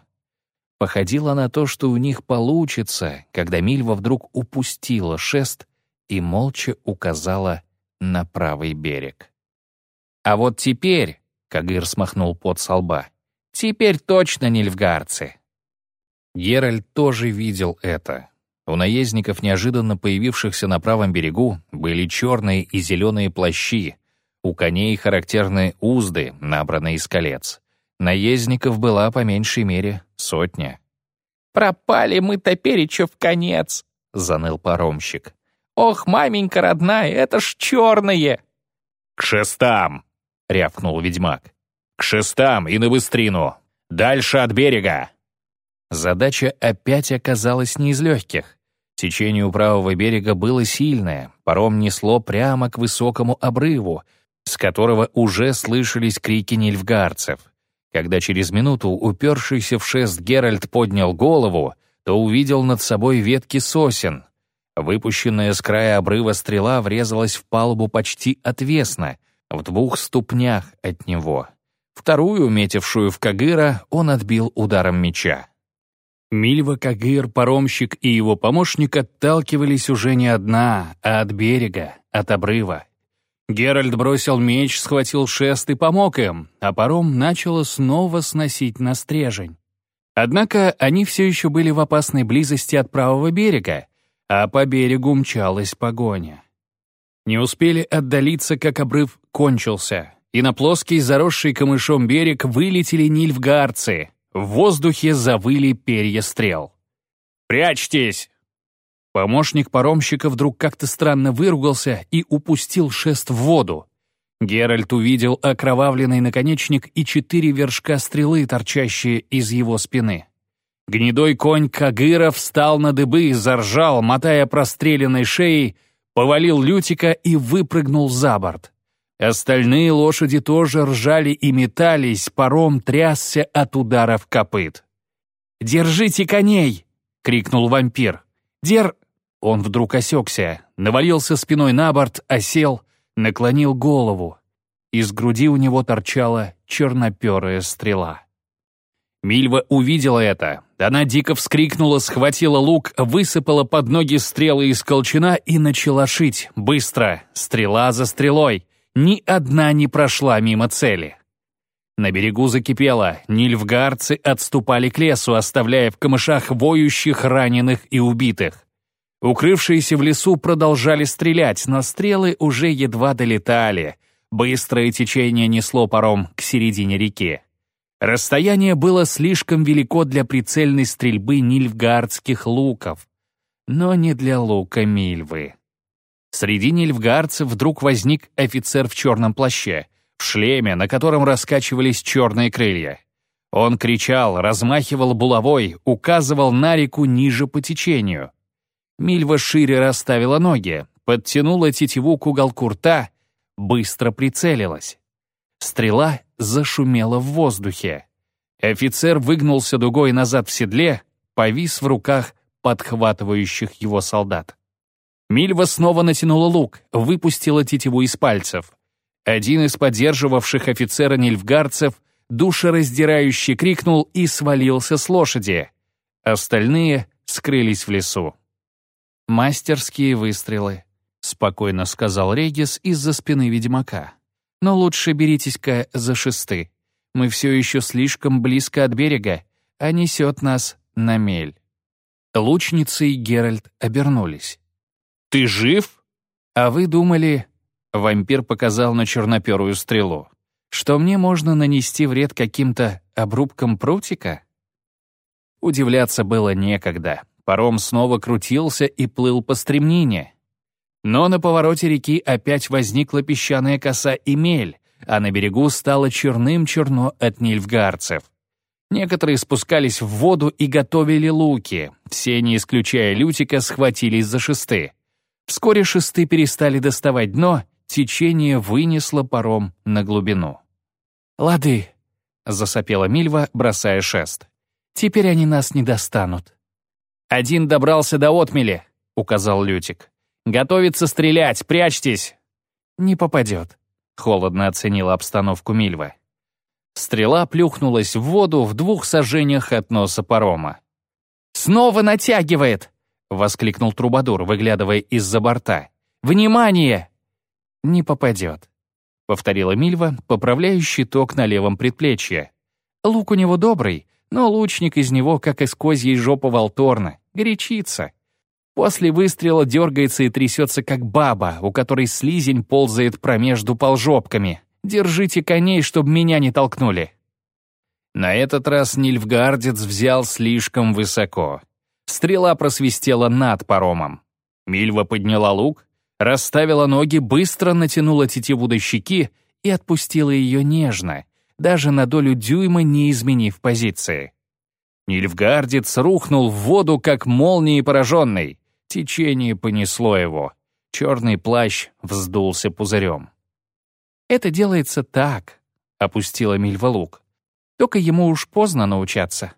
Походило на то, что у них получится, когда Мильва вдруг упустила шест и молча указала на правый берег. А вот теперь, Кагыр смахнул пот со лба, Теперь точно нильфгарцы». Геральт тоже видел это. У наездников, неожиданно появившихся на правом берегу, были черные и зеленые плащи, у коней характерные узды, набранные из колец. Наездников была по меньшей мере сотня. «Пропали мы топереча в конец», — заныл паромщик. «Ох, маменька родная, это ж черные!» «К шестам!» — рявкнул ведьмак. «К шестам и на быстрину! Дальше от берега!» Задача опять оказалась не из легких. Течение у правого берега было сильное, паром несло прямо к высокому обрыву, с которого уже слышались крики нильфгарцев. Когда через минуту упершийся в шест Геральт поднял голову, то увидел над собой ветки сосен. Выпущенная с края обрыва стрела врезалась в палубу почти отвесно, в двух ступнях от него. Вторую, метившую в Кагыра, он отбил ударом меча. Мильва Кагыр, паромщик и его помощник отталкивались уже не одна, а от берега, от обрыва. Геральт бросил меч, схватил шест и помог им, а паром начало снова сносить на стрежень. Однако они все еще были в опасной близости от правого берега, а по берегу мчалась погоня. Не успели отдалиться, как обрыв кончился, и на плоский, заросший камышом берег вылетели нильфгарцы. В воздухе завыли перья стрел. «Прячьтесь!» Помощник паромщика вдруг как-то странно выругался и упустил шест в воду. Геральт увидел окровавленный наконечник и четыре вершка стрелы, торчащие из его спины. Гнедой конь Кагыра встал на дыбы, заржал, мотая простреленной шеей, повалил Лютика и выпрыгнул за борт. Остальные лошади тоже ржали и метались, паром трясся от ударов копыт. «Держите коней!» — крикнул вампир. «Дер...» Он вдруг осекся, навалился спиной на борт, осел, наклонил голову. Из груди у него торчала черноперая стрела. Мильва увидела это. Она дико вскрикнула, схватила лук, высыпала под ноги стрелы из колчана и начала шить. Быстро, стрела за стрелой. Ни одна не прошла мимо цели. На берегу закипело, нильфгарцы отступали к лесу, оставляя в камышах воющих, раненых и убитых. Укрывшиеся в лесу продолжали стрелять, но стрелы уже едва долетали. Быстрое течение несло паром к середине реки. Расстояние было слишком велико для прицельной стрельбы нильфгардских луков, но не для лука Мильвы. Среди нильфгардцев вдруг возник офицер в черном плаще, в шлеме, на котором раскачивались черные крылья. Он кричал, размахивал булавой, указывал на реку ниже по течению. Мильва шире расставила ноги, подтянула тетиву к уголку рта, быстро прицелилась. Стрела зашумела в воздухе. Офицер выгнулся дугой назад в седле, повис в руках подхватывающих его солдат. Мильва снова натянула лук, выпустила тетиву из пальцев. Один из поддерживавших офицера нильфгарцев душераздирающе крикнул и свалился с лошади. Остальные скрылись в лесу. «Мастерские выстрелы», — спокойно сказал Регис из-за спины ведьмака. «Но лучше беритесь-ка за шесты. Мы все еще слишком близко от берега, а несет нас на мель». Лучницы и Геральт обернулись. «Ты жив?» «А вы думали...» — вампир показал на черноперую стрелу. «Что мне можно нанести вред каким-то обрубкам прутика?» Удивляться было некогда. Паром снова крутился и плыл по стремнине. Но на повороте реки опять возникла песчаная коса и мель, а на берегу стало черным-черно от нильфгарцев. Некоторые спускались в воду и готовили луки. Все, не исключая Лютика, схватились за шесты. Вскоре шесты перестали доставать дно, течение вынесло паром на глубину. «Лады», — засопела Мильва, бросая шест. «Теперь они нас не достанут». «Один добрался до отмели», — указал Лютик. «Готовится стрелять, прячьтесь!» «Не попадет», — холодно оценила обстановку Мильва. Стрела плюхнулась в воду в двух сажениях от носа парома. «Снова натягивает!» — воскликнул Трубадур, выглядывая из-за борта. «Внимание!» «Не попадет», — повторила Мильва, поправляя щиток на левом предплечье. Лук у него добрый, но лучник из него, как из козьей жопы Волторна, горячится. После выстрела дергается и трясется, как баба, у которой слизень ползает промежду полжопками. Держите коней, чтобы меня не толкнули. На этот раз Нильфгардец взял слишком высоко. Стрела просвистела над паромом. Мильва подняла лук, расставила ноги, быстро натянула тетиву до щеки и отпустила ее нежно, даже на долю дюйма не изменив позиции. Нильфгардец рухнул в воду, как молнией пораженный. Течение понесло его. Черный плащ вздулся пузырем. «Это делается так», — опустила Мильва лук. «Только ему уж поздно научаться».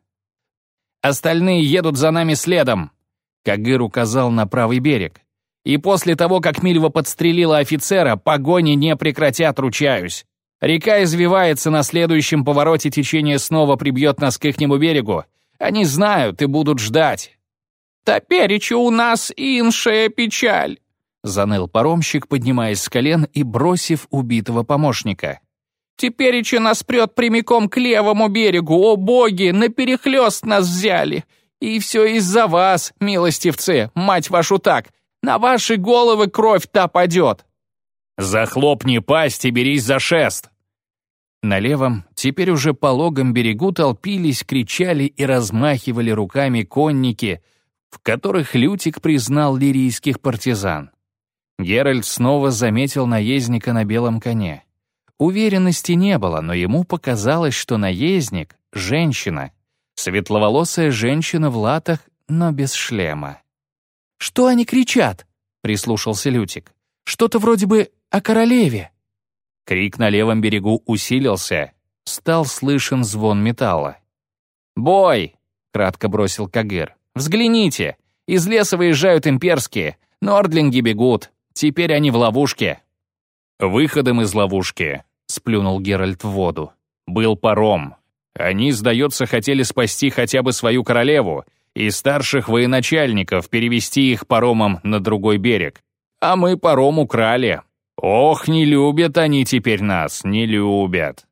«Остальные едут за нами следом», — Кагыр указал на правый берег. «И после того, как Мильва подстрелила офицера, погони не прекратят, ручаюсь. Река извивается на следующем повороте, течение снова прибьет нас к ихнему берегу. Они знают и будут ждать. «Топереча у нас иншая печаль», — заныл паромщик, поднимаясь с колен и бросив убитого помощника. «Тепереча нас прет прямиком к левому берегу, о боги, наперехлёст нас взяли. И все из-за вас, милостивцы, мать вашу так, на ваши головы кровь та падет». «Захлопни пасть и берись за шест!» На левом, теперь уже пологом берегу толпились, кричали и размахивали руками конники — в которых Лютик признал лирийских партизан. Геральт снова заметил наездника на белом коне. Уверенности не было, но ему показалось, что наездник — женщина. Светловолосая женщина в латах, но без шлема. «Что они кричат?» — прислушался Лютик. «Что-то вроде бы о королеве». Крик на левом берегу усилился. Стал слышен звон металла. «Бой!» — кратко бросил Кагыр. Взгляните, из леса выезжают имперские, нордлинги бегут, теперь они в ловушке». «Выходом из ловушки», — сплюнул Геральт в воду, — «был паром. Они, сдается, хотели спасти хотя бы свою королеву и старших военачальников, перевести их паромом на другой берег. А мы паром украли. Ох, не любят они теперь нас, не любят».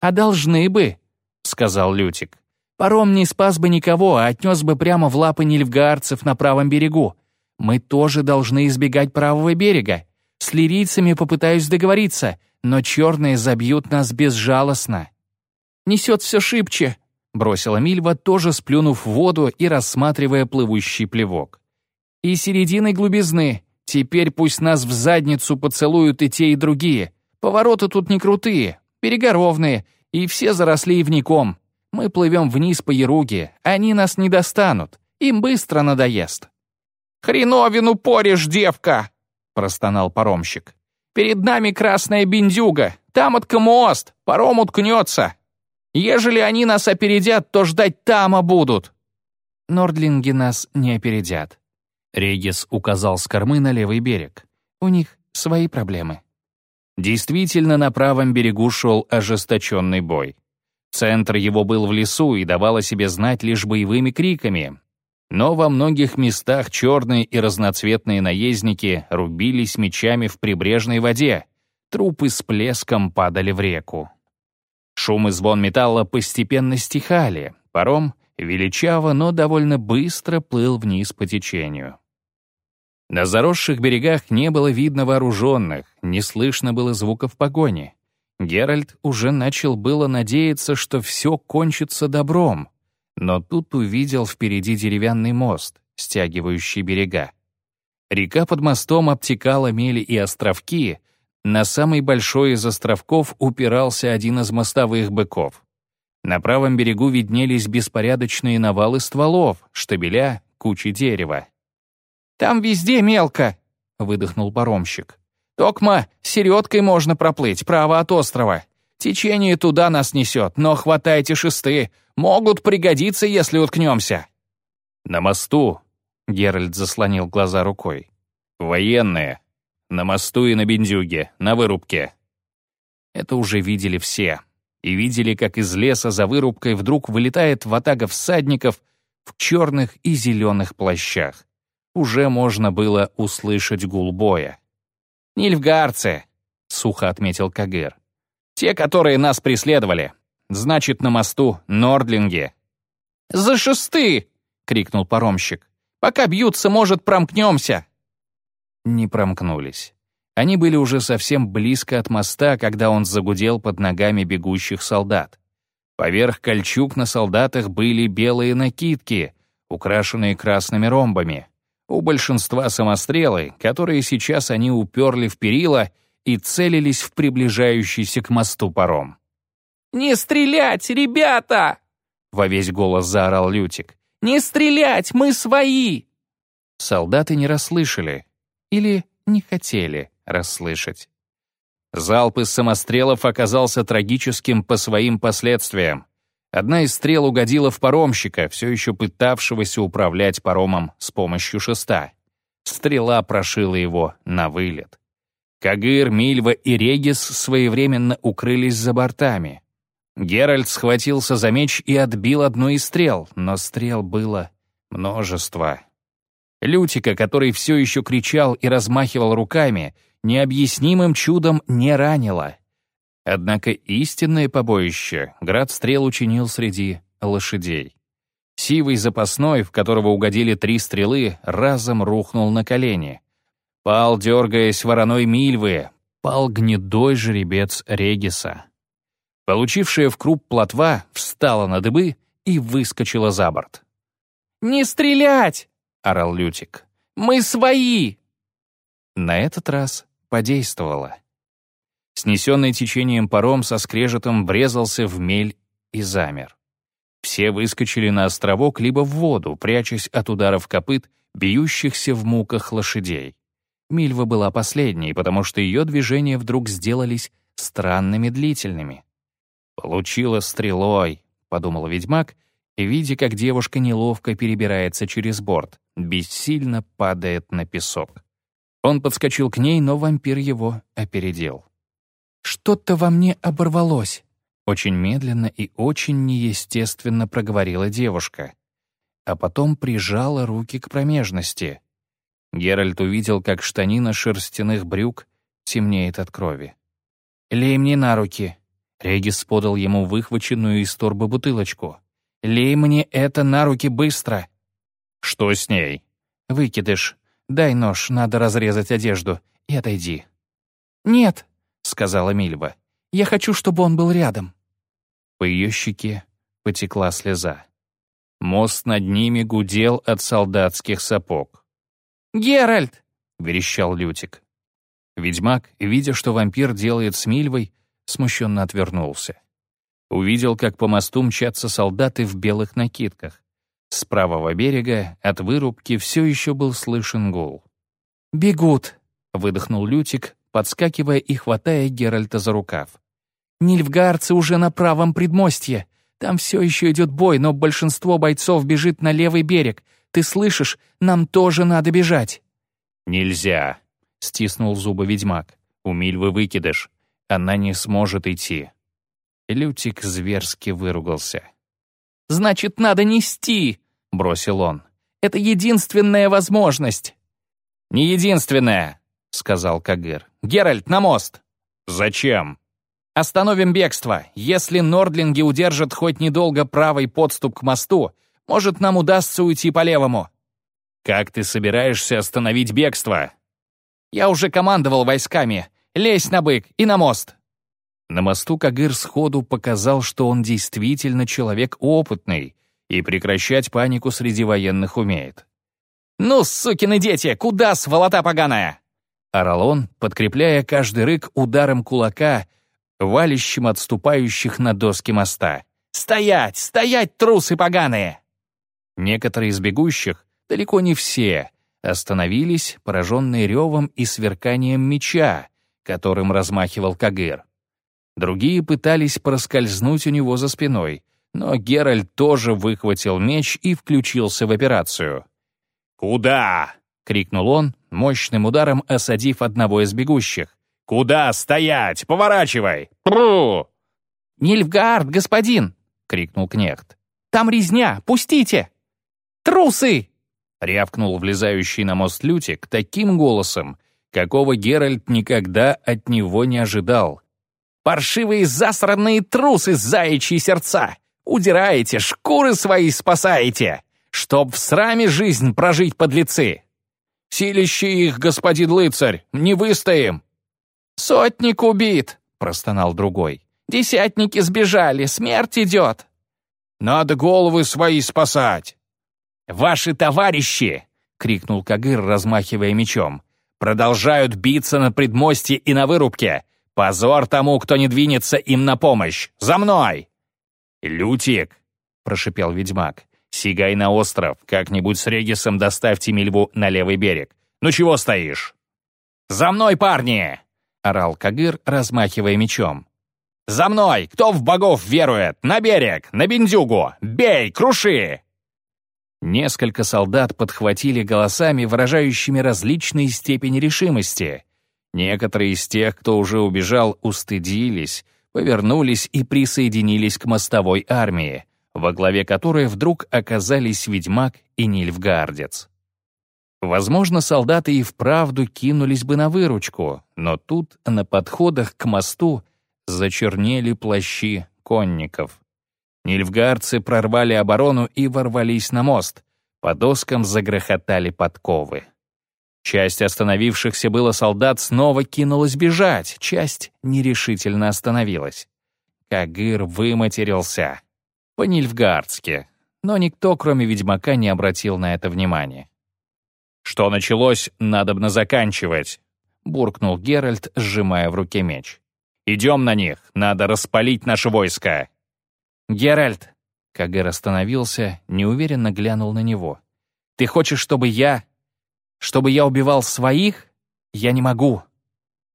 «А должны бы», — сказал Лютик. Паром не спас бы никого, а отнес бы прямо в лапы нильфгаарцев на правом берегу. Мы тоже должны избегать правого берега. С лирийцами попытаюсь договориться, но черные забьют нас безжалостно». «Несет все шибче», — бросила Мильва, тоже сплюнув в воду и рассматривая плывущий плевок. «И середины глубизны. Теперь пусть нас в задницу поцелуют и те, и другие. Повороты тут не крутые, берега ровные, и все заросли ивником. Мы плывем вниз по Яруге, они нас не достанут, им быстро надоест». «Хреновину порежь, девка!» — простонал паромщик. «Перед нами красная бендюга, там от мост, паром уткнется. Ежели они нас опередят, то ждать тама будут». «Нордлинги нас не опередят», — Регис указал с кормы на левый берег. «У них свои проблемы». Действительно, на правом берегу шел ожесточенный бой. Центр его был в лесу и давал о себе знать лишь боевыми криками. Но во многих местах черные и разноцветные наездники рубились мечами в прибрежной воде. Трупы с плеском падали в реку. Шум и звон металла постепенно стихали. Паром величаво, но довольно быстро плыл вниз по течению. На заросших берегах не было видно вооруженных, не слышно было звуков погони. Геральт уже начал было надеяться, что все кончится добром, но тут увидел впереди деревянный мост, стягивающий берега. Река под мостом обтекала мели и островки, на самый большой из островков упирался один из мостовых быков. На правом берегу виднелись беспорядочные навалы стволов, штабеля, кучи дерева. «Там везде мелко», — выдохнул паромщик. Токма, середкой можно проплыть, право от острова. Течение туда нас несет, но хватайте шесты. Могут пригодиться, если уткнемся». «На мосту», — Геральт заслонил глаза рукой. «Военные. На мосту и на бендюге, на вырубке». Это уже видели все. И видели, как из леса за вырубкой вдруг вылетает ватага всадников в черных и зеленых плащах. Уже можно было услышать гул боя. «Нильфгарцы», — сухо отметил Кагыр. «Те, которые нас преследовали. Значит, на мосту Нордлинги». «За шесты!» — крикнул паромщик. «Пока бьются, может, промкнемся!» Не промкнулись. Они были уже совсем близко от моста, когда он загудел под ногами бегущих солдат. Поверх кольчуг на солдатах были белые накидки, украшенные красными ромбами. У большинства самострелы, которые сейчас они уперли в перила и целились в приближающийся к мосту паром. «Не стрелять, ребята!» — во весь голос заорал Лютик. «Не стрелять, мы свои!» Солдаты не расслышали или не хотели расслышать. Залп из самострелов оказался трагическим по своим последствиям. Одна из стрел угодила в паромщика, все еще пытавшегося управлять паромом с помощью шеста. Стрела прошила его на вылет. Кагыр, Мильва и Регис своевременно укрылись за бортами. Геральт схватился за меч и отбил одну из стрел, но стрел было множество. Лютика, который все еще кричал и размахивал руками, необъяснимым чудом не ранило. Однако истинное побоище град стрел учинил среди лошадей. Сивый запасной, в которого угодили три стрелы, разом рухнул на колени. Пал, дергаясь вороной мильвы, пал гнедой жеребец Региса. Получившая в круп плотва встала на дыбы и выскочила за борт. «Не стрелять!» — орал Лютик. «Мы свои!» На этот раз подействовало. Снесенный течением паром со скрежетом врезался в мель и замер. Все выскочили на островок либо в воду, прячась от ударов копыт, бьющихся в муках лошадей. Мильва была последней, потому что ее движения вдруг сделались странными длительными. «Получила стрелой», — подумал ведьмак, видя, как девушка неловко перебирается через борт, бессильно падает на песок. Он подскочил к ней, но вампир его опередил. «Что-то во мне оборвалось», — очень медленно и очень неестественно проговорила девушка, а потом прижала руки к промежности. Геральт увидел, как штанина шерстяных брюк темнеет от крови. «Лей мне на руки», Регис подал ему выхваченную из торбы бутылочку. «Лей мне это на руки быстро!» «Что с ней?» «Выкидыш. Дай нож, надо разрезать одежду. И отойди». «Нет», — сказала Мильва. «Я хочу, чтобы он был рядом». По ее щеке потекла слеза. Мост над ними гудел от солдатских сапог. «Геральт!» — верещал Лютик. Ведьмак, видя, что вампир делает с Мильвой, смущенно отвернулся. Увидел, как по мосту мчатся солдаты в белых накидках. С правого берега от вырубки все еще был слышен гул. «Бегут!» — выдохнул Лютик, подскакивая и хватая Геральта за рукав. «Нильфгаарцы уже на правом предмостье. Там все еще идет бой, но большинство бойцов бежит на левый берег. Ты слышишь? Нам тоже надо бежать». «Нельзя!» — стиснул зубы ведьмак. «У Мильвы выкидыш. Она не сможет идти». Лютик зверски выругался. «Значит, надо нести!» — бросил он. «Это единственная возможность!» «Не единственная!» — сказал Кагыр. «Геральт, на мост!» «Зачем?» «Остановим бегство. Если нордлинги удержат хоть недолго правый подступ к мосту, может, нам удастся уйти по левому». «Как ты собираешься остановить бегство?» «Я уже командовал войсками. Лезь на бык и на мост!» На мосту Кагыр сходу показал, что он действительно человек опытный и прекращать панику среди военных умеет. «Ну, сукины дети, куда, сволота поганая?» Орал он, подкрепляя каждый рык ударом кулака, валящим отступающих на доски моста. «Стоять! Стоять, трусы поганые!» Некоторые из бегущих, далеко не все, остановились, пораженные ревом и сверканием меча, которым размахивал Кагыр. Другие пытались проскользнуть у него за спиной, но Геральт тоже выхватил меч и включился в операцию. «Куда?» — крикнул он, мощным ударом осадив одного из бегущих. «Куда стоять? Поворачивай! Пру!» «Нильфгаард, господин!» — крикнул кнехт. «Там резня! Пустите!» «Трусы!» — рявкнул влезающий на мост Лютик таким голосом, какого Геральт никогда от него не ожидал. Паршивые засранные трусы заячьи сердца! Удираете, шкуры свои спасаете! Чтоб в сраме жизнь прожить подлецы! Силище их, господин лыцарь, не выстоим!» «Сотник убит!» — простонал другой. «Десятники сбежали, смерть идет!» «Надо головы свои спасать!» «Ваши товарищи!» — крикнул Кагыр, размахивая мечом. «Продолжают биться на предмосте и на вырубке! Позор тому, кто не двинется им на помощь! За мной!» «Лютик!» — прошипел ведьмак. «Сигай на остров, как-нибудь с Регисом доставьте Мильву на левый берег. Ну чего стоишь?» «За мной, парни!» — орал Кагыр, размахивая мечом. «За мной! Кто в богов верует? На берег! На бендюгу! Бей! Круши!» Несколько солдат подхватили голосами, выражающими различные степени решимости. Некоторые из тех, кто уже убежал, устыдились, повернулись и присоединились к мостовой армии, во главе которой вдруг оказались ведьмак и нильфгардец. Возможно, солдаты и вправду кинулись бы на выручку, но тут, на подходах к мосту, зачернели плащи конников. Нильфгардцы прорвали оборону и ворвались на мост. По доскам загрохотали подковы. Часть остановившихся было солдат снова кинулась бежать, часть нерешительно остановилась. Кагыр выматерился. По-нильфгардски. Но никто, кроме ведьмака, не обратил на это внимания. «Что началось, надобно заканчивать», — буркнул Геральт, сжимая в руке меч. «Идем на них, надо распалить наше войско». «Геральт!» — Кагыр остановился, неуверенно глянул на него. «Ты хочешь, чтобы я... чтобы я убивал своих? Я не могу».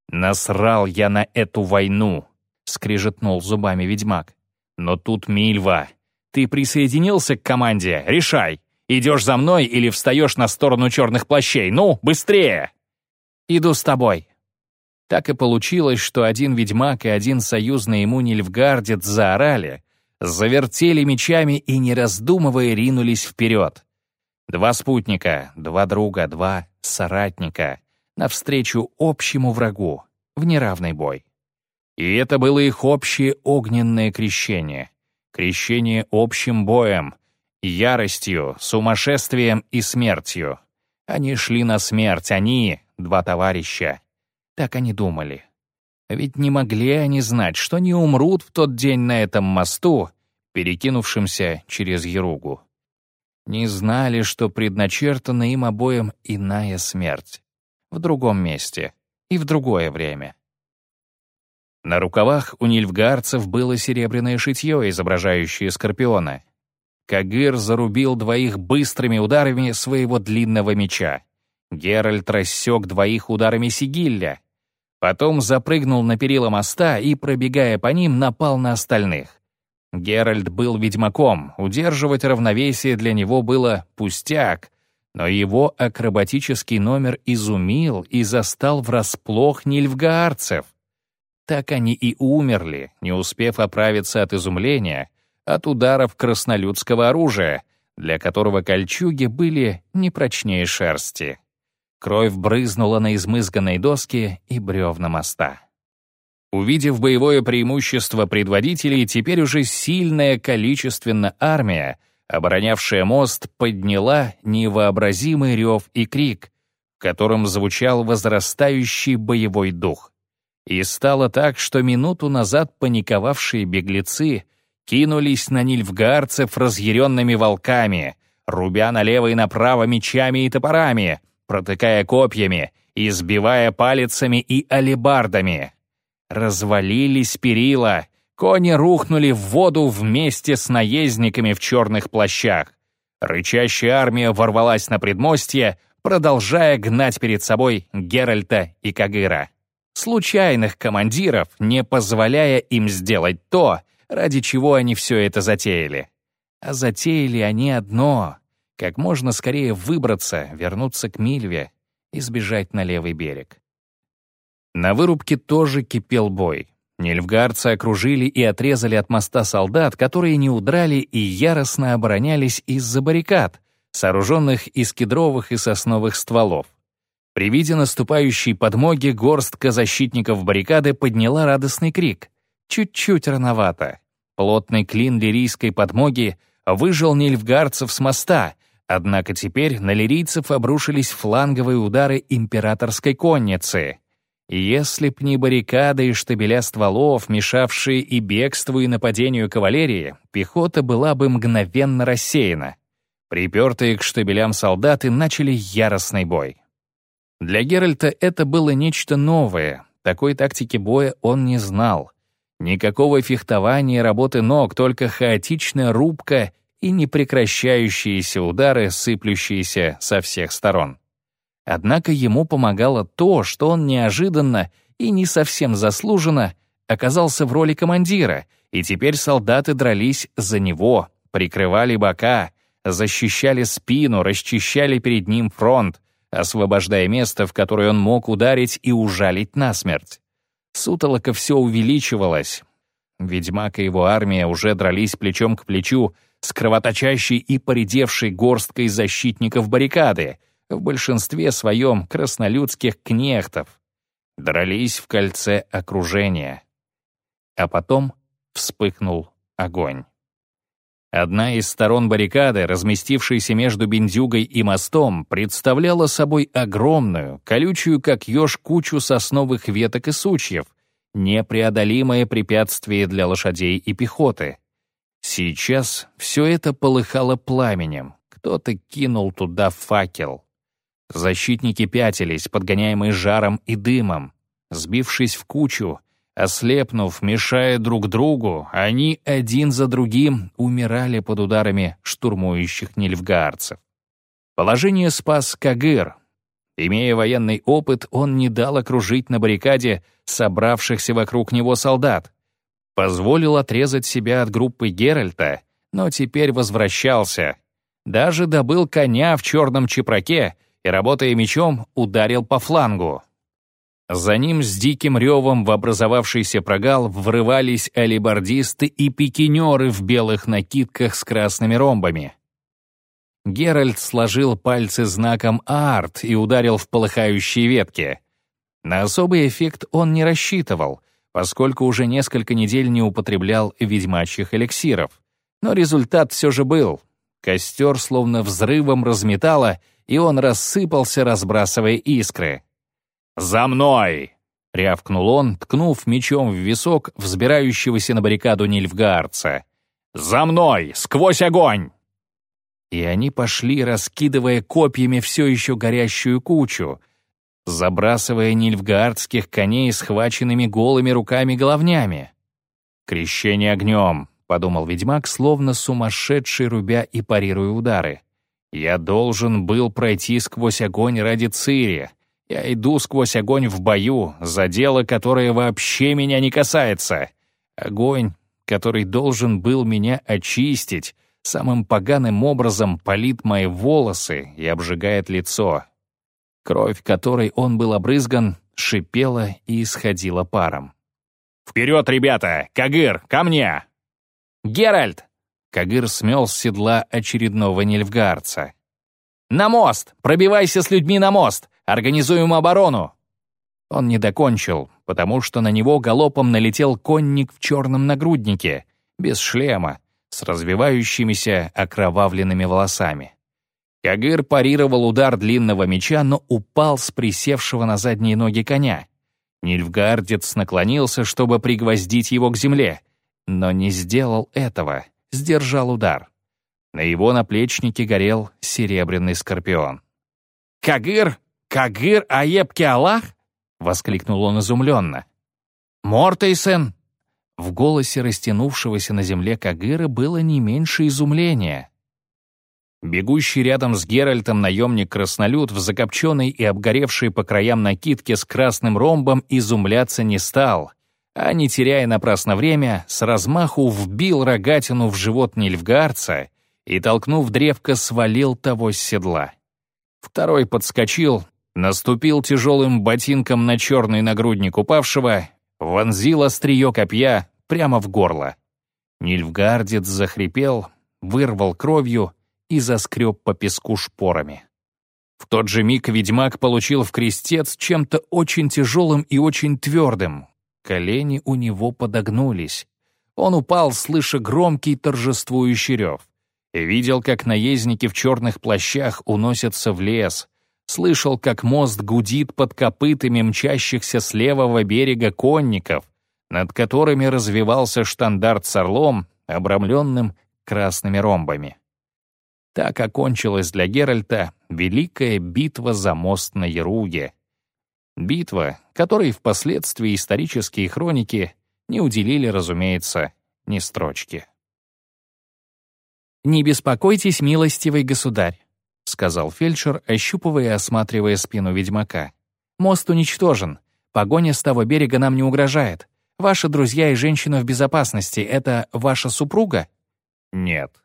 «Насрал я на эту войну!» — скрижетнул зубами ведьмак. Но тут Мильва. Ты присоединился к команде? Решай. Идешь за мной или встаешь на сторону черных плащей? Ну, быстрее!» «Иду с тобой». Так и получилось, что один ведьмак и один союзный ему Нильфгардец заорали, завертели мечами и, не раздумывая, ринулись вперед. Два спутника, два друга, два соратника навстречу общему врагу в неравный бой. И это было их общее огненное крещение. Крещение общим боем, яростью, сумасшествием и смертью. Они шли на смерть, они, два товарища. Так они думали. Ведь не могли они знать, что не умрут в тот день на этом мосту, перекинувшемся через Еругу. Не знали, что предначертана им обоим иная смерть. В другом месте и в другое время. На рукавах у нильфгарцев было серебряное шитье, изображающее скорпиона. Кагыр зарубил двоих быстрыми ударами своего длинного меча. Геральт рассек двоих ударами сигилля. Потом запрыгнул на перила моста и, пробегая по ним, напал на остальных. Геральт был ведьмаком, удерживать равновесие для него было пустяк, но его акробатический номер изумил и застал врасплох нильфгаарцев — так они и умерли, не успев оправиться от изумления, от ударов краснолюдского оружия, для которого кольчуги были не прочнее шерсти. Кровь брызнула на измызганной доске и бревна моста. Увидев боевое преимущество предводителей, теперь уже сильная количественно армия, оборонявшая мост, подняла невообразимый рев и крик, в котором звучал возрастающий боевой дух. И стало так, что минуту назад паниковавшие беглецы кинулись на нильфгарцев разъяренными волками, рубя налево и направо мечами и топорами, протыкая копьями, избивая палицами и алебардами. Развалились перила, кони рухнули в воду вместе с наездниками в черных плащах. Рычащая армия ворвалась на предмостье, продолжая гнать перед собой Геральта и Кагыра случайных командиров, не позволяя им сделать то, ради чего они все это затеяли. А затеяли они одно — как можно скорее выбраться, вернуться к Мильве и сбежать на левый берег. На вырубке тоже кипел бой. Нильфгардцы окружили и отрезали от моста солдат, которые не удрали и яростно оборонялись из-за баррикад, сооруженных из кедровых и сосновых стволов. При виде наступающей подмоги горстка защитников баррикады подняла радостный крик. чуть-чуть рановато. Плотный клин лирийской подмоги выжил нильфгарцев с моста, однако теперь на лирийцев обрушились фланговые удары императорской конницы. Если б не баррикады и штабеля стволов, мешавшие и бегству, и нападению кавалерии, пехота была бы мгновенно рассеяна. Припертые к штабелям солдаты начали яростный бой. Для Геральта это было нечто новое. Такой тактики боя он не знал. Никакого фехтования работы ног, только хаотичная рубка и непрекращающиеся удары, сыплющиеся со всех сторон. Однако ему помогало то, что он неожиданно и не совсем заслуженно оказался в роли командира, и теперь солдаты дрались за него, прикрывали бока, защищали спину, расчищали перед ним фронт, освобождая место, в которое он мог ударить и ужалить насмерть. Сутолока все увеличивалась. Ведьмак и его армия уже дрались плечом к плечу с кровоточащей и поредевшей горсткой защитников баррикады, в большинстве своем краснолюдских кнехтов, дрались в кольце окружения. А потом вспыхнул огонь. Одна из сторон баррикады, разместившейся между Бендюгой и мостом, представляла собой огромную, колючую как еж кучу сосновых веток и сучьев, непреодолимое препятствие для лошадей и пехоты. Сейчас все это полыхало пламенем, кто-то кинул туда факел. Защитники пятились, подгоняемые жаром и дымом. Сбившись в кучу, ослепнув, мешая друг другу, они один за другим умирали под ударами штурмующих нильфгаарцев. Положение спас Кагыр. Имея военный опыт, он не дал окружить на баррикаде собравшихся вокруг него солдат. Позволил отрезать себя от группы Геральта, но теперь возвращался. Даже добыл коня в черном чепраке — и, работая мечом, ударил по флангу. За ним с диким ревом в образовавшийся прогал врывались алибардисты и пикинеры в белых накидках с красными ромбами. Геральт сложил пальцы знаком «Арт» и ударил в полыхающие ветки. На особый эффект он не рассчитывал, поскольку уже несколько недель не употреблял ведьмачьих эликсиров. Но результат все же был. Костер словно взрывом разметало, и он рассыпался, разбрасывая искры. «За мной!» — рявкнул он, ткнув мечом в висок взбирающегося на баррикаду Нильфгаарца. «За мной! Сквозь огонь!» И они пошли, раскидывая копьями все еще горящую кучу, забрасывая нильфгаардских коней схваченными голыми руками-головнями. «Крещение огнем», — подумал ведьмак, словно сумасшедший рубя и парируя удары. Я должен был пройти сквозь огонь ради Цири. Я иду сквозь огонь в бою, за дело, которое вообще меня не касается. Огонь, который должен был меня очистить, самым поганым образом палит мои волосы и обжигает лицо. Кровь, которой он был обрызган, шипела и исходила паром. «Вперед, ребята! Кагыр, ко мне!» «Геральт!» Кагыр смел с седла очередного нельфгарца. «На мост! Пробивайся с людьми на мост! Организуем оборону!» Он не докончил, потому что на него галопом налетел конник в черном нагруднике, без шлема, с развивающимися окровавленными волосами. Кагыр парировал удар длинного меча, но упал с присевшего на задние ноги коня. Нильфгардец наклонился, чтобы пригвоздить его к земле, но не сделал этого — сдержал удар. На его наплечнике горел серебряный скорпион. «Кагыр! Кагыр Аебки Аллах?» — воскликнул он изумленно. «Мортейсен!» В голосе растянувшегося на земле Кагыра было не меньше изумления. Бегущий рядом с Геральтом наемник-краснолюд в закопченной и обгоревшей по краям накидке с красным ромбом изумляться не стал — а, не теряя напрасно время, с размаху вбил рогатину в живот Нильфгаарца и, толкнув древко, свалил того с седла. Второй подскочил, наступил тяжелым ботинком на черный нагрудник упавшего, вонзил острие копья прямо в горло. Нильфгардец захрипел, вырвал кровью и заскреб по песку шпорами. В тот же миг ведьмак получил в крестец чем-то очень тяжелым и очень твердым, Колени у него подогнулись. Он упал, слыша громкий торжествующий рев. Видел, как наездники в черных плащах уносятся в лес. Слышал, как мост гудит под копытами мчащихся с левого берега конников, над которыми развивался штандарт с орлом, обрамленным красными ромбами. Так окончилась для Геральта великая битва за мост на Яруге. Битва, которой впоследствии исторические хроники не уделили, разумеется, ни строчки. «Не беспокойтесь, милостивый государь», — сказал фельдшер, ощупывая и осматривая спину ведьмака. «Мост уничтожен. Погоня с того берега нам не угрожает. Ваши друзья и женщина в безопасности — это ваша супруга?» «Нет».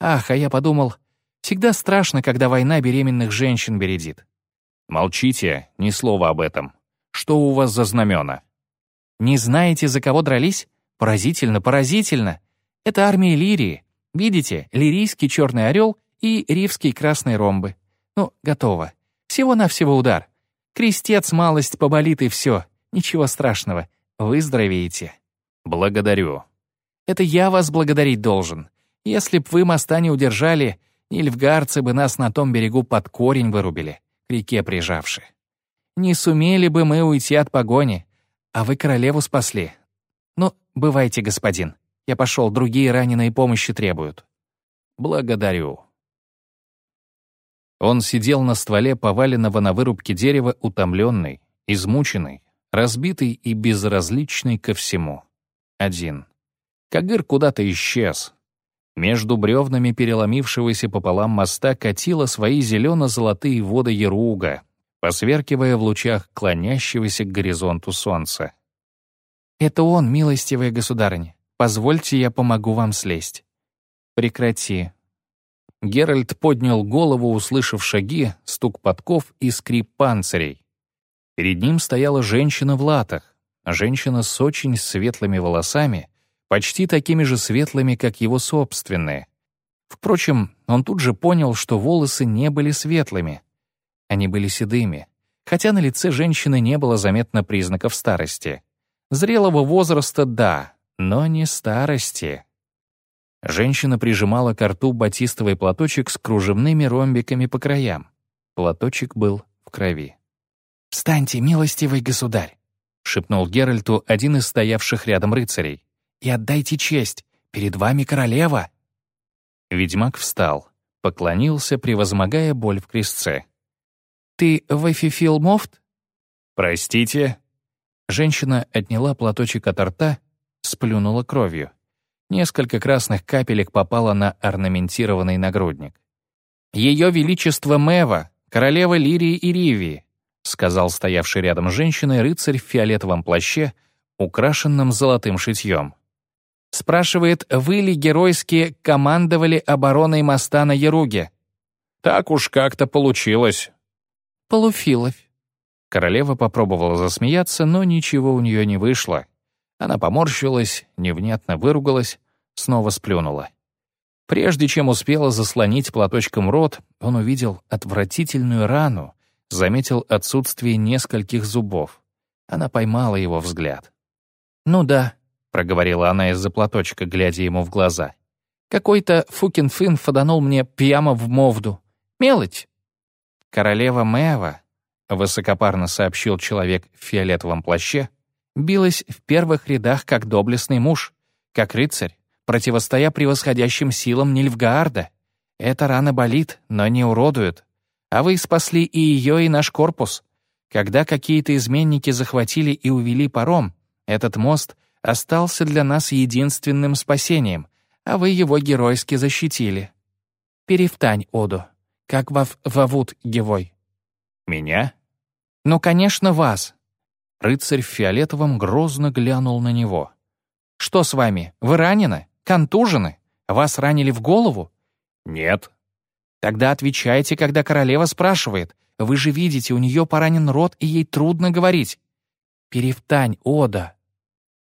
«Ах, а я подумал, всегда страшно, когда война беременных женщин бередит». «Молчите, ни слова об этом. Что у вас за знамена?» «Не знаете, за кого дрались? Поразительно, поразительно. Это армия Лирии. Видите, лирийский черный орел и ривский красные ромбы. Ну, готово. Всего-навсего удар. Крестец малость поболит и все. Ничего страшного. Выздоровеете. Благодарю. Это я вас благодарить должен. Если б вы моста не удержали, нильфгарцы бы нас на том берегу под корень вырубили, к реке прижавши. Не сумели бы мы уйти от погони, а вы королеву спасли. Ну, бывайте, господин. Я пошел, другие раненые помощи требуют. Благодарю. Он сидел на стволе поваленного на вырубке дерева, утомленный, измученный, разбитый и безразличный ко всему. Один. Кагыр куда-то исчез. Между бревнами переломившегося пополам моста катила свои зелено-золотые воды Яруга, посверкивая в лучах клонящегося к горизонту солнца. «Это он, милостивая государыня. Позвольте, я помогу вам слезть». «Прекрати». Геральт поднял голову, услышав шаги, стук подков и скрип панцирей. Перед ним стояла женщина в латах, женщина с очень светлыми волосами, почти такими же светлыми, как его собственные. Впрочем, он тут же понял, что волосы не были светлыми. Они были седыми, хотя на лице женщины не было заметно признаков старости. Зрелого возраста — да, но не старости. Женщина прижимала к рту батистовый платочек с кружевными ромбиками по краям. Платочек был в крови. «Встаньте, милостивый государь!» — шепнул Геральту один из стоявших рядом рыцарей. «И отдайте честь! Перед вами королева!» Ведьмак встал, поклонился, превозмогая боль в крестце. «Ты Вэфифил Мофт?» «Простите?» Женщина отняла платочек от рта сплюнула кровью. Несколько красных капелек попало на орнаментированный нагрудник. «Ее Величество Мева, королева Лирии и Ривии», сказал стоявший рядом женщина рыцарь в фиолетовом плаще, украшенном золотым шитьем. Спрашивает, вы ли геройски командовали обороной моста на Яруге? Так уж как-то получилось. Полуфиловь. Королева попробовала засмеяться, но ничего у нее не вышло. Она поморщилась, невнятно выругалась, снова сплюнула. Прежде чем успела заслонить платочком рот, он увидел отвратительную рану, заметил отсутствие нескольких зубов. Она поймала его взгляд. «Ну да», — проговорила она из-за платочка, глядя ему в глаза. «Какой-то фукин-фын фаданул мне прямо в мовду. Мелочь». «Королева Мэва», — высокопарно сообщил человек в фиолетовом плаще, билась в первых рядах как доблестный муж, как рыцарь, противостоя превосходящим силам Нильфгаарда. Эта рана болит, но не уродует. А вы спасли и ее, и наш корпус. Когда какие-то изменники захватили и увели паром, этот мост остался для нас единственным спасением, а вы его геройски защитили. Перевтань, Оду, как вав вавут гевой. Меня? Ну, конечно, вас. Рыцарь в фиолетовом грозно глянул на него. «Что с вами? Вы ранены? Контужены? Вас ранили в голову?» «Нет». «Тогда отвечайте, когда королева спрашивает. Вы же видите, у нее поранен рот, и ей трудно говорить. Перевтань, Ода».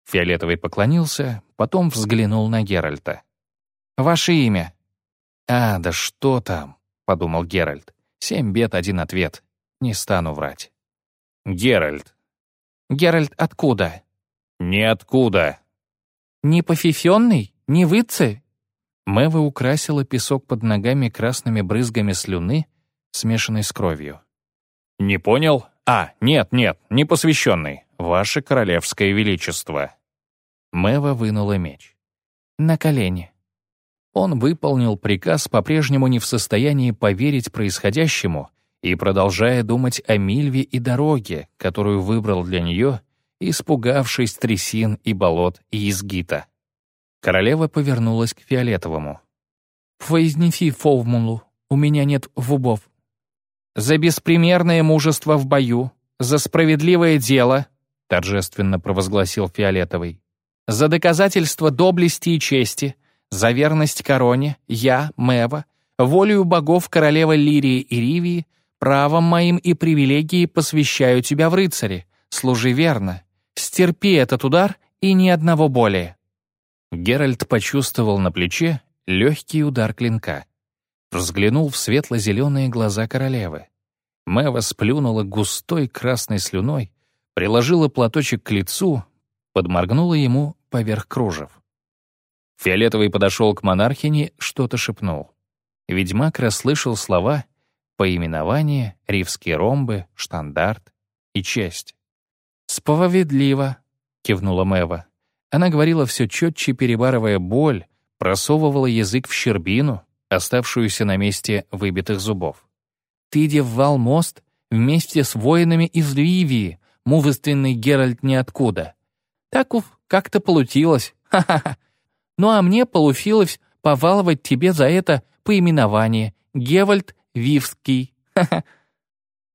Фиолетовый поклонился, потом взглянул на Геральта. «Ваше имя?» «А, да что там?» — подумал Геральт. «Семь бед, один ответ. Не стану врать». «Геральт», Геральт откуда?» «Ниоткуда». «Не пофифенный? Не выцы?» Мэва украсила песок под ногами красными брызгами слюны, смешанной с кровью. «Не понял? А, нет, нет, не посвященный. Ваше Королевское Величество». Мэва вынула меч. «На колени». Он выполнил приказ, по-прежнему не в состоянии поверить происходящему и продолжая думать о Мильве и дороге, которую выбрал для нее, испугавшись трясин и болот и изгита. Королева повернулась к Фиолетовому. «Произнеси Фовмулу, у меня нет вубов». «За беспримерное мужество в бою, за справедливое дело», торжественно провозгласил Фиолетовый. «За доказательство доблести и чести, за верность короне, я, Мэва, волею богов королевы Лирии и Ривии, правом моим и привилегией посвящаю тебя в рыцари. Служи верно. Стерпи этот удар и ни одного более». Геральт почувствовал на плече легкий удар клинка. Взглянул в светло-зеленые глаза королевы. Мэва сплюнула густой красной слюной, приложила платочек к лицу, подморгнула ему поверх кружев. Фиолетовый подошел к монархине, что-то шепнул. Ведьмак расслышал слова «поименование», «ривские ромбы», «штандарт» и «честь». «Справедливо», — кивнула Мэва. Она говорила все четче, перебарывая боль, просовывала язык в щербину, оставшуюся на месте выбитых зубов. «Ты девал мост вместе с воинами из Ливии, мужественный Геральт ниоткуда. Так уж как-то получилось, ха-ха-ха. Ну а мне получилось поваловать тебе за это поименование Гевальд Вивский, ха-ха».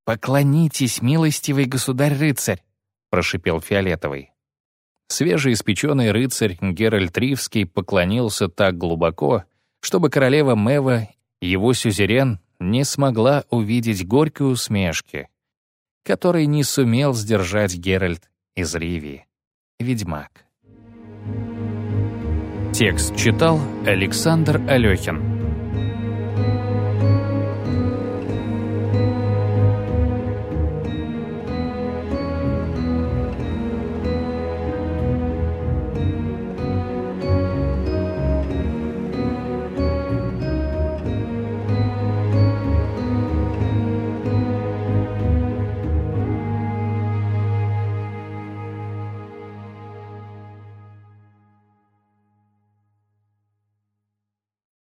«Поклонитесь, милостивый государь-рыцарь», — прошипел Фиолетовый. Свежеиспеченный рыцарь Геральт Ривский поклонился так глубоко, чтобы королева Мэва, его сюзерен, не смогла увидеть горькой усмешки, которой не сумел сдержать Геральт из Ривии, ведьмак. Текст читал Александр Алехин.